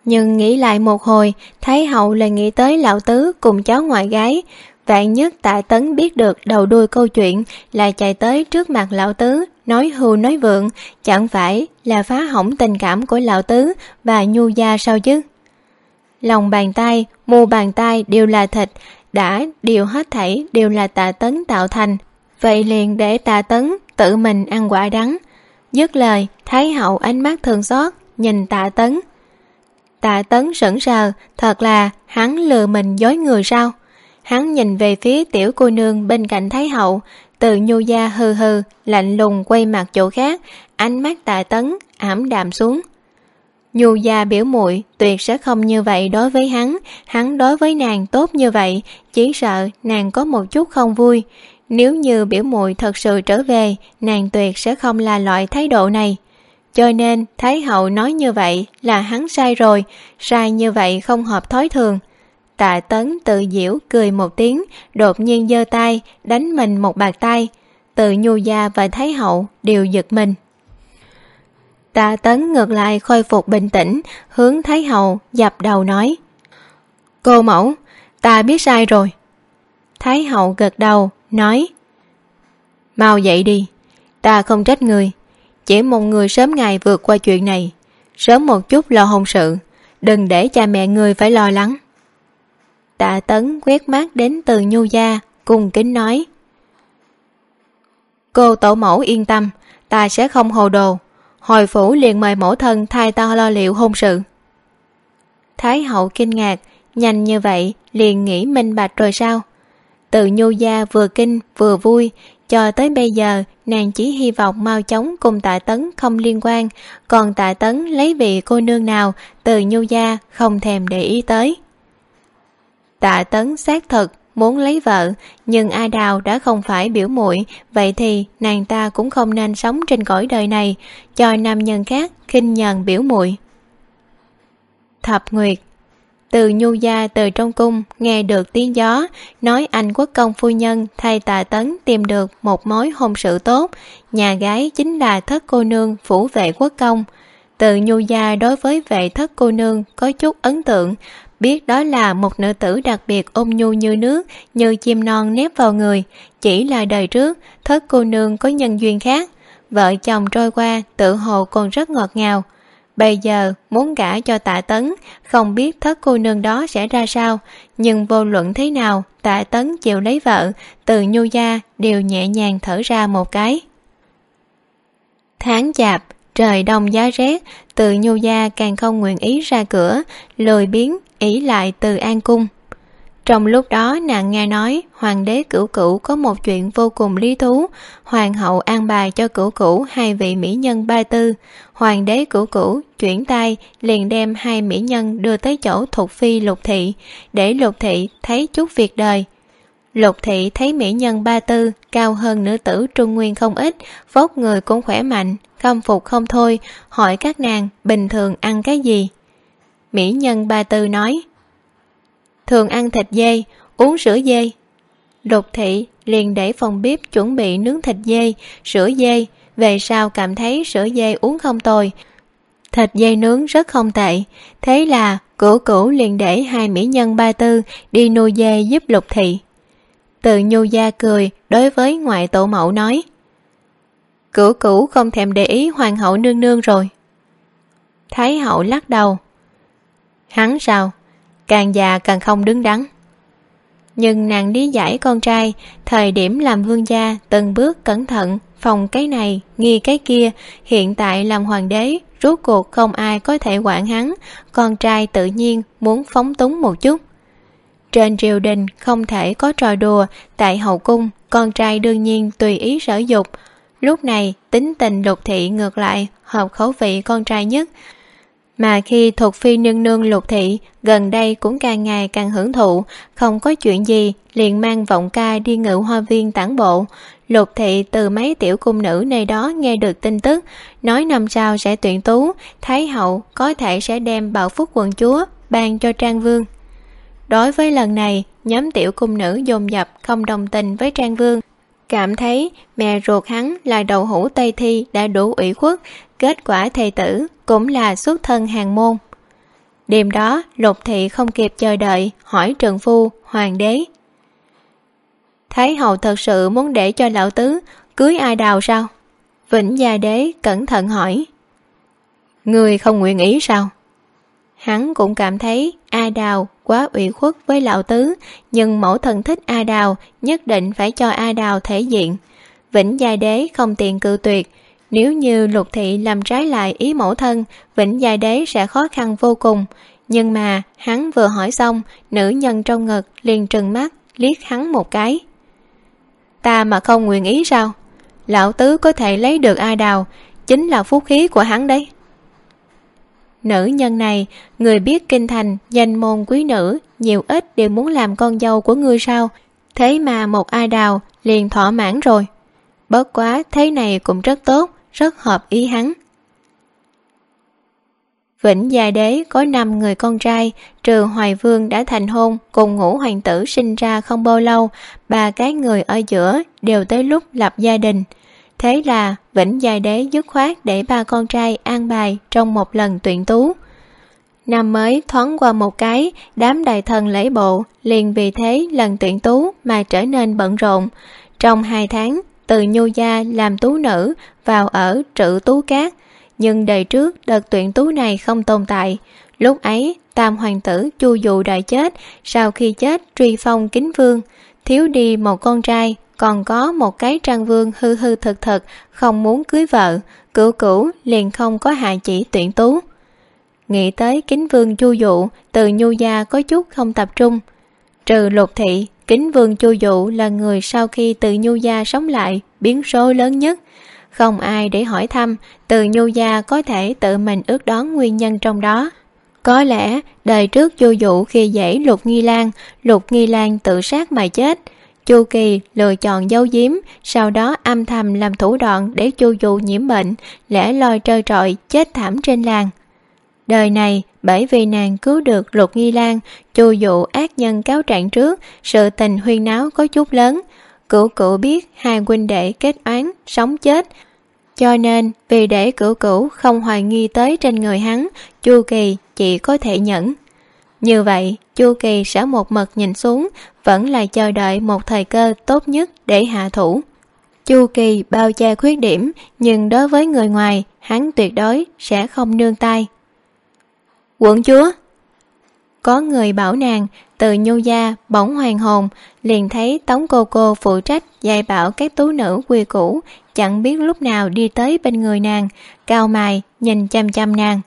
Nhưng nghĩ lại một hồi, thấy hậu lại nghĩ tới lão tứ cùng cháu ngoại gái. Vạn nhất tạ tấn biết được đầu đuôi câu chuyện là chạy tới trước mặt lão tứ nói hưu nói vượng, chẳng phải là phá hỏng tình cảm của lão tứ và nhu gia sao chứ? Lòng bàn tay mu bàn tay đều là thịt, đã điều hết thảy đều là tạ tấn tạo thành. Vậy liền để tạ tấn tự mình ăn quả đắng. Dứt lời, thái hậu ánh mắt thương xót, nhìn tạ tấn. Tạ tấn sững sờ, thật là hắn lừa mình dối người sao? Hắn nhìn về phía tiểu cô nương bên cạnh thái hậu từ nhu gia hừ hừ, lạnh lùng quay mặt chỗ khác, ánh mắt tạ tấn, ảm đạm xuống. Nhu gia biểu muội, tuyệt sẽ không như vậy đối với hắn hắn đối với nàng tốt như vậy, chỉ sợ nàng có một chút không vui. Nếu như biểu muội thật sự trở về, nàng tuyệt sẽ không là loại thái độ này. Cho nên, thái hậu nói như vậy là hắn sai rồi, sai như vậy không hợp thói thường tạ tấn tự diễu cười một tiếng, đột nhiên giơ tay, đánh mình một bạt tay. Từ nhu gia và thái hậu đều giật mình. Tạ tấn ngược lại khôi phục bình tĩnh, hướng thái hậu dập đầu nói, cô mẫu, ta biết sai rồi. Thái hậu gật đầu, nói, mau dậy đi, ta không trách người. Chỉ mong người sớm ngày vượt qua chuyện này, sớm một chút lo hôn sự, đừng để cha mẹ người phải lo lắng tạ tấn quét mắt đến từ nhu gia cùng kính nói. Cô tổ mẫu yên tâm, ta sẽ không hồ đồ. Hồi phủ liền mời mẫu thân thay ta lo liệu hôn sự. Thái hậu kinh ngạc, nhanh như vậy liền nghĩ minh bạch rồi sao? Từ nhu gia vừa kinh vừa vui, cho tới bây giờ nàng chỉ hy vọng mau chóng cùng tạ tấn không liên quan, còn tạ tấn lấy vị cô nương nào từ nhu gia không thèm để ý tới tạ tấn xác thực muốn lấy vợ, nhưng a đào đã không phải biểu muội, vậy thì nàng ta cũng không nên sống trên cõi đời này. Cho nam nhân khác khinh nhờn biểu muội. Thập nguyệt. Từ nhu gia từ trong cung nghe được tiếng gió, nói anh quốc công phu nhân thay Tạ tấn tìm được một mối hôn sự tốt. Nhà gái chính là thất cô nương phủ vệ quốc công. Từ nhu gia đối với vệ thất cô nương có chút ấn tượng biết đó là một nữ tử đặc biệt ôm nhu như nước, như chim non nép vào người. Chỉ là đời trước, thất cô nương có nhân duyên khác. Vợ chồng trôi qua, tự hồ còn rất ngọt ngào. Bây giờ, muốn gả cho tạ tấn, không biết thất cô nương đó sẽ ra sao. Nhưng vô luận thế nào, tạ tấn chịu lấy vợ, từ nhu gia đều nhẹ nhàng thở ra một cái. Tháng chạp trời đông giá rét, từ nhu gia càng không nguyện ý ra cửa, lười biếng ỷ lại từ an cung. Trong lúc đó, nàng nghe nói hoàng đế cửu cửu có một chuyện vô cùng lý thú, hoàng hậu an bài cho cửu cửu hai vị mỹ nhân ba tư. Hoàng đế cửu cửu chuyển tay, liền đem hai mỹ nhân đưa tới chỗ thục phi lục thị, để lục thị thấy chút việc đời lục thị thấy mỹ nhân ba tư cao hơn nữ tử trung nguyên không ít, vóc người cũng khỏe mạnh, khâm phục không thôi, hỏi các nàng bình thường ăn cái gì. Mỹ nhân ba tư nói, thường ăn thịt dê, uống sữa dê. Lục thị liền để phòng bếp chuẩn bị nướng thịt dê, sữa dê, về sau cảm thấy sữa dê uống không tồi. Thịt dê nướng rất không tệ, thế là cửu cửu liền để hai mỹ nhân ba tư đi nuôi dê giúp lục thị từ nhu gia cười, đối với ngoại tổ mẫu nói. Cửu cửu không thèm để ý hoàng hậu nương nương rồi. Thái hậu lắc đầu. Hắn sao? Càng già càng không đứng đắn. Nhưng nàng lý giải con trai, thời điểm làm vương gia từng bước cẩn thận, phòng cái này, nghi cái kia, hiện tại làm hoàng đế, rốt cuộc không ai có thể quản hắn. Con trai tự nhiên muốn phóng túng một chút trên triều đình không thể có trò đùa tại hậu cung, con trai đương nhiên tùy ý sở dục. Lúc này, tính tình lục thị ngược lại, hợp khẩu vị con trai nhất. Mà khi thuộc phi nương nương lục thị, gần đây cũng càng ngày càng hưởng thụ, không có chuyện gì, liền mang vọng ca đi ngự hoa viên tản bộ. Lục thị từ mấy tiểu cung nữ nơi đó nghe được tin tức, nói năm sau sẽ tuyển tú, thái hậu có thể sẽ đem bảo phúc quận chúa ban cho trang vương đối với lần này, nhóm tiểu cung nữ dồn dập, không đồng tình với trang vương. Cảm thấy mẹ ruột hắn là đầu hũ tây thi đã đủ ủy khuất, kết quả thầy tử cũng là xuất thân hàng môn. Đêm đó, lục thị không kịp chờ đợi, hỏi trần phu, hoàng đế, thái hậu thật sự muốn để cho lão tứ cưới ai đào sao? Vĩnh gia đế cẩn thận hỏi. Người không nguyện ý sao? Hắn cũng cảm thấy a đào quá ủy khuất với lão tứ, nhưng mẫu thần thích a đào nhất định phải cho a đào thể diện. Vĩnh gia đế không tiện cự tuyệt. Nếu như lục thị làm trái lại ý mẫu thân, vĩnh gia đế sẽ khó khăn vô cùng. Nhưng mà, hắn vừa hỏi xong, nữ nhân trong ngực liền trừng mắt, liếc hắn một cái. Ta mà không nguyện ý sao? Lão tứ có thể lấy được a đào, chính là phúc khí của hắn đấy nữ nhân này, người biết kinh thành, danh môn quý nữ, nhiều ít đều muốn làm con dâu của ngươi sao? Thế mà một ai đào, liền thỏa mãn rồi. Bớt quá thế này cũng rất tốt, rất hợp ý hắn. Vĩnh gia đế có năm người con trai, trừ hoài vương đã thành hôn, cùng ngũ hoàng tử sinh ra không bao lâu, ba cái người ở giữa đều tới lúc lập gia đình thế là vĩnh Giai đế dứt khoát để ba con trai an bài trong một lần tuyển tú. Năm mới thoáng qua một cái, đám đại thần lễ bộ liền vì thế lần tuyển tú mà trở nên bận rộn. Trong hai tháng, từ nhu gia làm tú nữ vào ở trữ tú cát. Nhưng đời trước đợt tuyển tú này không tồn tại. Lúc ấy, tam hoàng tử chu dù đại chết, sau khi chết truy phong kính vương, thiếu đi một con trai còn có một cái trang vương hư hư thực thực, không muốn cưới vợ, cửu cửu liền không có hạ chỉ tuyển tú. Nghĩ tới kính vương chu dụ, từ nhu gia có chút không tập trung. Trừ lục thị, kính vương chu dụ là người sau khi từ nhu gia sống lại biến số lớn nhất. Không ai để hỏi thăm, từ nhu gia có thể tự mình ước đoán nguyên nhân trong đó. Có lẽ đời trước chu dụ khi dễ lục nghi lan, lục nghi lan tự sát mà chết chu kỳ lựa chọn giấu giếm, sau đó âm thầm làm thủ đoạn để chu du nhiễm bệnh lẽ loi trơ trọi, chết thảm trên làng. Đời này, bởi vì nàng cứu được lục nghi lan, chu dụ ác nhân cáo trạng trước, sự tình huyên náo có chút lớn. Cửu cửu biết hai huynh đệ kết oán, sống chết. Cho nên, vì để cửu cửu không hoài nghi tới trên người hắn, chu kỳ chỉ có thể nhẫn như vậy, chu kỳ sẽ một mực nhìn xuống, vẫn là chờ đợi một thời cơ tốt nhất để hạ thủ. Chu kỳ bao che khuyết điểm, nhưng đối với người ngoài, hắn tuyệt đối sẽ không nương tay. Quận chúa, có người bảo nàng, từ nhu gia bỗng hoàng hồn, liền thấy tống cô cô phụ trách dạy bảo các tú nữ quy cũ chẳng biết lúc nào đi tới bên người nàng, cao mài nhìn chăm chăm nàng.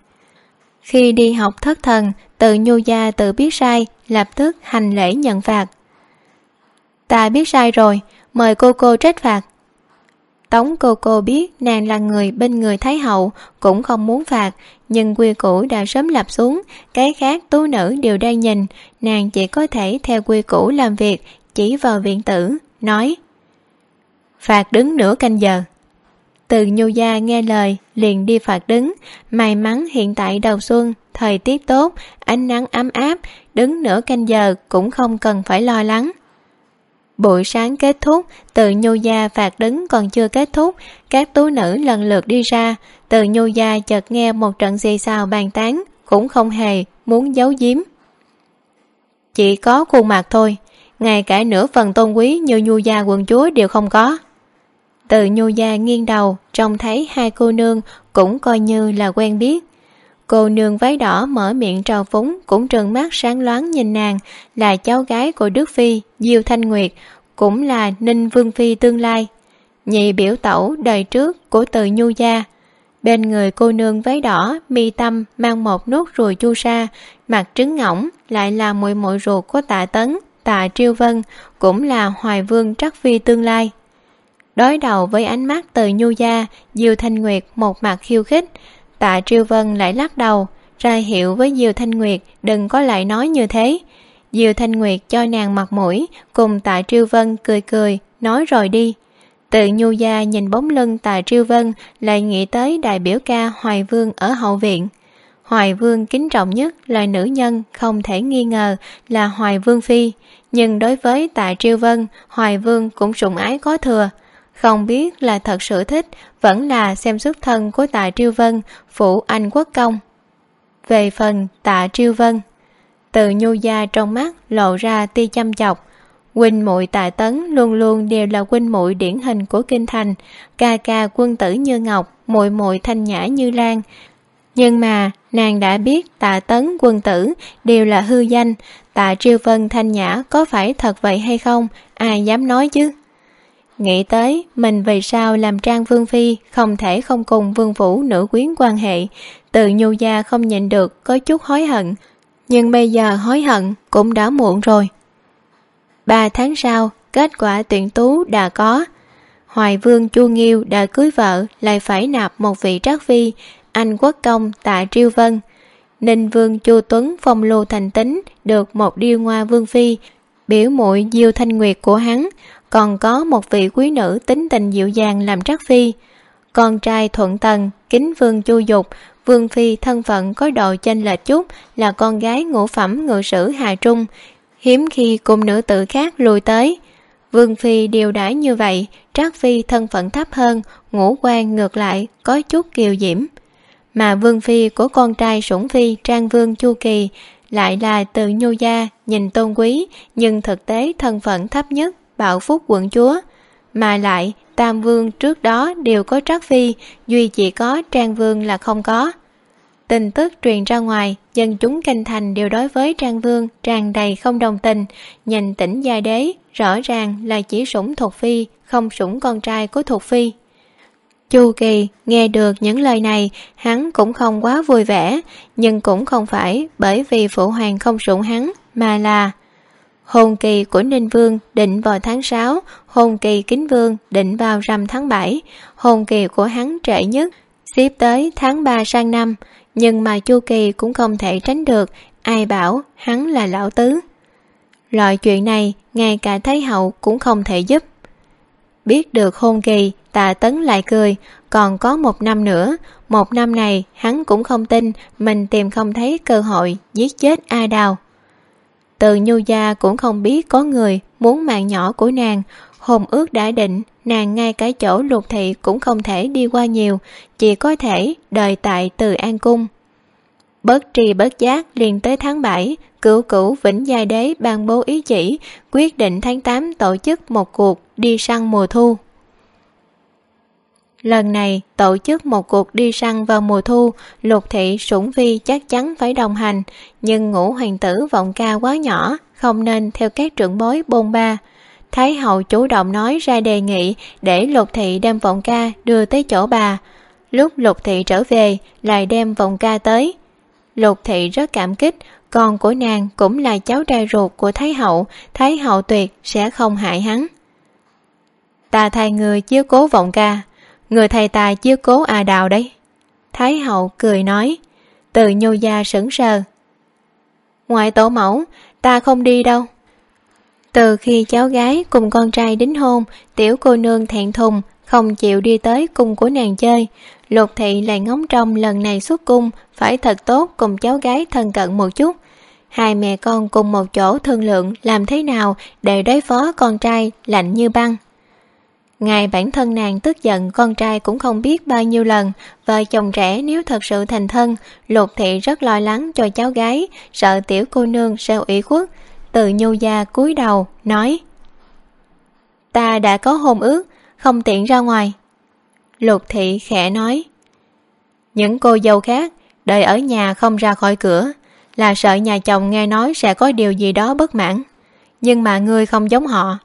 Khi đi học thất thần từ nhu gia tự biết sai, lập tức hành lễ nhận phạt. Ta biết sai rồi, mời cô cô trách phạt. Tống cô cô biết nàng là người bên người thái hậu, cũng không muốn phạt, nhưng quy củ đã sớm lập xuống, cái khác tú nữ đều đang nhìn, nàng chỉ có thể theo quy củ làm việc, chỉ vào viện tử, nói, phạt đứng nửa canh giờ từ nhu gia nghe lời, liền đi phạt đứng. May mắn hiện tại đầu xuân, thời tiết tốt, ánh nắng ấm áp, đứng nửa canh giờ cũng không cần phải lo lắng. Buổi sáng kết thúc, từ nhu gia phạt đứng còn chưa kết thúc, các tú nữ lần lượt đi ra. Từ nhu gia chợt nghe một trận xì xào bàn tán, cũng không hề muốn giấu giếm. Chỉ có khuôn mặt thôi, ngay cả nửa phần tôn quý như nhu gia quần chúa đều không có từ nhu gia nghiêng đầu, trông thấy hai cô nương cũng coi như là quen biết. Cô nương váy đỏ mở miệng trào phúng, cũng trừng mắt sáng loáng nhìn nàng, là cháu gái của đức phi, diêu thanh nguyệt, cũng là ninh vương phi tương lai. Nhị biểu tẩu đời trước của từ nhu gia. Bên người cô nương váy đỏ, mi tâm, mang một nốt ruồi chu sa, mặt trứng ngỗng, lại là muội muội ruột của tạ tấn, tạ triêu vân, cũng là hoài vương trắc phi tương lai đối đầu với ánh mắt từ nhu gia, diêu thanh nguyệt một mặt khiêu khích. Tạ triêu vân lại lắc đầu, ra hiệu với diêu thanh nguyệt, đừng có lại nói như thế. Diêu thanh nguyệt cho nàng mặt mũi, cùng tạ triêu vân cười cười, nói rồi đi. Tự nhu gia nhìn bóng lưng tạ triêu vân, lại nghĩ tới đại biểu ca hoài vương ở hậu viện. Hoài vương kính trọng nhất là nữ nhân, không thể nghi ngờ là hoài vương phi. Nhưng đối với tạ triêu vân, hoài vương cũng sủng ái có thừa không biết là thật sự thích, vẫn là xem xuất thân của tạ triêu vân phụ anh quốc công. Về phần tạ triêu vân, từ nhu gia trong mắt lộ ra tia chăm chọc. Huynh muội tạ tấn luôn luôn đều là huynh muội điển hình của kinh thành, ca ca quân tử như ngọc, muội muội thanh nhã như lan. Nhưng mà, nàng đã biết tạ tấn quân tử đều là hư danh. Tạ triêu vân thanh nhã có phải thật vậy hay không, ai dám nói chứ? Nghĩ tới, mình vì sao làm trang vương phi, không thể không cùng vương phủ nữ quyến quan hệ. Từ nhu gia không nhịn được, có chút hối hận. Nhưng bây giờ hối hận cũng đã muộn rồi. Ba tháng sau, kết quả tuyển tú đã có. Hoài vương chu nghiêu đã cưới vợ, lại phải nạp một vị trác phi, anh quốc công tạ triêu vân. Ninh vương chu tuấn phong lưu thành tính, được một điêu ngoa vương phi, biểu muội diêu thanh nguyệt của hắn còn có một vị quý nữ tính tình dịu dàng làm trắc phi. Con trai thuận tần, kính vương chu dục, vương phi thân phận có độ chênh lệch chút là con gái ngũ phẩm ngự sử hà trung. Hiếm khi cùng nữ tử khác lùi tới. Vương phi điều đãi như vậy, trác phi thân phận thấp hơn, ngũ quan ngược lại có chút kiều diễm. Mà vương phi của con trai sủng phi trang vương chu kỳ lại là từ nhu gia, nhìn tôn quý, nhưng thực tế thân phận thấp nhất bạo phúc quận chúa, mà lại tam vương trước đó đều có trắc phi, duy chỉ có trang vương là không có. Tin tức truyền ra ngoài, dân chúng kinh thành đều đối với trang vương tràn đầy không đồng tình, nhìn tỉnh gia đế rõ ràng là chỉ sủng thục phi, không sủng con trai của thục phi. Chu kỳ nghe được những lời này, hắn cũng không quá vui vẻ, nhưng cũng không phải bởi vì phụ hoàng không sủng hắn, mà là hôn kỳ của ninh vương định vào tháng sáu hôn kỳ kính vương định vào rằm tháng bảy. Hôn kỳ của hắn trễ nhất xếp tới tháng ba sang năm. Nhưng mà chu kỳ cũng không thể tránh được, ai bảo hắn là lão tứ. Loại chuyện này ngay cả thái hậu cũng không thể giúp. Biết được hôn kỳ tạ tấn lại cười, còn có một năm nữa. Một năm này hắn cũng không tin, mình tìm không thấy cơ hội giết chết a đào từ nhu gia cũng không biết có người muốn mạng nhỏ của nàng. Hồn ước đã định, nàng ngay cái chỗ lục thị cũng không thể đi qua nhiều, chỉ có thể đợi tại từ an cung. Bất tri bất giác liền tới tháng bảy, cửu cửu vĩnh giai đế ban bố ý chỉ, quyết định tháng tám tổ chức một cuộc đi săn mùa thu lần này, tổ chức một cuộc đi săn vào mùa thu, lục thị, sủng vi chắc chắn phải đồng hành. Nhưng ngũ hoàng tử vọng ca quá nhỏ, không nên theo các trưởng bối bôn ba. Thái hậu chủ động nói ra đề nghị để lục thị đem vọng ca đưa tới chỗ bà. Lúc lục thị trở về, lại đem vọng ca tới. Lục thị rất cảm kích, con của nàng cũng là cháu trai ruột của thái hậu thái hậu tuyệt sẽ không hại hắn. Ta thay người chiếu cố vọng ca người thầy tài chiếu cố à đào đấy. Thái hậu cười nói, từ nhô gia sững sờ. Ngoại tổ mẫu, ta không đi đâu. Từ khi cháu gái cùng con trai đính hôn, tiểu cô nương thẹn thùng, không chịu đi tới cung của nàng chơi. Lục thị lại ngóng trông lần này xuất cung, phải thật tốt cùng cháu gái thân cận một chút. Hai mẹ con cùng một chỗ thương lượng làm thế nào để đối phó con trai lạnh như băng ngài bản thân nàng tức giận, con trai cũng không biết bao nhiêu lần. Vợ chồng trẻ nếu thật sự thành thân lục thị rất lo lắng cho cháu gái, sợ tiểu cô nương sẽ ủy khuất. Từ nhu gia cúi đầu, nói, ta đã có hôn ước, không tiện ra ngoài. Lục thị khẽ nói, những cô dâu khác, đợi ở nhà không ra khỏi cửa, là sợ nhà chồng nghe nói sẽ có điều gì đó bất mãn. Nhưng mà ngươi không giống họ,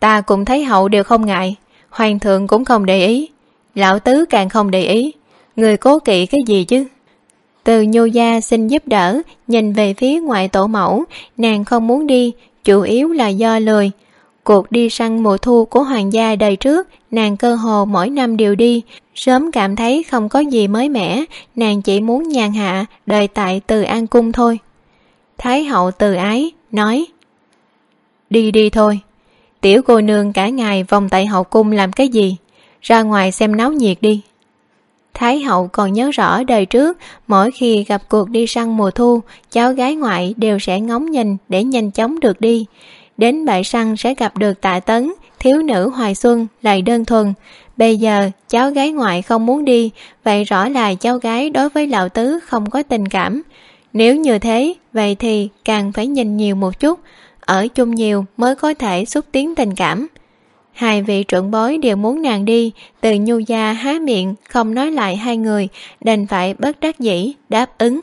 ta cũng thấy hậu đều không ngại hoàng thượng cũng không để ý. Lão tứ càng không để ý. Người cố kỵ cái gì chứ? Từ nhô gia xin giúp đỡ, nhìn về phía ngoại tổ mẫu, nàng không muốn đi, chủ yếu là do lười cuộc đi săn mùa thu của hoàng gia đời trước, nàng cơ hồ mỗi năm đều đi, sớm cảm thấy không có gì mới mẻ, nàng chỉ muốn nhàn hạ đời tại từ an cung thôi. Thái hậu từ ái, nói, đi đi thôi tiểu cô nương cả ngày vòng tại hậu cung làm cái gì? Ra ngoài xem náo nhiệt đi. Thái hậu còn nhớ rõ đời trước, mỗi khi gặp cuộc đi săn mùa thu, cháu gái ngoại đều sẽ ngóng nhìn để nhanh chóng được đi. Đến bãi săn sẽ gặp được tạ tấn, thiếu nữ hoài xuân lại đơn thuần. Bây giờ cháu gái ngoại không muốn đi, vậy rõ là cháu gái đối với lão tứ không có tình cảm. Nếu như thế, vậy thì càng phải nhìn nhiều một chút ở chung nhiều mới có thể xúc tiến tình cảm. Hai vị trưởng bối đều muốn nàng đi, từ nhu gia há miệng, không nói lại hai người, đành phải bất đắc dĩ đáp ứng.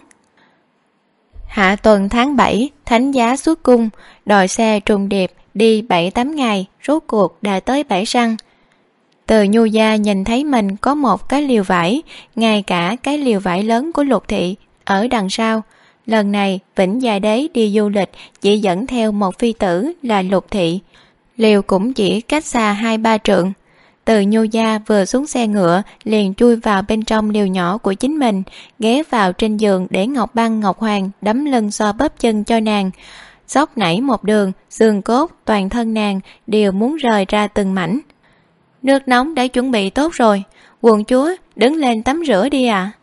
Hạ tuần tháng bảy, thánh giá xuất cung, đòi xe trùng điệp đi bảy tám ngày, rốt cuộc đã tới bảy săn từ nhu gia nhìn thấy mình có một cái liều vải, ngay cả cái liều vải lớn của lục thị ở đằng sau lần này, vĩnh gia đế đi du lịch chỉ dẫn theo một phi tử là lục thị. Liều cũng chỉ cách xa hai ba trượng. Từ nhu gia vừa xuống xe ngựa, liền chui vào bên trong liều nhỏ của chính mình, ghé vào trên giường để ngọc băng, ngọc hoàng đấm lưng so bóp chân cho nàng. Dốc nảy một đường, xương cốt, toàn thân nàng đều muốn rời ra từng mảnh. Nước nóng đã chuẩn bị tốt rồi. Quần chúa, đứng lên tắm rửa đi ạ. à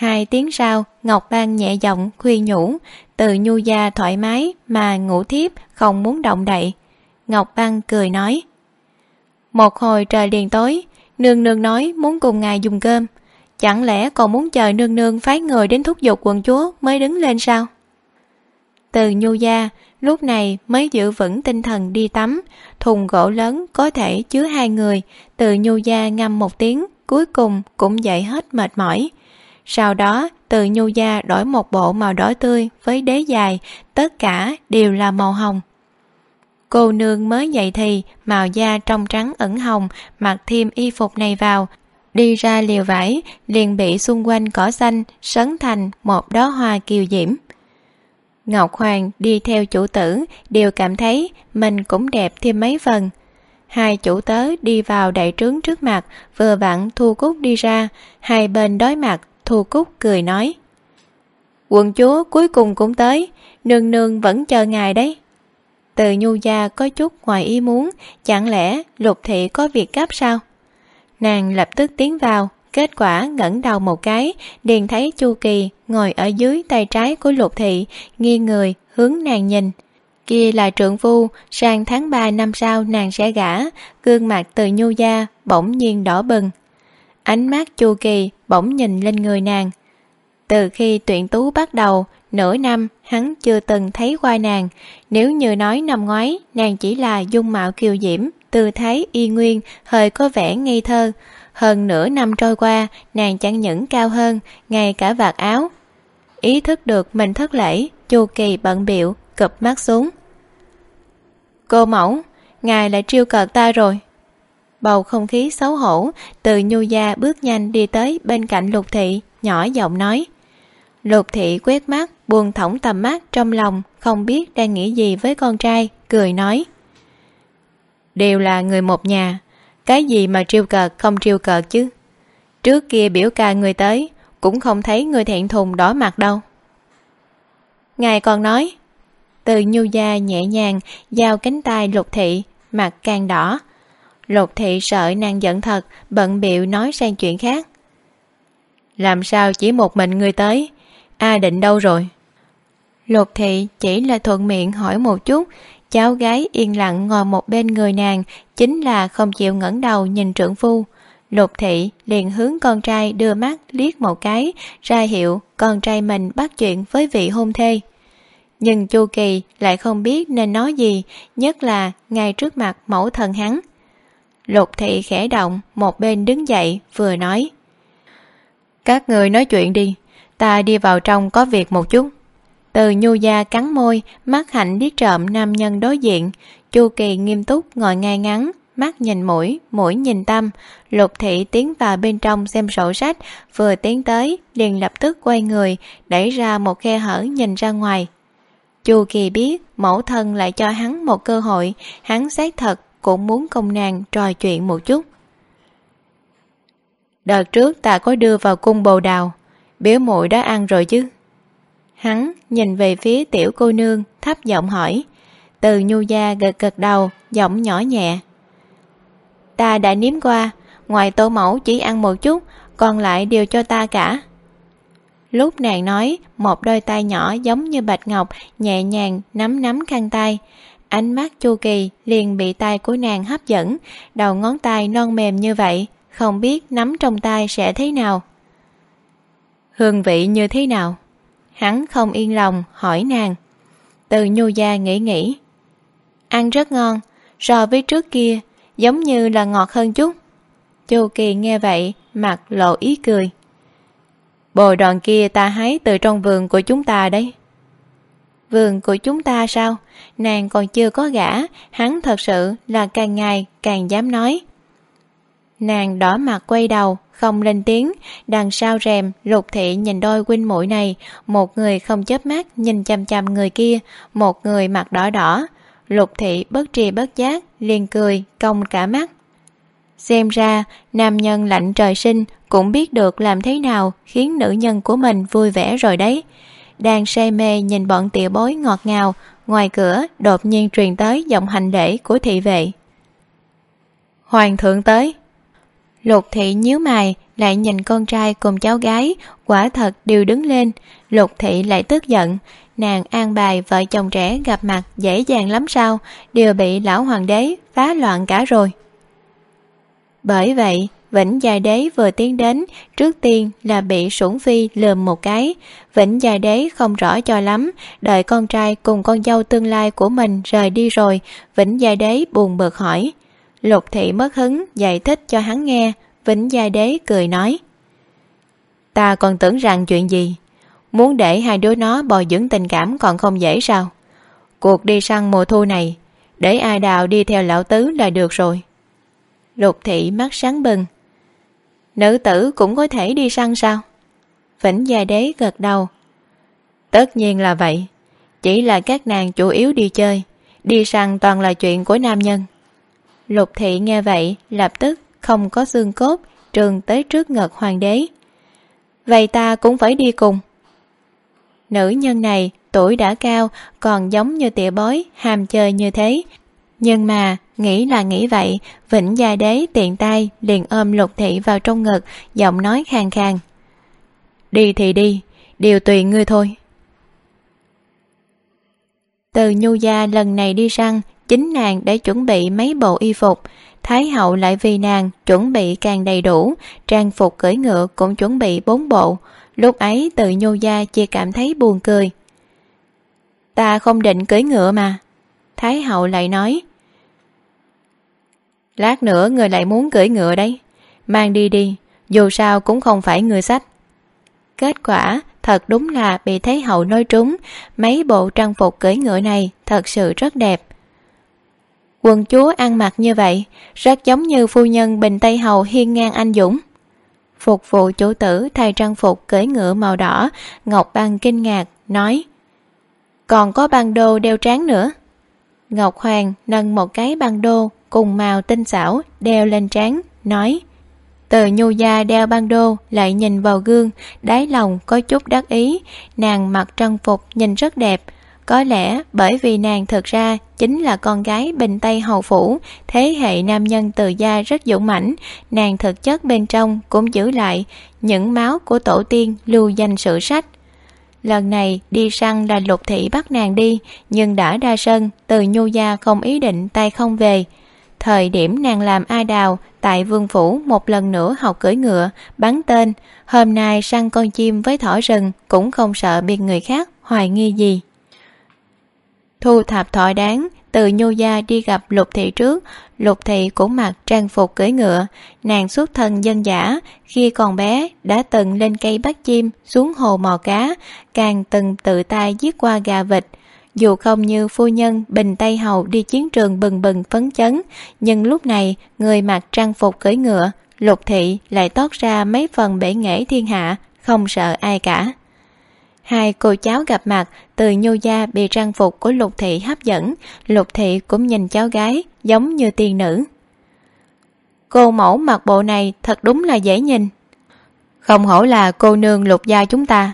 hai tiếng sau, ngọc Lan nhẹ giọng khuyên nhủ, từ nhu gia thoải mái mà ngủ thiếp, không muốn động đậy. Ngọc Lan cười nói, một hồi trời liền tối, nương nương nói muốn cùng ngài dùng cơm. Chẳng lẽ còn muốn chờ nương nương phái người đến thúc giục quần chúa mới đứng lên sao? Từ nhu gia, lúc này mới giữ vững tinh thần đi tắm, thùng gỗ lớn có thể chứa hai người. Từ nhu gia ngâm một tiếng, cuối cùng cũng dậy hết mệt mỏi sau đó, từ nhu gia đổi một bộ màu đỏ tươi với đế dài, tất cả đều là màu hồng. Cô nương mới dậy thì, màu da trong trắng ẩn hồng, mặc thêm y phục này vào, đi ra liều vải, liền bị xung quanh cỏ xanh sấn thành một đóa hoa kiều diễm. Ngọc hoàng đi theo chủ tử, đều cảm thấy mình cũng đẹp thêm mấy phần. Hai chủ tớ đi vào đại trướng trước mặt, vừa vặn thu cúc đi ra, hai bên đối mặt thu cúc cười nói. Quận chúa cuối cùng cũng tới, nương nương vẫn chờ ngài đấy. Từ nhu gia có chút ngoài ý muốn, chẳng lẽ lục thị có việc gấp sao? Nàng lập tức tiến vào, kết quả ngẩng đầu một cái, liền thấy chu kỳ ngồi ở dưới tay trái của lục thị, nghiêng người hướng nàng nhìn. Kia là trượng phu, sang tháng ba năm sau nàng sẽ gả, gương mặt từ nhu gia bỗng nhiên đỏ bừng ánh mắt chu kỳ bỗng nhìn lên người nàng. Từ khi tuyển tú bắt đầu, nửa năm, hắn chưa từng thấy qua nàng. Nếu như nói năm ngoái, nàng chỉ là dung mạo kiều diễm, tư thái y nguyên, hơi có vẻ ngây thơ. Hơn nửa năm trôi qua, nàng chẳng những cao hơn, ngay cả vạt áo. Ý thức được mình thất lễ, chu kỳ bận biệu cụp mắt xuống. Cô mẫu, ngài lại triêu cợt ta rồi bầu không khí xấu hổ, từ nhu gia bước nhanh đi tới bên cạnh lục thị, nhỏ giọng nói. Lục thị quét mắt buồn thõng tầm mắt trong lòng, không biết đang nghĩ gì với con trai, cười nói. Đều là người một nhà, cái gì mà triêu cợt không triêu cợt chứ? Trước kia biểu ca người tới, cũng không thấy người thẹn thùng đỏ mặt đâu. Ngài còn nói, từ nhu gia nhẹ nhàng giao cánh tay lục thị, mặt càng đỏ lục thị sợ nàng giận thật, bận biệu nói sang chuyện khác. Làm sao chỉ một mình người tới? A định đâu rồi? Lục thị chỉ là thuận miệng hỏi một chút. Cháu gái yên lặng ngồi một bên người nàng, chính là không chịu ngẩng đầu nhìn trưởng phu. Lục thị liền hướng con trai đưa mắt liếc một cái, ra hiệu con trai mình bắt chuyện với vị hôn thê. Nhưng chu kỳ lại không biết nên nói gì, nhất là ngay trước mặt mẫu thần hắn lục thị khẽ động, một bên đứng dậy, vừa nói. Các người nói chuyện đi, ta đi vào trong có việc một chút. Từ nhu gia cắn môi, mắt hạnh điếc trộm nam nhân đối diện. Chu kỳ nghiêm túc ngồi ngay ngắn, mắt nhìn mũi mũi nhìn tâm. Lục thị tiến vào bên trong xem sổ sách, vừa tiến tới, liền lập tức quay người, đẩy ra một khe hở nhìn ra ngoài. Chu kỳ biết mẫu thân lại cho hắn một cơ hội, hắn xác thật cũng muốn công nàng trò chuyện một chút. Đợt trước ta có đưa vào cung bồ đào biếu muội đã ăn rồi chứ? Hắn nhìn về phía tiểu cô nương, thấp giọng hỏi. Từ nhu gia gật gật đầu, giọng nhỏ nhẹ. Ta đã nếm qua, ngoài tô mẫu chỉ ăn một chút, còn lại đều cho ta cả. Lúc nàng nói, một đôi tay nhỏ giống như bạch ngọc, nhẹ nhàng nắm nắm khăn tay ánh mắt chu kỳ liền bị tay của nàng hấp dẫn, đầu ngón tay non mềm như vậy, không biết nắm trong tay sẽ thế nào. Hương vị như thế nào? Hắn không yên lòng hỏi nàng. Từ nhu gia nghĩ nghĩ. Ăn rất ngon, so với trước kia, giống như là ngọt hơn chút. Chu kỳ nghe vậy, mặt lộ ý cười. Bồi đoàn kia ta hái từ trong vườn của chúng ta đấy. Vườn của chúng ta sao? Nàng còn chưa có gả, hắn thật sự là càng ngày càng dám nói. Nàng đỏ mặt quay đầu, không lên tiếng, đằng sau rèm, lục thị nhìn đôi huynh mũi này, một người không chớp mắt nhìn chằm chằm người kia, một người mặt đỏ đỏ. Lục thị bất tri bất giác, liền cười, cong cả mắt. Xem ra, nam nhân lạnh trời sinh cũng biết được làm thế nào khiến nữ nhân của mình vui vẻ rồi đấy. Đang say mê nhìn bọn tiểu bối ngọt ngào ngoài cửa, đột nhiên truyền tới giọng hành lễ của thị vệ. Hoàng thượng tới. Lục thị nhíu mày, lại nhìn con trai cùng cháu gái, quả thật đều đứng lên. Lục thị lại tức giận. Nàng an bài vợ chồng trẻ gặp mặt dễ dàng lắm sao, đều bị lão hoàng đế phá loạn cả rồi. Bởi vậy vĩnh Dài đế vừa tiến đến, trước tiên là bị sủng phi lườm một cái. Vĩnh Dài đế không rõ cho lắm, đợi con trai cùng con dâu tương lai của mình rời đi rồi, vĩnh Dài đế buồn bực hỏi. Lục thị mất hứng, giải thích cho hắn nghe, vĩnh Dài đế cười nói. Ta còn tưởng rằng chuyện gì? Muốn để hai đứa nó bồi dưỡng tình cảm còn không dễ sao? Cuộc đi săn mùa thu này, để ai đào đi theo lão tứ là được rồi. Lục thị mắt sáng bừng nữ tử cũng có thể đi săn sao? Vĩnh gia đế gật đầu. Tất nhiên là vậy. Chỉ là các nàng chủ yếu đi chơi. Đi săn toàn là chuyện của nam nhân. Lục thị nghe vậy, lập tức không có xương cốt, trường tới trước ngực hoàng đế. Vậy ta cũng phải đi cùng. Nữ nhân này tuổi đã cao, còn giống như tỉa bói hàm chơi như thế nhưng mà, nghĩ là nghĩ vậy, vĩnh gia đế tiện tay liền ôm lục thị vào trong ngực, giọng nói khàn khàn. Đi thì đi, điều tùy ngươi thôi. Từ nhu gia lần này đi săn, chính nàng để chuẩn bị mấy bộ y phục. Thái hậu lại vì nàng chuẩn bị càng đầy đủ, trang phục cưỡi ngựa cũng chuẩn bị bốn bộ. Lúc ấy từ nhu gia chỉ cảm thấy buồn cười. Ta không định cưỡi ngựa mà. Thái hậu lại nói lát nữa người lại muốn cưỡi ngựa đấy. Mang đi đi, dù sao cũng không phải người sách. Kết quả, thật đúng là bị Thế hậu nói trúng. Mấy bộ trang phục cưỡi ngựa này thật sự rất đẹp. Quần chúa ăn mặc như vậy, rất giống như phu nhân bình tây hầu hiên ngang anh dũng. Phục vụ chủ tử thay trang phục cưỡi ngựa màu đỏ, ngọc băng kinh ngạc, nói, còn có băng đô đeo trán nữa. Ngọc hoàng nâng một cái băng đô cùng màu tinh xảo, đeo lên trán, nói từ nhu gia đeo băng đô, lại nhìn vào gương, đáy lòng có chút đắc ý. Nàng mặc trang phục nhìn rất đẹp. Có lẽ bởi vì nàng thực ra chính là con gái bình tây hầu phủ, thế hệ nam nhân từ gia rất dũng mãnh. Nàng thực chất bên trong cũng giữ lại những máu của tổ tiên lưu danh sử sách. Lần này đi săn là lục thị bắt nàng đi, nhưng đã ra sân, từ nhu gia không ý định tay không về thời điểm nàng làm ai đào, tại vương phủ một lần nữa học cưỡi ngựa, bắn tên. Hôm nay săn con chim với thỏ rừng, cũng không sợ bị người khác hoài nghi gì. Thu thập thọ đáng, từ nhu gia đi gặp lục thị trước. Lục thị cũng mặc trang phục cưỡi ngựa. Nàng xuất thân dân giả khi còn bé đã từng lên cây bắt chim, xuống hồ mò cá, càng từng tự tay giết qua gà vịt dù không như phu nhân, bình tây hầu đi chiến trường bừng bừng phấn chấn, nhưng lúc này, người mặc trang phục cưỡi ngựa, lục thị lại tót ra mấy phần bể nghệ thiên hạ, không sợ ai cả. Hai cô cháu gặp mặt, từ nhô gia bị trang phục của lục thị hấp dẫn, lục thị cũng nhìn cháu gái, giống như tiên nữ. Cô mẫu mặc bộ này thật đúng là dễ nhìn. Không hổ là cô nương lục gia chúng ta.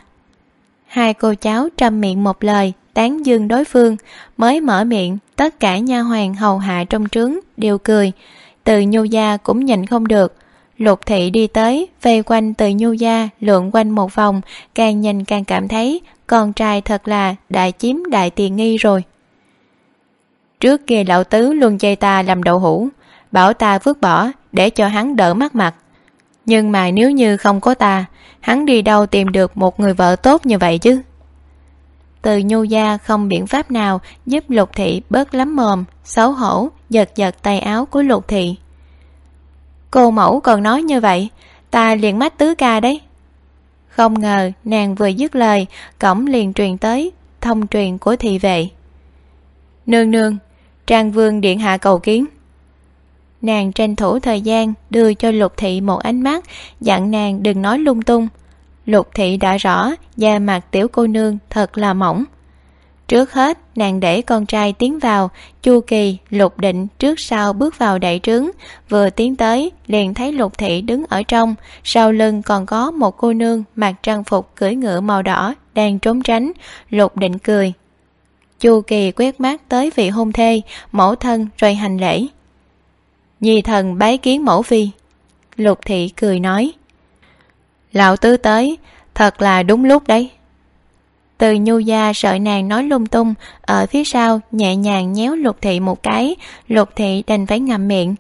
Hai cô cháu trầm miệng một lời tán dương đối phương, mới mở miệng, tất cả nha hoàn hầu hạ trong trướng đều cười. Từ nhu gia cũng nhìn không được. Lục thị đi tới, vây quanh từ nhu gia, lượn quanh một vòng, càng nhìn càng cảm thấy con trai thật là đại chiếm đại tiền nghi rồi. Trước kia lão tứ luôn chê ta làm đậu hũ, bảo ta vứt bỏ để cho hắn đỡ mắt mặt. Nhưng mà nếu như không có ta, hắn đi đâu tìm được một người vợ tốt như vậy chứ? Từ nhu gia không biện pháp nào giúp lục thị bớt lắm mồm, xấu hổ, giật giật tay áo của lục thị. Cô mẫu còn nói như vậy, ta liền mách tứ ca đấy. Không ngờ nàng vừa dứt lời, cổng liền truyền tới thông truyền của thị vệ. Nương nương, trang vương điện hạ cầu kiến. Nàng tranh thủ thời gian đưa cho lục thị một ánh mắt, dặn nàng đừng nói lung tung lục thị đã rõ, da mặt tiểu cô nương thật là mỏng. Trước hết, nàng để con trai tiến vào, chu kỳ, lục định trước sau bước vào đại trướng, vừa tiến tới liền thấy lục thị đứng ở trong, sau lưng còn có một cô nương mặc trang phục cưỡi ngựa màu đỏ đang trốn tránh. Lục định cười. Chu kỳ quét mắt tới vị hôn thê, mẫu thân rồi hành lễ. Nhi thần bái kiến mẫu phi. Lục thị cười nói lão tứ tới, thật là đúng lúc đấy. Từ nhu gia sợ nàng nói lung tung, ở phía sau nhẹ nhàng nhéo lục thị một cái, lục thị đành phải ngậm miệng.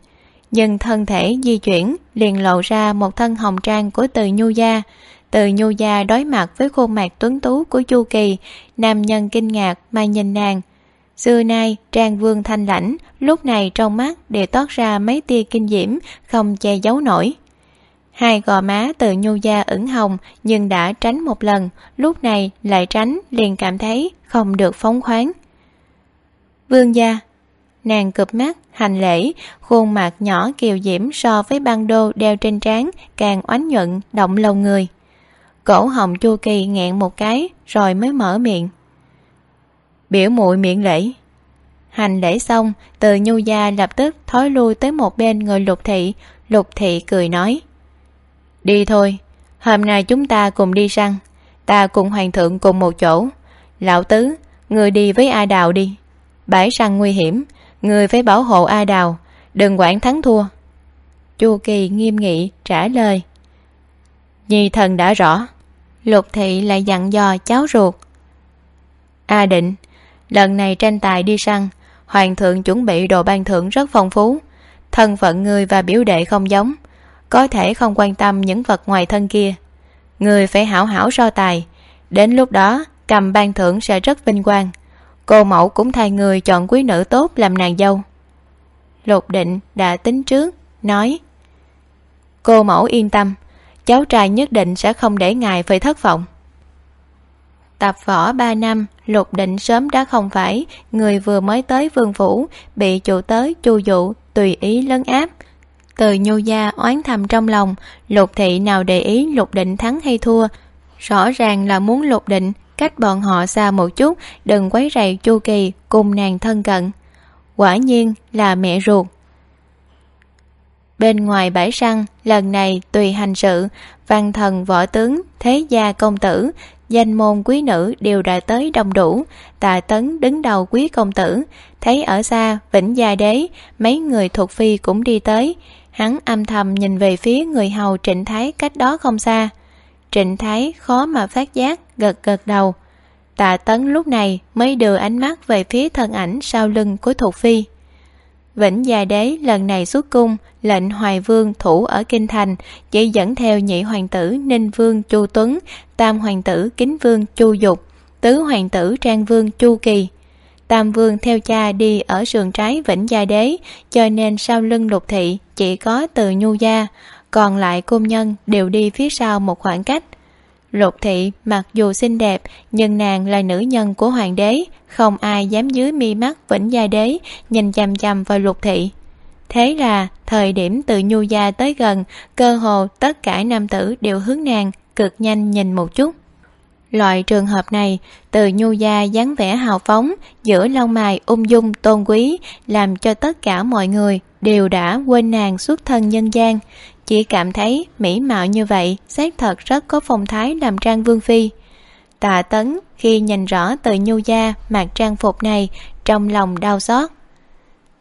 Nhưng thân thể di chuyển, liền lộ ra một thân hồng trang của từ nhu gia. Từ nhu gia đối mặt với khuôn mặt tuấn tú của chu kỳ, nam nhân kinh ngạc mà nhìn nàng. Xưa nay, trang vương thanh lãnh, lúc này trong mắt đều toát ra mấy tia kinh diễm, không che giấu nổi hai gò má từ nhu da ửng hồng nhưng đã tránh một lần, lúc này lại tránh liền cảm thấy không được phóng khoáng. Vương gia, nàng cụp mắt, hành lễ, khuôn mặt nhỏ kiều diễm so với băng đô đeo trên trán càng oánh nhuận, động lòng người. Cổ hồng chu kỳ nghẹn một cái rồi mới mở miệng. Biểu muội miệng lễ. Hành lễ xong, từ nhu gia lập tức thói lui tới một bên người lục thị. Lục thị cười nói đi thôi, hôm nay chúng ta cùng đi săn. Ta cùng hoàng thượng cùng một chỗ. Lão tứ người đi với a đào đi. Bãi săn nguy hiểm người phải bảo hộ a đào, đừng quản thắng thua. Chu kỳ nghiêm nghị trả lời. Nhi thần đã rõ, lục thị lại dặn dò cháu ruột. A định, lần này tranh tài đi săn, hoàng thượng chuẩn bị đồ ban thưởng rất phong phú. Thân phận người và biểu đệ không giống có thể không quan tâm những vật ngoài thân kia. Người phải hảo hảo so tài. Đến lúc đó, cầm ban thưởng sẽ rất vinh quang. Cô mẫu cũng thay người chọn quý nữ tốt làm nàng dâu. Lục định đã tính trước, nói, cô mẫu yên tâm, cháu trai nhất định sẽ không để ngài phải thất vọng. Tập võ ba năm, lục định sớm đã không phải người vừa mới tới vương phủ, bị chủ tới chu dụ tùy ý lấn áp từ nhu gia oán thầm trong lòng, lục thị nào để ý lục định thắng hay thua. Rõ ràng là muốn lục định, cách bọn họ xa một chút, đừng quấy rầy chu kỳ cùng nàng thân cận. Quả nhiên là mẹ ruột. Bên ngoài bãi săn, lần này tùy hành sự, văn thần võ tướng, thế gia công tử, danh môn quý nữ đều đã tới đông đủ. Tạ tấn đứng đầu quý công tử, thấy ở xa vĩnh gia đế, mấy người thuộc phi cũng đi tới hắn âm thầm nhìn về phía người hầu trịnh thái cách đó không xa. Trịnh thái khó mà phát giác, gật gật đầu. Tạ tấn lúc này mới đưa ánh mắt về phía thân ảnh sau lưng của thục phi. Vĩnh gia đế lần này xuất cung, lệnh hoài vương thủ ở kinh thành, chỉ dẫn theo nhị hoàng tử ninh vương chu tuấn, tam hoàng tử kính vương chu dục, tứ hoàng tử trang vương chu kỳ tam vương theo cha đi ở sườn trái vĩnh gia đế, cho nên sau lưng lục thị chỉ có từ nhu gia, còn lại cung nhân đều đi phía sau một khoảng cách. Lục thị mặc dù xinh đẹp, nhưng nàng là nữ nhân của hoàng đế, không ai dám dưới mi mắt vĩnh gia đế, nhìn chằm chằm vào lục thị. Thế là thời điểm từ nhu gia tới gần, cơ hồ tất cả nam tử đều hướng nàng cực nhanh nhìn một chút loại trường hợp này, từ nhu gia dáng vẻ hào phóng giữa lông mày ung dung, tôn quý làm cho tất cả mọi người đều đã quên nàng xuất thân nhân gian. Chỉ cảm thấy mỹ mạo như vậy, xác thật rất có phong thái làm trang vương phi. Tạ tấn khi nhìn rõ từ nhu gia mặc trang phục này, trong lòng đau xót.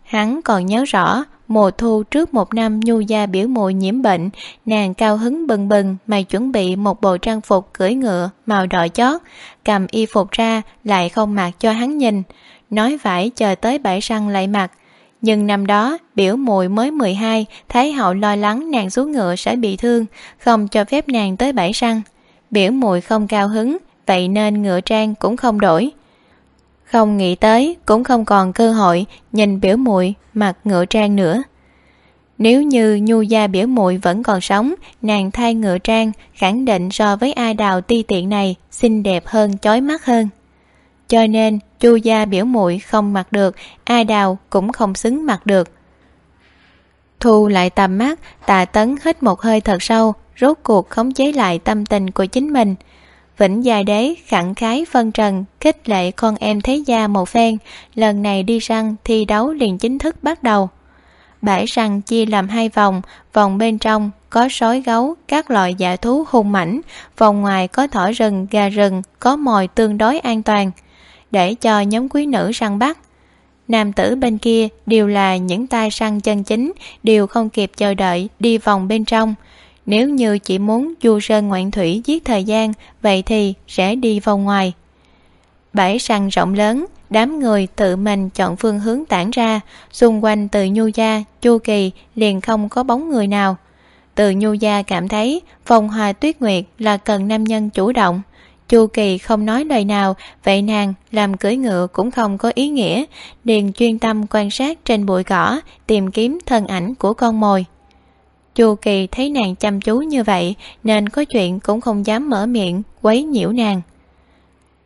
Hắn còn nhớ rõ mùa thu trước một năm nhu gia biểu muội nhiễm bệnh, nàng cao hứng bừng bừng mà chuẩn bị một bộ trang phục cưỡi ngựa màu đỏ chót, cầm y phục ra lại không mặc cho hắn nhìn. Nói phải chờ tới bãi săn lại mặc. Nhưng năm đó, biểu muội mới mười hai, thái hậu lo lắng nàng xuống ngựa sẽ bị thương, không cho phép nàng tới bãi săn. Biểu muội không cao hứng, vậy nên ngựa trang cũng không đổi không nghĩ tới, cũng không còn cơ hội nhìn biểu muội mặc ngựa trang nữa. Nếu như nhu gia biểu muội vẫn còn sống, nàng thay ngựa trang khẳng định so với ai đào ti tiện này xinh đẹp hơn, chói mắt hơn. Cho nên, chu gia biểu muội không mặc được, ai đào cũng không xứng mặc được. Thu lại tầm mắt tạ tấn hít một hơi thật sâu, rốt cuộc khống chế lại tâm tình của chính mình vĩnh dài đế khẳng khái phân trần, khích lệ con em thế gia một phen. Lần này đi săn thi đấu liền chính thức bắt đầu. Bãi săn chia làm hai vòng vòng bên trong có sói gấu, các loại dạ thú hung mãnh, vòng ngoài có thỏ rừng, gà rừng, có mồi tương đối an toàn. Để cho nhóm quý nữ săn bắt. Nam tử bên kia đều là những tay săn chân chính, đều không kịp chờ đợi, đi vòng bên trong nếu như chỉ muốn du sơn ngoạn thủy giết thời gian, vậy thì sẽ đi vào ngoài. Bãi săn rộng lớn, đám người tự mình chọn phương hướng tản ra, xung quanh từ nhu gia, chu kỳ liền không có bóng người nào. Từ nhu gia cảm thấy phòng hòa tuyết nguyệt là cần nam nhân chủ động. Chu kỳ không nói lời nào, vậy nàng làm cưỡi ngựa cũng không có ý nghĩa, liền chuyên tâm quan sát trên bụi cỏ, tìm kiếm thân ảnh của con mồi chu kỳ thấy nàng chăm chú như vậy, nên có chuyện cũng không dám mở miệng, quấy nhiễu nàng.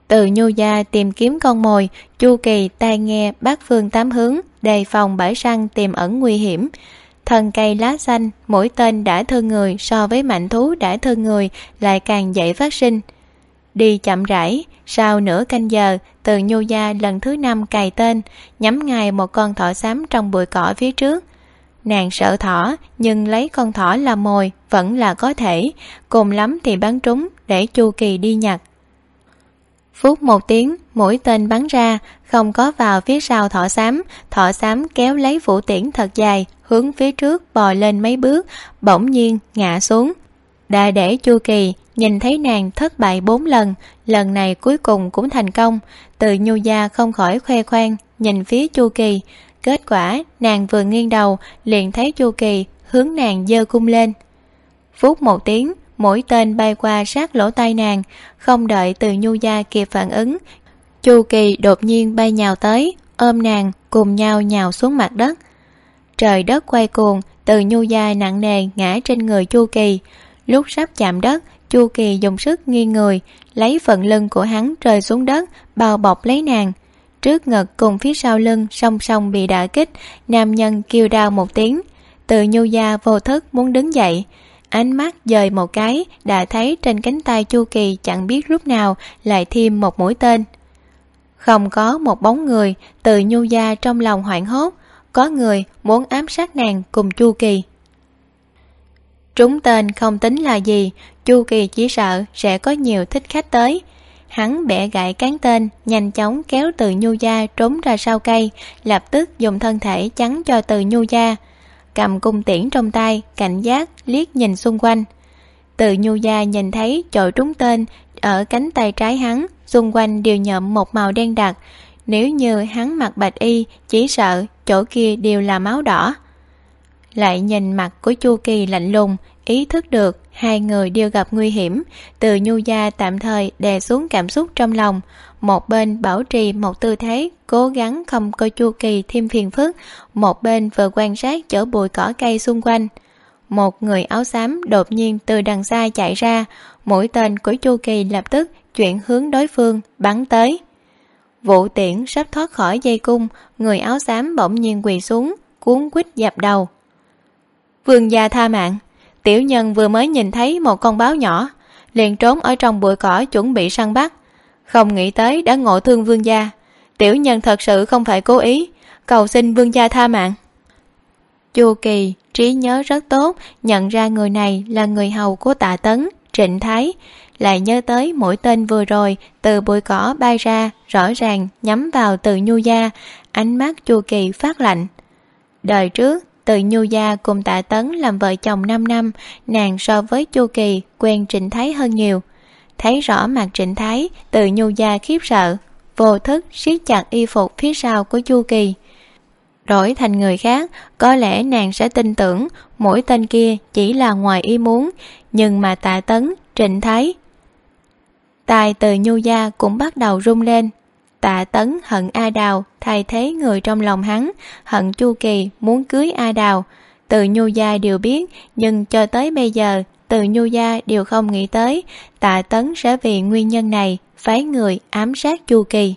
Từ nhu gia tìm kiếm con mồi, chu kỳ tai nghe bát phương tám hướng, đề phòng bãi săn tiềm ẩn nguy hiểm. Thân cây lá xanh mỗi tên đã thương người so với mạnh thú đã thương người, lại càng dễ phát sinh. Đi chậm rãi, sau nửa canh giờ, từ nhu gia lần thứ năm cài tên, nhắm ngay một con thỏ xám trong bụi cỏ phía trước nàng sợ thỏ, nhưng lấy con thỏ làm mồi, vẫn là có thể. Cùng lắm thì bắn trúng để chu kỳ đi nhặt. Phút một tiếng, mũi tên bắn ra, không có vào phía sau thỏ xám. Thỏ xám kéo lấy vũ tiễn thật dài, hướng phía trước bò lên mấy bước, bỗng nhiên ngã xuống. Đã để chu kỳ, nhìn thấy nàng thất bại bốn lần lần này cuối cùng cũng thành công. Từ nhu gia không khỏi khoe khoang, nhìn phía chu kỳ kết quả, nàng vừa nghiêng đầu, liền thấy chu kỳ hướng nàng dơ cung lên. Phút một tiếng, mũi tên bay qua sát lỗ tai nàng, không đợi từ nhu gia kịp phản ứng, chu kỳ đột nhiên bay nhào tới, ôm nàng cùng nhau nhào xuống mặt đất. Trời đất quay cuồng, từ nhu gia nặng nề ngã trên người chu kỳ. Lúc sắp chạm đất, chu kỳ dùng sức nghiêng người, lấy phần lưng của hắn rơi xuống đất, bao bọc lấy nàng trước ngực cùng phía sau lưng song song bị đả kích, nam nhân kêu đau một tiếng. Từ nhu gia vô thức muốn đứng dậy. Ánh mắt dời một cái, đã thấy trên cánh tay chu kỳ chẳng biết lúc nào lại thêm một mũi tên. Không có một bóng người, từ nhu gia trong lòng hoảng hốt. Có người muốn ám sát nàng cùng chu kỳ. Trúng tên không tính là gì, chu kỳ chỉ sợ sẽ có nhiều thích khách tới hắn bẻ gãy cán tên, nhanh chóng kéo từ nhu gia trốn ra sau cây, lập tức dùng thân thể chắn cho từ nhu gia. Cầm cung tiễn trong tay, cảnh giác liếc nhìn xung quanh. Từ nhu gia nhìn thấy chội trúng tên ở cánh tay trái hắn, xung quanh đều nhậm một màu đen đặc. Nếu như hắn mặc bạch y, chỉ sợ chỗ kia đều là máu đỏ. Lại nhìn mặt của chu kỳ lạnh lùng, ý thức được hai người đều gặp nguy hiểm. Từ nhu gia tạm thời đè xuống cảm xúc trong lòng. Một bên bảo trì một tư thế, cố gắng không coi chu kỳ thêm phiền phức. Một bên vừa quan sát chỗ bụi cỏ cây xung quanh. Một người áo xám đột nhiên từ đằng xa chạy ra. Mũi tên của chu kỳ lập tức chuyển hướng đối phương, bắn tới. Vụ tiễn sắp thoát khỏi dây cung, người áo xám bỗng nhiên quỳ xuống, cuốn quít dập đầu. Vương gia tha mạng tiểu nhân vừa mới nhìn thấy một con báo nhỏ, liền trốn ở trong bụi cỏ chuẩn bị săn bắt. Không nghĩ tới đã ngộ thương vương gia. Tiểu nhân thật sự không phải cố ý. Cầu xin vương gia tha mạng. Chu kỳ trí nhớ rất tốt, nhận ra người này là người hầu của tạ tấn, trịnh thái. Lại nhớ tới mũi tên vừa rồi từ bụi cỏ bay ra, rõ ràng nhắm vào từ nhu gia. Ánh mắt chu kỳ phát lạnh. Đời trước từ nhu gia cùng tạ tấn làm vợ chồng năm năm, nàng so với chu kỳ quen trịnh thái hơn nhiều. Thấy rõ mặt trịnh thái, từ nhu gia khiếp sợ, vô thức siết chặt y phục phía sau của chu kỳ. Đổi thành người khác, có lẽ nàng sẽ tin tưởng mỗi tên kia chỉ là ngoài ý muốn, nhưng mà tạ tấn, trịnh thái tài từ nhu gia cũng bắt đầu rung lên tạ tấn hận a đào, thay thế người trong lòng hắn. Hận chu kỳ muốn cưới a đào. Từ nhu gia đều biết, nhưng cho tới bây giờ, từ nhu gia đều không nghĩ tới. Tạ tấn sẽ vì nguyên nhân này phái người ám sát chu kỳ.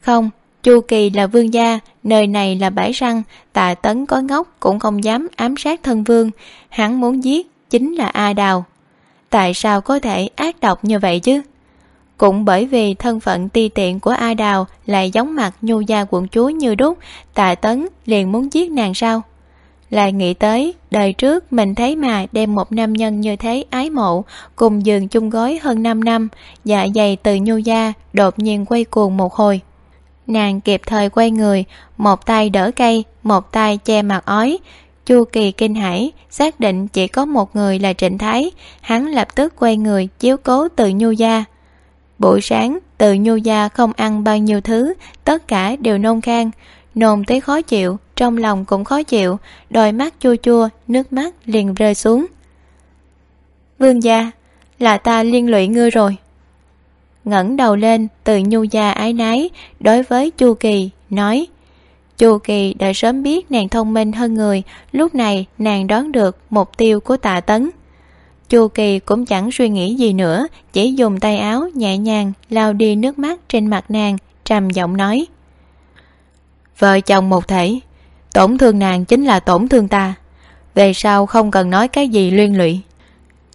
Không, chu kỳ là vương gia, nơi này là bãi răng. Tạ tấn có ngốc cũng không dám ám sát thân vương. Hắn muốn giết chính là a đào. Tại sao có thể ác độc như vậy chứ? Cũng bởi vì thân phận ti tiện của a đào lại giống mặt nhu gia quận chúa như đúc, tạ tấn liền muốn giết nàng sao? Lại nghĩ tới, đời trước mình thấy mà đem một nam nhân như thế ái mộ, cùng giường chung gối hơn năm năm dạ dày từ nhu gia đột nhiên quay cuồng một hồi. Nàng kịp thời quay người, một tay đỡ cây, một tay che mặt ói. Chu kỳ kinh hãi, xác định chỉ có một người là trịnh thái, hắn lập tức quay người chiếu cố từ nhu gia buổi sáng, từ nhu gia không ăn bao nhiêu thứ, tất cả đều nôn khan. Nôn tới khó chịu, trong lòng cũng khó chịu. Đôi mắt chua chua, nước mắt liền rơi xuống. Vương gia, là ta liên lụy ngươi rồi. Ngẩng đầu lên, từ nhu gia ái nái, đối với chu kỳ, nói, chu kỳ đã sớm biết nàng thông minh hơn người, lúc này nàng đoán được mục tiêu của tạ tấn chu kỳ cũng chẳng suy nghĩ gì nữa, chỉ dùng tay áo nhẹ nhàng lau đi nước mắt trên mặt nàng, trầm giọng nói. Vợ chồng một thể, tổn thương nàng chính là tổn thương ta. Về sau không cần nói cái gì liên lụy.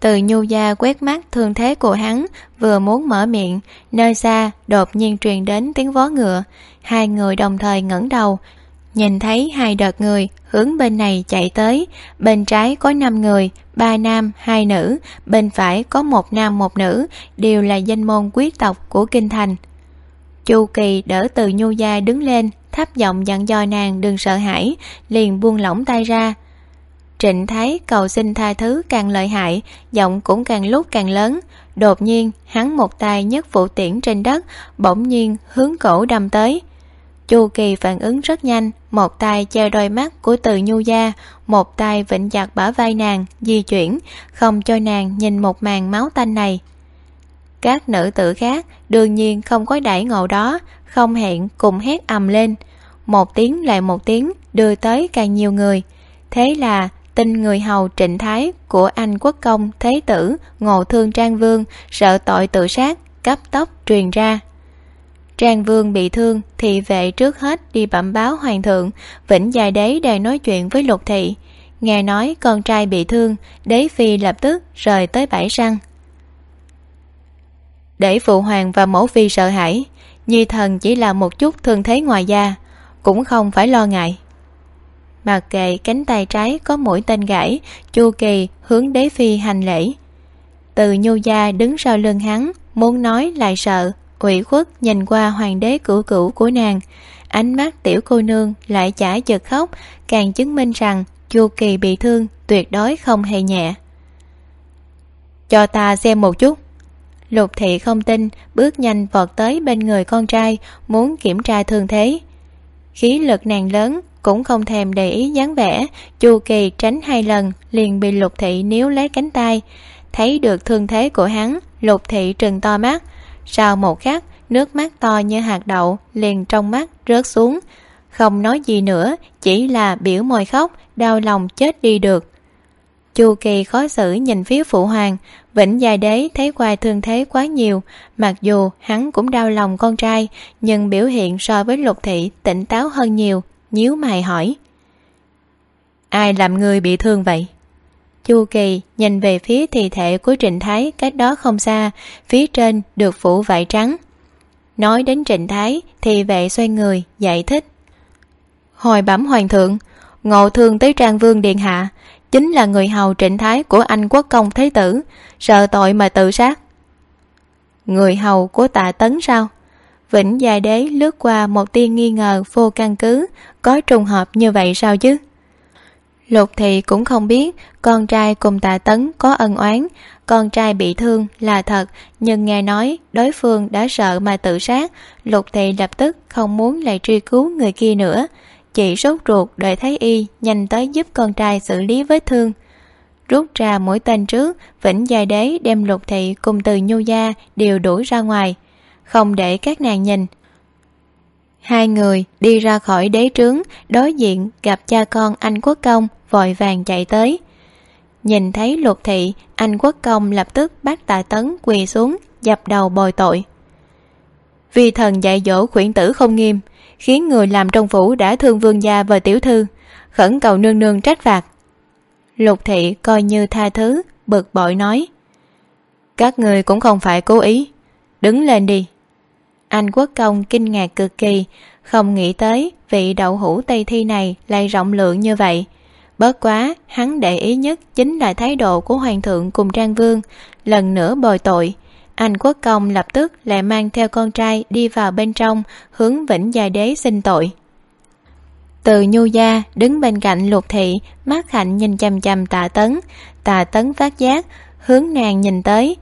Từ nhu gia quét mắt thương thế của hắn, vừa muốn mở miệng, nơi xa đột nhiên truyền đến tiếng vó ngựa. Hai người đồng thời ngẩng đầu, nhìn thấy hai đợt người hướng bên này chạy tới. Bên trái có năm người ba nam, hai nữ. Bên phải có một nam, một nữ. Đều là danh môn quý tộc của kinh thành. Chu kỳ đỡ từ nhu gia đứng lên, thấp giọng dặn dò nàng đừng sợ hãi, liền buông lỏng tay ra. Trịnh thái cầu xin tha thứ càng lợi hại, giọng cũng càng lúc càng lớn. Đột nhiên, hắn một tay nhấc phụ tiễn trên đất, bỗng nhiên hướng cổ đâm tới chu kỳ phản ứng rất nhanh, một tay che đôi mắt của từ nhu gia, một tay vịnh chặt bả vai nàng, di chuyển, không cho nàng nhìn một màn máu tanh này. Các nữ tử khác đương nhiên không có đãi ngộ đó, không hẹn cùng hét ầm lên. Một tiếng lại một tiếng, đưa tới càng nhiều người. Thế là tin người hầu trịnh thái của anh quốc công thế tử ngộ thương trang vương sợ tội tự sát, cấp tốc truyền ra trang vương bị thương thì vệ trước hết đi bẩm báo hoàng thượng, vĩnh dài đế đang nói chuyện với lục thị. Nghe nói con trai bị thương, đế phi lập tức rời tới bãi săn để phụ hoàng và mẫu phi sợ hãi, nhi thần chỉ là một chút thương thế ngoài da, cũng không phải lo ngại. Mặc kệ cánh tay trái có mũi tên gãy, chu kỳ hướng đế phi hành lễ. Từ nhu gia đứng sau lưng hắn, muốn nói lại sợ ủy khuất nhìn qua hoàng đế cửu cửu của nàng. Ánh mắt tiểu cô nương lại chả chợt khóc, càng chứng minh rằng chu kỳ bị thương tuyệt đối không hề nhẹ. Cho ta xem một chút. Lục thị không tin, bước nhanh vọt tới bên người con trai, muốn kiểm tra thương thế. Khí lực nàng lớn cũng không thèm để ý dáng vẻ, chu kỳ tránh hai lần liền bị lục thị níu lấy cánh tay. Thấy được thương thế của hắn, lục thị trừng to mắt sau một khắc, nước mắt to như hạt đậu, liền trong mắt rớt xuống. Không nói gì nữa, chỉ là biểu môi khóc, đau lòng chết đi được. Chu kỳ khó xử nhìn phía phụ hoàng, vĩnh dài đế thấy qua thương thế quá nhiều, mặc dù hắn cũng đau lòng con trai, nhưng biểu hiện so với lục thị tỉnh táo hơn nhiều, nhíu mày hỏi. Ai làm người bị thương vậy? Chu kỳ nhìn về phía thi thể của trịnh thái cách đó không xa, phía trên được phủ vải trắng. Nói đến trịnh thái thì vệ xoay người, giải thích. Hồi bẩm hoàng thượng, ngộ thương tới trang vương điện hạ, chính là người hầu trịnh thái của anh quốc công thế tử, sợ tội mà tự sát. Người hầu của tạ tấn sao? Vĩnh gia đế lướt qua một tia nghi ngờ vô căn cứ, có trùng hợp như vậy sao chứ? Lục thị cũng không biết con trai cùng tạ tấn có ân oán. Con trai bị thương là thật, nhưng nghe nói đối phương đã sợ mà tự sát. Lục thị lập tức không muốn lại truy cứu người kia nữa. Chị sốt ruột đợi thấy y nhanh tới giúp con trai xử lý vết thương. Rút ra mũi tên trước, vĩnh giai đế đem lục thị cùng từ nhu gia đều đuổi ra ngoài. Không để các nàng nhìn. Hai người đi ra khỏi đế trướng, đối diện gặp cha con anh quốc công vội vàng chạy tới. Nhìn thấy lục thị, anh quốc công lập tức bắt tạ tấn quỳ xuống, dập đầu bồi tội. Vì thần dạy dỗ khuyển tử không nghiêm, khiến người làm trong phủ đã thương vương gia và tiểu thư, khẩn cầu nương nương trách phạt. Lục thị coi như tha thứ, bực bội nói, các người cũng không phải cố ý, đứng lên đi. Anh quốc công kinh ngạc cực kỳ, không nghĩ tới vị đậu hũ tây thi này lại rộng lượng như vậy bớt quá, hắn để ý nhất chính là thái độ của hoàng thượng cùng trang vương. Lần nữa bồi tội, anh quốc công lập tức lại mang theo con trai đi vào bên trong, hướng vĩnh gia đế xin tội. Từ nhu gia đứng bên cạnh lục thị, mắt hạnh nhìn chằm chằm tạ tấn. Tạ tấn phát giác, hướng nàng nhìn tới.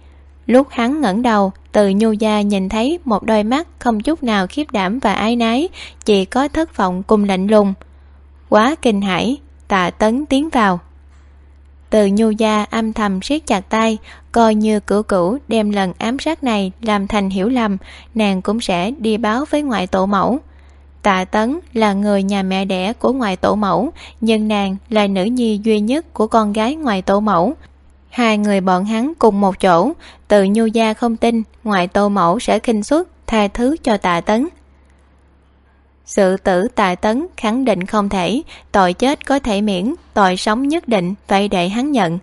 Lúc hắn ngẩng đầu, từ nhu gia nhìn thấy một đôi mắt không chút nào khiếp đảm và ái nái, chỉ có thất vọng cùng lạnh lùng. Quá kinh hãi tạ tấn tiến vào. Từ nhu gia âm thầm siết chặt tay, coi như cửu cửu đem lần ám sát này làm thành hiểu lầm, nàng cũng sẽ đi báo với ngoại tổ mẫu. Tạ tấn là người nhà mẹ đẻ của ngoại tổ mẫu, nhưng nàng là nữ nhi duy nhất của con gái ngoại tổ mẫu. Hai người bọn hắn cùng một chỗ, từ nhu gia không tin ngoại tổ mẫu sẽ khinh suất tha thứ cho tạ tấn sự tử tài tấn khẳng định không thể. Tội chết có thể miễn, tội sống nhất định phải để hắn nhận.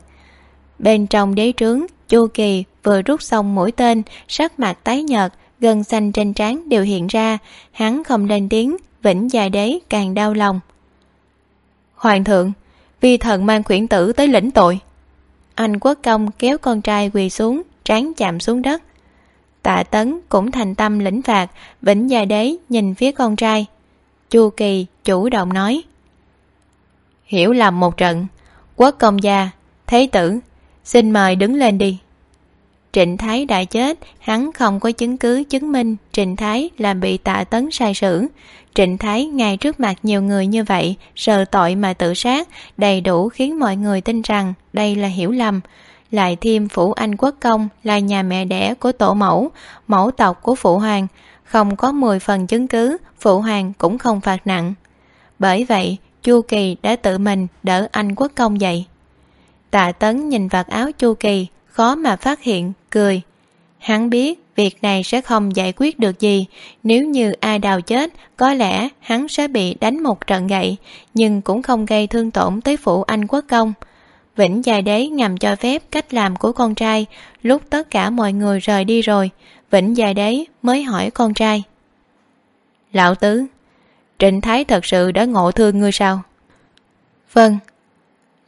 Bên trong đế trướng, chu kỳ vừa rút xong mũi tên, sắc mặt tái nhợt, gân xanh trên trán đều hiện ra. Hắn không lên tiếng, vĩnh dài đế càng đau lòng. Hoàng thượng, vi thần mang khuyển tử tới lĩnh tội. Anh quốc công kéo con trai quỳ xuống, trán chạm xuống đất. Tạ tấn cũng thành tâm lĩnh phạt, vĩnh dài đế nhìn phía con trai chu kỳ chủ động nói. Hiểu lầm một trận. Quốc công gia, thế tử, xin mời đứng lên đi. Trịnh thái đã chết, hắn không có chứng cứ chứng minh trịnh thái là bị tạ tấn sai sử. Trịnh thái ngay trước mặt nhiều người như vậy, sợ tội mà tự sát, đầy đủ khiến mọi người tin rằng đây là hiểu lầm. Lại thêm phủ anh quốc công là nhà mẹ đẻ của tổ mẫu mẫu tộc của phụ hoàng không có mười phần chứng cứ, phụ hoàng cũng không phạt nặng. Bởi vậy, chu kỳ đã tự mình đỡ anh quốc công dậy. Tạ tấn nhìn vạt áo chu kỳ, khó mà phát hiện, cười. Hắn biết việc này sẽ không giải quyết được gì, nếu như ai đào chết, có lẽ hắn sẽ bị đánh một trận gậy, nhưng cũng không gây thương tổn tới phụ anh quốc công. Vĩnh dài đế ngầm cho phép cách làm của con trai, lúc tất cả mọi người rời đi rồi vĩnh dài đấy mới hỏi con trai. Lão tứ, trịnh thái thật sự đã ngộ thương ngươi sao? Vâng.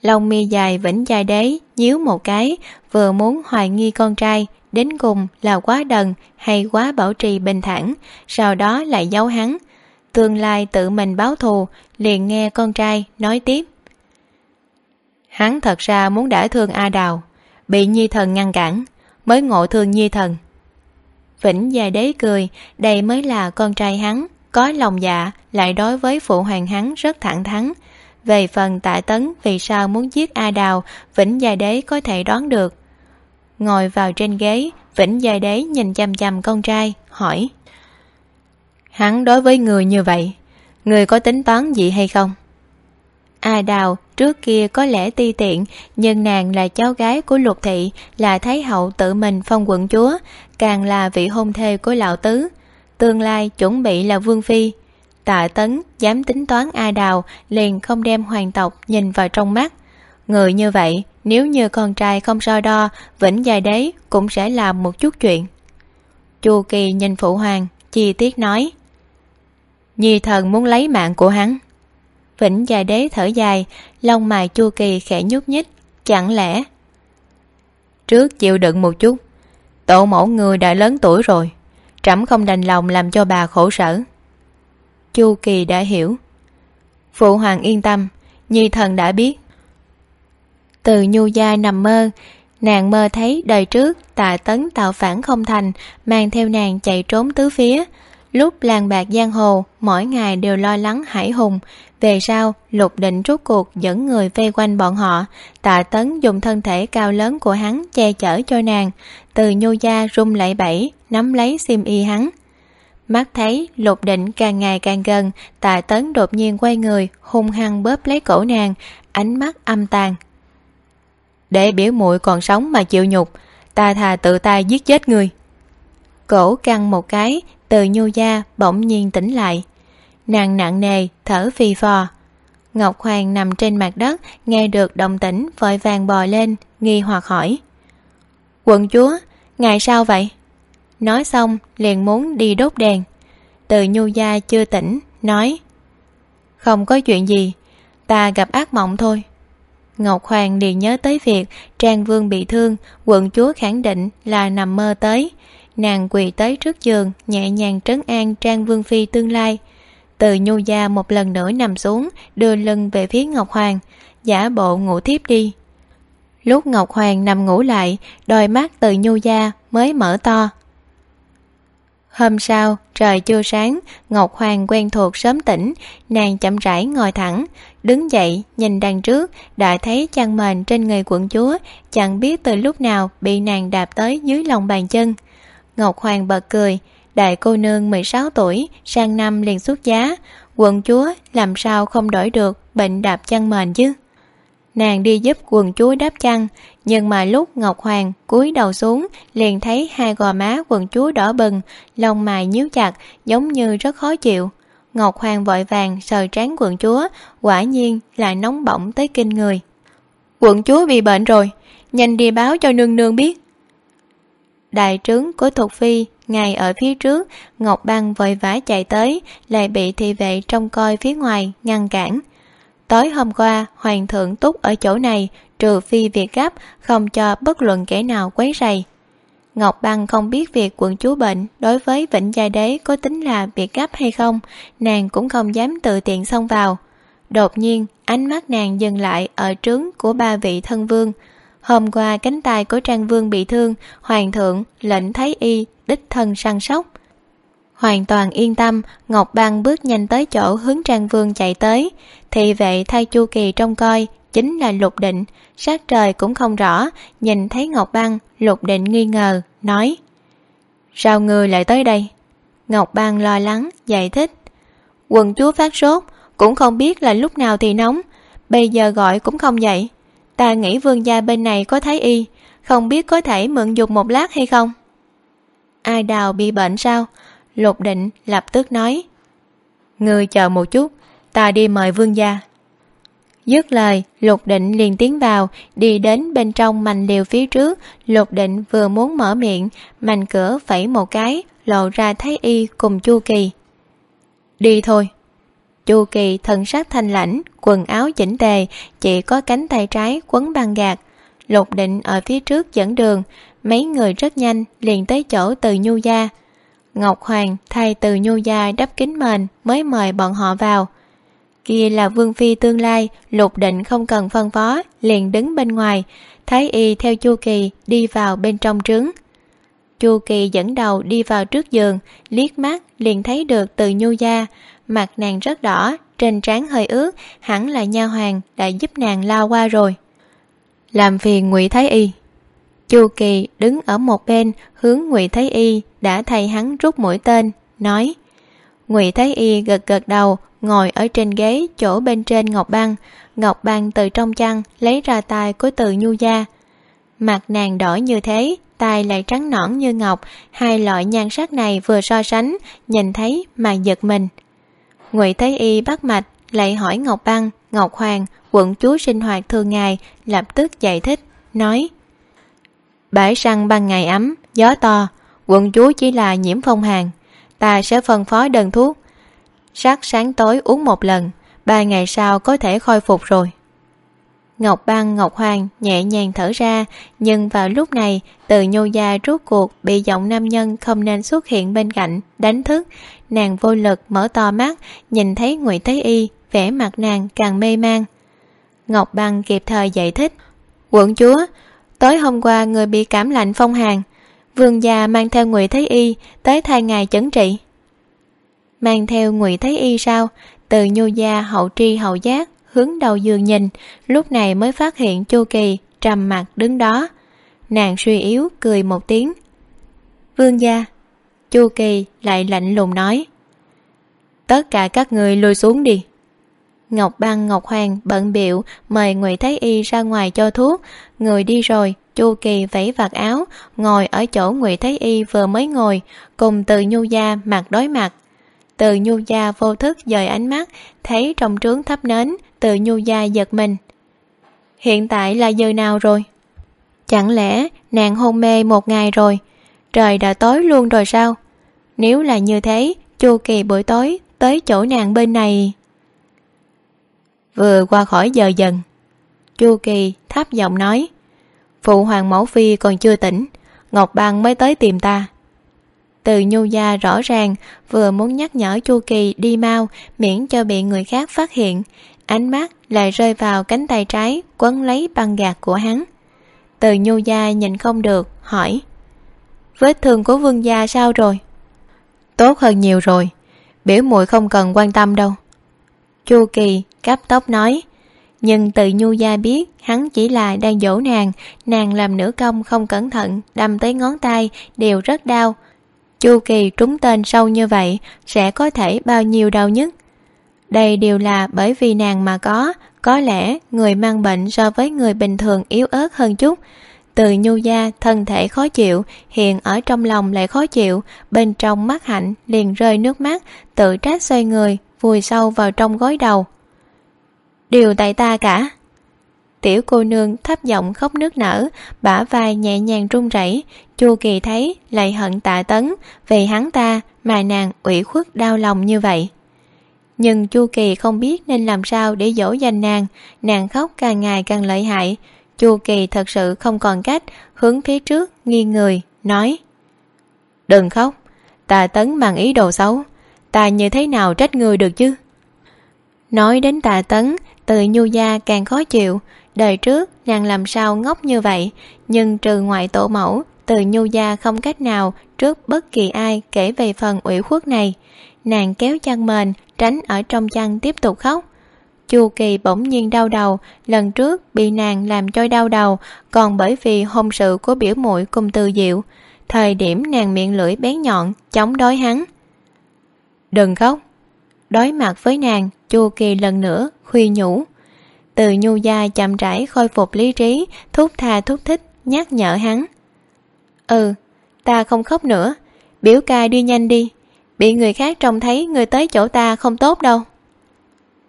Lòng mi dài vĩnh dài đế nhíu một cái, vừa muốn hoài nghi con trai, đến cùng là quá đần hay quá bảo trì bình thản, sau đó lại giấu hắn. Tương lai tự mình báo thù, liền nghe con trai nói tiếp. Hắn thật ra muốn đả thương a đào, bị nhi thần ngăn cản, mới ngộ thương nhi thần vĩnh gia đế cười, đây mới là con trai hắn, có lòng dạ lại đối với phụ hoàng hắn rất thẳng thắn. Về phần tạ tấn, vì sao muốn giết a đào, vĩnh gia đế có thể đoán được. Ngồi vào trên ghế, vĩnh gia đế nhìn chăm chăm con trai, hỏi. Hắn đối với người như vậy, người có tính toán gì hay không? A đào, trước kia có lẽ ti tiện, nhưng nàng là cháu gái của lục thị, là thái hậu tự mình phong quận chúa, càng là vị hôn thê của lão tứ. Tương lai chuẩn bị là vương phi. Tạ tấn dám tính toán a đào, liền không đem hoàng tộc nhìn vào trong mắt. Người như vậy, nếu như con trai không so đo, vĩnh dài đấy cũng sẽ làm một chút chuyện. Chu kỳ nhìn phụ hoàng, chi tiết nói. Nhi thần muốn lấy mạng của hắn vĩnh Già đế thở dài, lông mày chu kỳ khẽ nhúc nhích, chẳng lẽ? Trước chịu đựng một chút, tổ mẫu người đã lớn tuổi rồi, trẫm không đành lòng làm cho bà khổ sở. Chu kỳ đã hiểu. Phụ hoàng yên tâm, nhi thần đã biết. Từ nhu gia nằm mơ, nàng mơ thấy đời trước tạ tấn tạo phản không thành, mang theo nàng chạy trốn tứ phía lúc làng bạc giang hồ, mỗi ngày đều lo lắng hải hùng. Về sau, lục định rút cuộc dẫn người vây quanh bọn họ. Tạ tấn dùng thân thể cao lớn của hắn che chở cho nàng. Từ nhu gia rung lẩy bẩy, nắm lấy xiêm y hắn. Mắt thấy lục định càng ngày càng gần, tạ tấn đột nhiên quay người, hung hăng bóp lấy cổ nàng. Ánh mắt âm tàn. Để biểu muội còn sống mà chịu nhục, ta thà tự tay giết chết người. Cổ căng một cái từ nhu gia bỗng nhiên tỉnh lại. Nàng nặng nề, thở phì phò. Ngọc hoàng nằm trên mặt đất, nghe được đồng tĩnh, vội vàng bò lên, nghi hoặc hỏi. Quận chúa, ngài sao vậy? Nói xong, liền muốn đi đốt đèn. Từ nhu gia chưa tỉnh, nói, không có chuyện gì, ta gặp ác mộng thôi. Ngọc hoàng liền nhớ tới việc trang vương bị thương, quận chúa khẳng định là nằm mơ tới nàng quỳ tới trước giường, nhẹ nhàng trấn an trang vương phi tương lai. Từ nhu gia một lần nữa nằm xuống, đưa lưng về phía ngọc hoàng, giả bộ ngủ thiếp đi. Lúc ngọc hoàng nằm ngủ lại, đôi mắt từ nhu gia mới mở to. Hôm sau, trời chưa sáng, ngọc hoàng quen thuộc sớm tỉnh, nàng chậm rãi ngồi thẳng, đứng dậy, nhìn đằng trước, đã thấy chăn mền trên người quận chúa, chẳng biết từ lúc nào bị nàng đạp tới dưới lòng bàn chân ngọc hoàng bật cười. Đại cô nương mười sáu tuổi, sang năm liền xuất giá. Quận chúa làm sao không đổi được bệnh đạp chăn mền chứ? Nàng đi giúp quần chúa đáp chăn nhưng mà lúc ngọc hoàng cúi đầu xuống, liền thấy hai gò má quần chúa đỏ bừng, lông mày nhíu chặt, giống như rất khó chịu. Ngọc hoàng vội vàng sờ trán quận chúa, quả nhiên là nóng bỏng tới kinh người. Quận chúa bị bệnh rồi, nhanh đi báo cho nương nương biết đại trướng của thục phi ngay ở phía trước, ngọc băng vội vã chạy tới, lại bị thị vệ trông coi phía ngoài, ngăn cản. Tối hôm qua, hoàng thượng túc ở chỗ này, trừ phi việc gấp, không cho bất luận kẻ nào quấy rầy. Ngọc băng không biết việc quận chúa bệnh đối với vĩnh gia đế có tính là việc gấp hay không, nàng cũng không dám tự tiện xông vào. Đột nhiên, ánh mắt nàng dừng lại ở trướng của ba vị thân vương hôm qua cánh tay của trang vương bị thương, hoàng thượng lệnh thái y đích thân săn sóc. Hoàn toàn yên tâm, ngọc băng bước nhanh tới chỗ hướng trang vương chạy tới. Thị vệ thay chu kỳ trông coi, chính là lục định. Sát trời cũng không rõ, nhìn thấy ngọc băng lục định nghi ngờ, nói, sao ngươi lại tới đây? Ngọc băng lo lắng, giải thích, quần chúa phát sốt, cũng không biết là lúc nào thì nóng, bây giờ gọi cũng không dậy ta nghĩ vương gia bên này có thấy y, không biết có thể mượn dùng một lát hay không? Ai đào bị bệnh sao? Lục định lập tức nói. Ngươi chờ một chút, ta đi mời vương gia. Dứt lời, lục định liền tiến vào, đi đến bên trong mành liều phía trước. Lục định vừa muốn mở miệng mành cửa phẩy một cái, lộ ra thấy y cùng chu kỳ. Đi thôi chu kỳ thần sắc thanh lãnh, quần áo chỉnh tề, chỉ có cánh tay trái quấn băng gạt lục định ở phía trước dẫn đường, mấy người rất nhanh liền tới chỗ từ nhu gia. Ngọc hoàng thay từ nhu gia đắp kính mền mới mời bọn họ vào. Kia là vương phi tương lai, lục định không cần phân phó, liền đứng bên ngoài, thái y theo chu kỳ đi vào bên trong trứng chu kỳ dẫn đầu đi vào trước giường, liếc mắt liền thấy được từ nhu gia mặt nàng rất đỏ, trên trán hơi ướt, hẳn là nha hoàng đã giúp nàng lao qua rồi. Làm phiền ngụy thái y. Chu kỳ đứng ở một bên, hướng ngụy thái y đã thay hắn rút mũi tên, nói. Ngụy thái y gật gật đầu, ngồi ở trên ghế chỗ bên trên ngọc băng. Ngọc băng từ trong chăn lấy ra tay của từ nhu gia. Mặt nàng đỏ như thế tai lại trắng nõn như ngọc, hai loại nhan sắc này vừa so sánh, nhìn thấy mà giật mình ngụy thái y bắt mạch, lại hỏi ngọc băng, ngọc hoàng, quận chúa sinh hoạt thường ngày, lập tức giải thích, nói bãi săn ban ngày ấm, gió to, quận chúa chỉ là nhiễm phong hàn, ta sẽ phân phó đơn thuốc sắc sáng tối uống một lần, ba ngày sau có thể khôi phục rồi ngọc băng, ngọc hoàng nhẹ nhàng thở ra, nhưng vào lúc này, từ nhô gia rút cuộc bị giọng nam nhân không nên xuất hiện bên cạnh đánh thức. Nàng vô lực mở to mắt, nhìn thấy ngụy tế y, vẻ mặt nàng càng mê man. Ngọc băng kịp thời giải thích, quận chúa, tối hôm qua người bị cảm lạnh phong hàn. Vương gia mang theo ngụy thế y tới thay ngài chẩn trị. Mang theo ngụy thế y sao? Từ nhô gia hậu tri hậu giác hướng đầu giường nhìn, lúc này mới phát hiện chu kỳ trầm mặt đứng đó. Nàng suy yếu cười một tiếng. Vương gia. Chu kỳ lại lạnh lùng nói. Tất cả các người lùi xuống đi. Ngọc băng, ngọc hoàng bận biệu mời ngụy thái y ra ngoài cho thuốc. Người đi rồi, chu kỳ vẫy vạt áo, ngồi ở chỗ ngụy thái y vừa mới ngồi, cùng từ nhu gia mặt đối mặt. Từ nhu gia vô thức dời ánh mắt, thấy trong trướng thắp nến từ nhu gia giật mình. Hiện tại là giờ nào rồi? Chẳng lẽ nàng hôn mê một ngày rồi? Trời đã tối luôn rồi sao? Nếu là như thế, chu kỳ buổi tối tới chỗ nàng bên này. Vừa qua khỏi giờ dần, chu kỳ thấp giọng nói, phụ hoàng mẫu phi còn chưa tỉnh, ngọc băng mới tới tìm ta. Từ nhu gia rõ ràng, vừa muốn nhắc nhở chu kỳ đi mau, miễn cho bị người khác phát hiện ánh mắt lại rơi vào cánh tay trái quấn lấy băng gạt của hắn. Từ nhu gia nhìn không được, hỏi, vết thương của vương gia sao rồi? Tốt hơn nhiều rồi, biểu muội không cần quan tâm đâu. Chu kỳ cắp tóc nói, nhưng từ nhu gia biết hắn chỉ là đang dỗ nàng nàng làm nửa công không cẩn thận, đâm tới ngón tay đều rất đau. Chu kỳ trúng tên sâu như vậy sẽ có thể bao nhiêu đau nhất? Đây đều là bởi vì nàng mà có. Có lẽ người mang bệnh so với người bình thường yếu ớt hơn chút. Từ nhu gia, thân thể khó chịu, hiện ở trong lòng lại khó chịu. Bên trong mắt hạnh liền rơi nước mắt, tự trách xoay người, vùi sâu vào trong gối đầu. Đều tại ta cả. Tiểu cô nương thấp giọng khóc nước nở, bả vai nhẹ nhàng run rẩy. Chu kỳ thấy lại hận tạ tấn, vì hắn ta mà nàng ủy khuất đau lòng như vậy nhưng chu kỳ không biết nên làm sao để dỗ dành nàng. Nàng khóc càng ngày càng lợi hại. Chu kỳ thật sự không còn cách, hướng phía trước, nghiêng người, nói, đừng khóc, ta tấn mang ý đồ xấu. Ta như thế nào trách người được chứ? Nói đến tạ tấn từ nhu gia càng khó chịu. Đời trước, nàng làm sao ngốc như vậy? Nhưng trừ ngoại tổ mẫu từ nhu gia không cách nào trước bất kỳ ai kể về phần ủy khuất này. Nàng kéo chăn mền tránh ở trong chăn tiếp tục khóc. Chu kỳ bỗng nhiên đau đầu, lần trước bị nàng làm cho đau đầu, còn bởi vì hôn sự của biểu muội cùng từ diệu. Thời điểm nàng miệng lưỡi bén nhọn, chống đối hắn. Đừng khóc. Đối mặt với nàng, chu kỳ lần nữa khuyên nhủ. Từ nhu gia chậm rãi khôi phục lý trí, thúc tha thúc thích, nhắc nhở hắn. Ừ ta không khóc nữa. Biểu ca đi nhanh đi bị người khác trông thấy người tới chỗ ta không tốt đâu.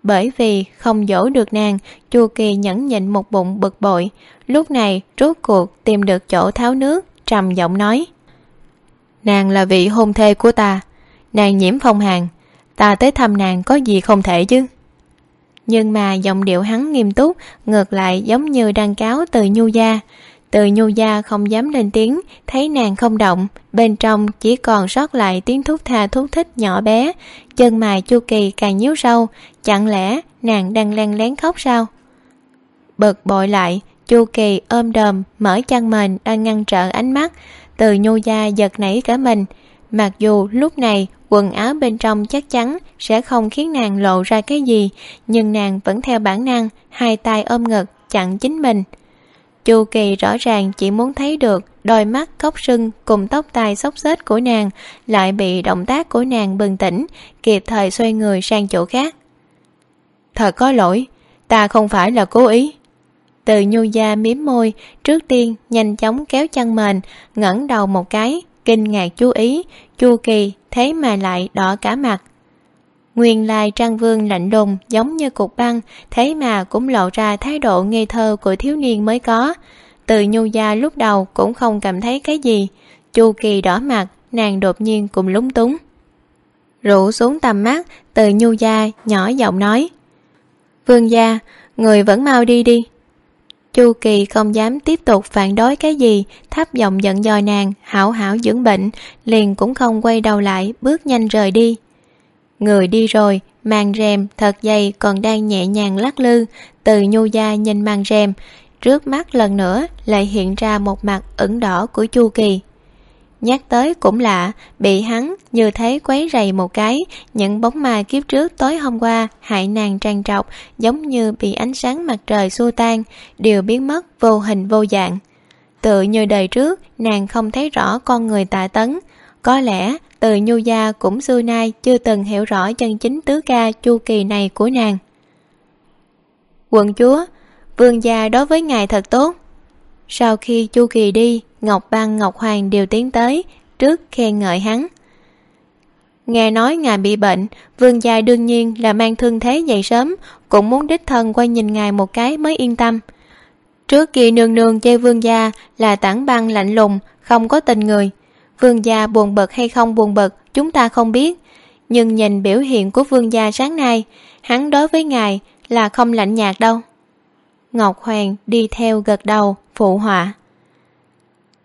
Bởi vì không dỗ được nàng, chu kỳ nhẫn nhịn một bụng bực bội. Lúc này, rốt cuộc tìm được chỗ tháo nước, trầm giọng nói. Nàng là vị hôn thê của ta. Nàng nhiễm phong hàn. Ta tới thăm nàng có gì không thể chứ? Nhưng mà giọng điệu hắn nghiêm túc, ngược lại giống như đang cáo từ nhu gia từ nhu gia không dám lên tiếng, thấy nàng không động, bên trong chỉ còn sót lại tiếng thúc tha thúc thích nhỏ bé. Chân mài chu kỳ càng nhíu sâu, chẳng lẽ nàng đang len lén khóc sao? Bực bội lại, chu kỳ ôm đờm mở chăn mền đang ngăn trở ánh mắt. Từ nhu gia giật nảy cả mình, mặc dù lúc này quần áo bên trong chắc chắn sẽ không khiến nàng lộ ra cái gì, nhưng nàng vẫn theo bản năng, hai tay ôm ngực chặn chính mình chu kỳ rõ ràng chỉ muốn thấy được đôi mắt cốc sưng cùng tóc tai xốc xếch của nàng lại bị động tác của nàng bừng tỉnh, kịp thời xoay người sang chỗ khác. Thật có lỗi, ta không phải là cố ý. Từ nhu gia miếm môi, trước tiên nhanh chóng kéo chân mền, ngẩng đầu một cái, kinh ngạc chú ý, chu kỳ thế mà lại đỏ cả mặt nguyên lai trang vương lạnh lùng, giống như cục băng, thế mà cũng lộ ra thái độ ngây thơ của thiếu niên mới có. Từ nhu gia lúc đầu cũng không cảm thấy cái gì. Chu kỳ đỏ mặt, nàng đột nhiên cũng lúng túng. Rủ xuống tầm mắt, từ nhu gia nhỏ giọng nói. Vương gia, người vẫn mau đi đi. Chu kỳ không dám tiếp tục phản đối cái gì, thấp giọng giận dòi nàng, hảo hảo dưỡng bệnh, liền cũng không quay đầu lại, bước nhanh rời đi người đi rồi màn rèm, thật dày, còn đang nhẹ nhàng lắc lư. Từ nhu gia nhìn màn rèm, trước mắt lần nữa lại hiện ra một mặt ửng đỏ của chu kỳ. Nhắc tới cũng lạ, bị hắn như thấy quấy rầy một cái, những bóng ma kiếp trước tối hôm qua, hại nàng tràn trọc, giống như bị ánh sáng mặt trời xua tan, đều biến mất vô hình vô dạng. Tự như đời trước, nàng không thấy rõ con người tạ tấn. Có lẽ từ nhu gia cũng xưa nay chưa từng hiểu rõ chân chính tứ ca chu kỳ này của nàng. Quận chúa, vương gia đối với ngài thật tốt. Sau khi chu kỳ đi, ngọc băng, ngọc hoàng đều tiến tới trước khen ngợi hắn. Nghe nói ngài bị bệnh, vương gia đương nhiên là mang thương thế dậy sớm, cũng muốn đích thân qua nhìn ngài một cái mới yên tâm. Trước kia nương nương chê vương gia là tảng băng lạnh lùng, không có tình người vương gia buồn bực hay không buồn bực, chúng ta không biết. Nhưng nhìn biểu hiện của vương gia sáng nay, hắn đối với ngài là không lạnh nhạt đâu. Ngọc hoàng đi theo gật đầu, phụ họa.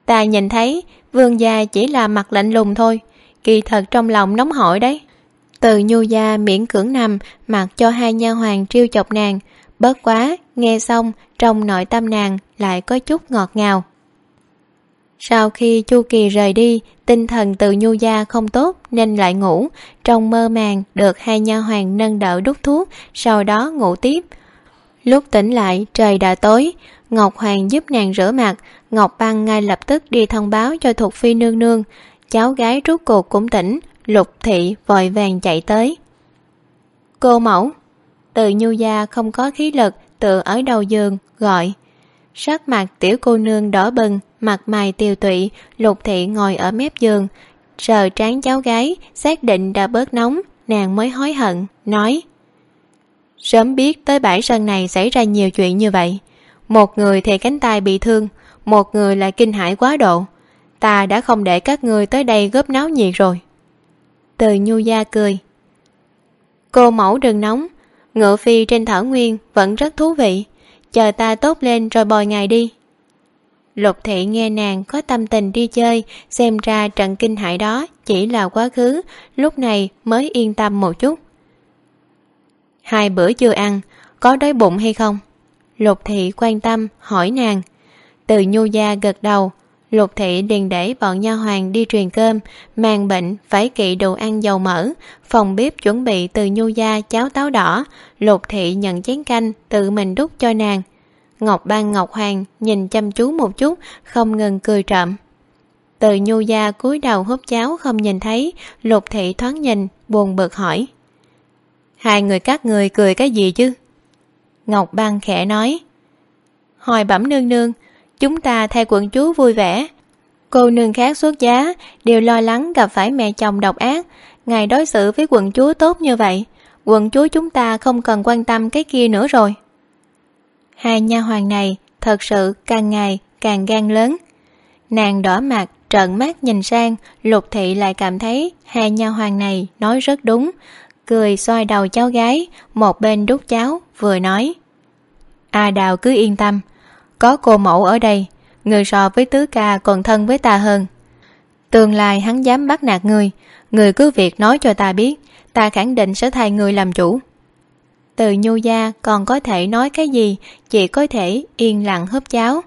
Ta nhìn thấy, vương gia chỉ là mặt lạnh lùng thôi, kỳ thật trong lòng nóng hổi đấy. Từ nhu gia miễn cưỡng nằm, mặc cho hai nha hoàng trêu chọc nàng, bớt quá, nghe xong, trong nội tâm nàng lại có chút ngọt ngào sau khi chu kỳ rời đi, tinh thần từ nhu gia không tốt nên lại ngủ. Trong mơ màng được hai nha hoàng nâng đỡ đút thuốc, sau đó ngủ tiếp. Lúc tỉnh lại, trời đã tối. Ngọc hoàng giúp nàng rửa mặt. Ngọc băng ngay lập tức đi thông báo cho thục phi nương nương. Cháu gái rút cuộc cũng tỉnh. Lục thị vội vàng chạy tới. Cô mẫu, từ nhu gia không có khí lực, tự ở đầu giường, gọi sắc mặt tiểu cô nương đỏ bừng, mặt mày tiều tụy, lục thị ngồi ở mép giường. Sờ trán cháu gái, xác định đã bớt nóng, nàng mới hối hận, nói, sớm biết tới bãi sân này xảy ra nhiều chuyện như vậy. Một người thì cánh tay bị thương, một người lại kinh hãi quá độ. Ta đã không để các người tới đây góp náo nhiệt rồi. Từ nhu gia cười, cô mẫu đừng nóng, ngựa phi trên thảo nguyên vẫn rất thú vị chờ ta tốt lên rồi bồi ngài đi. Lục thị nghe nàng có tâm tình đi chơi, xem ra trận kinh hại đó chỉ là quá khứ, lúc này mới yên tâm một chút. Hai bữa chưa ăn, có đói bụng hay không? Lục thị quan tâm hỏi nàng. Từ nhu gia gật đầu lục thị đừng để bọn nha hoàng đi truyền cơm, mang bệnh, phải kỵ đồ ăn dầu mỡ. Phòng bếp chuẩn bị từ nhu gia, cháo táo đỏ. Lục thị nhận chén canh, tự mình đút cho nàng. Ngọc ban ngọc hoàng nhìn chăm chú một chút, không ngừng cười trộm. Từ nhu gia cúi đầu húp cháo không nhìn thấy, lục thị thoáng nhìn, buồn bực hỏi. Hai người các người cười cái gì chứ? Ngọc ban khẽ nói. Hồi bẩm nương nương chúng ta thay quận chúa vui vẻ. Cô nương khác xuất giá, đều lo lắng gặp phải mẹ chồng độc ác. Ngài đối xử với quận chúa tốt như vậy quận chúa chúng ta không cần quan tâm cái kia nữa rồi. Hai nha hoàng này thật sự càng ngày càng gan lớn. Nàng đỏ mặt, trợn mắt nhìn sang, lục thị lại cảm thấy hai nha hoàng này nói rất đúng. Cười xoay đầu cháu gái, một bên đút cháo, vừa nói, a đào cứ yên tâm có cô mẫu ở đây, người so với tứ ca còn thân với ta hơn. Tương lai hắn dám bắt nạt người người cứ việc nói cho ta biết, ta khẳng định sẽ thay người làm chủ. Từ nhu gia còn có thể nói cái gì, chỉ có thể yên lặng húp cháo.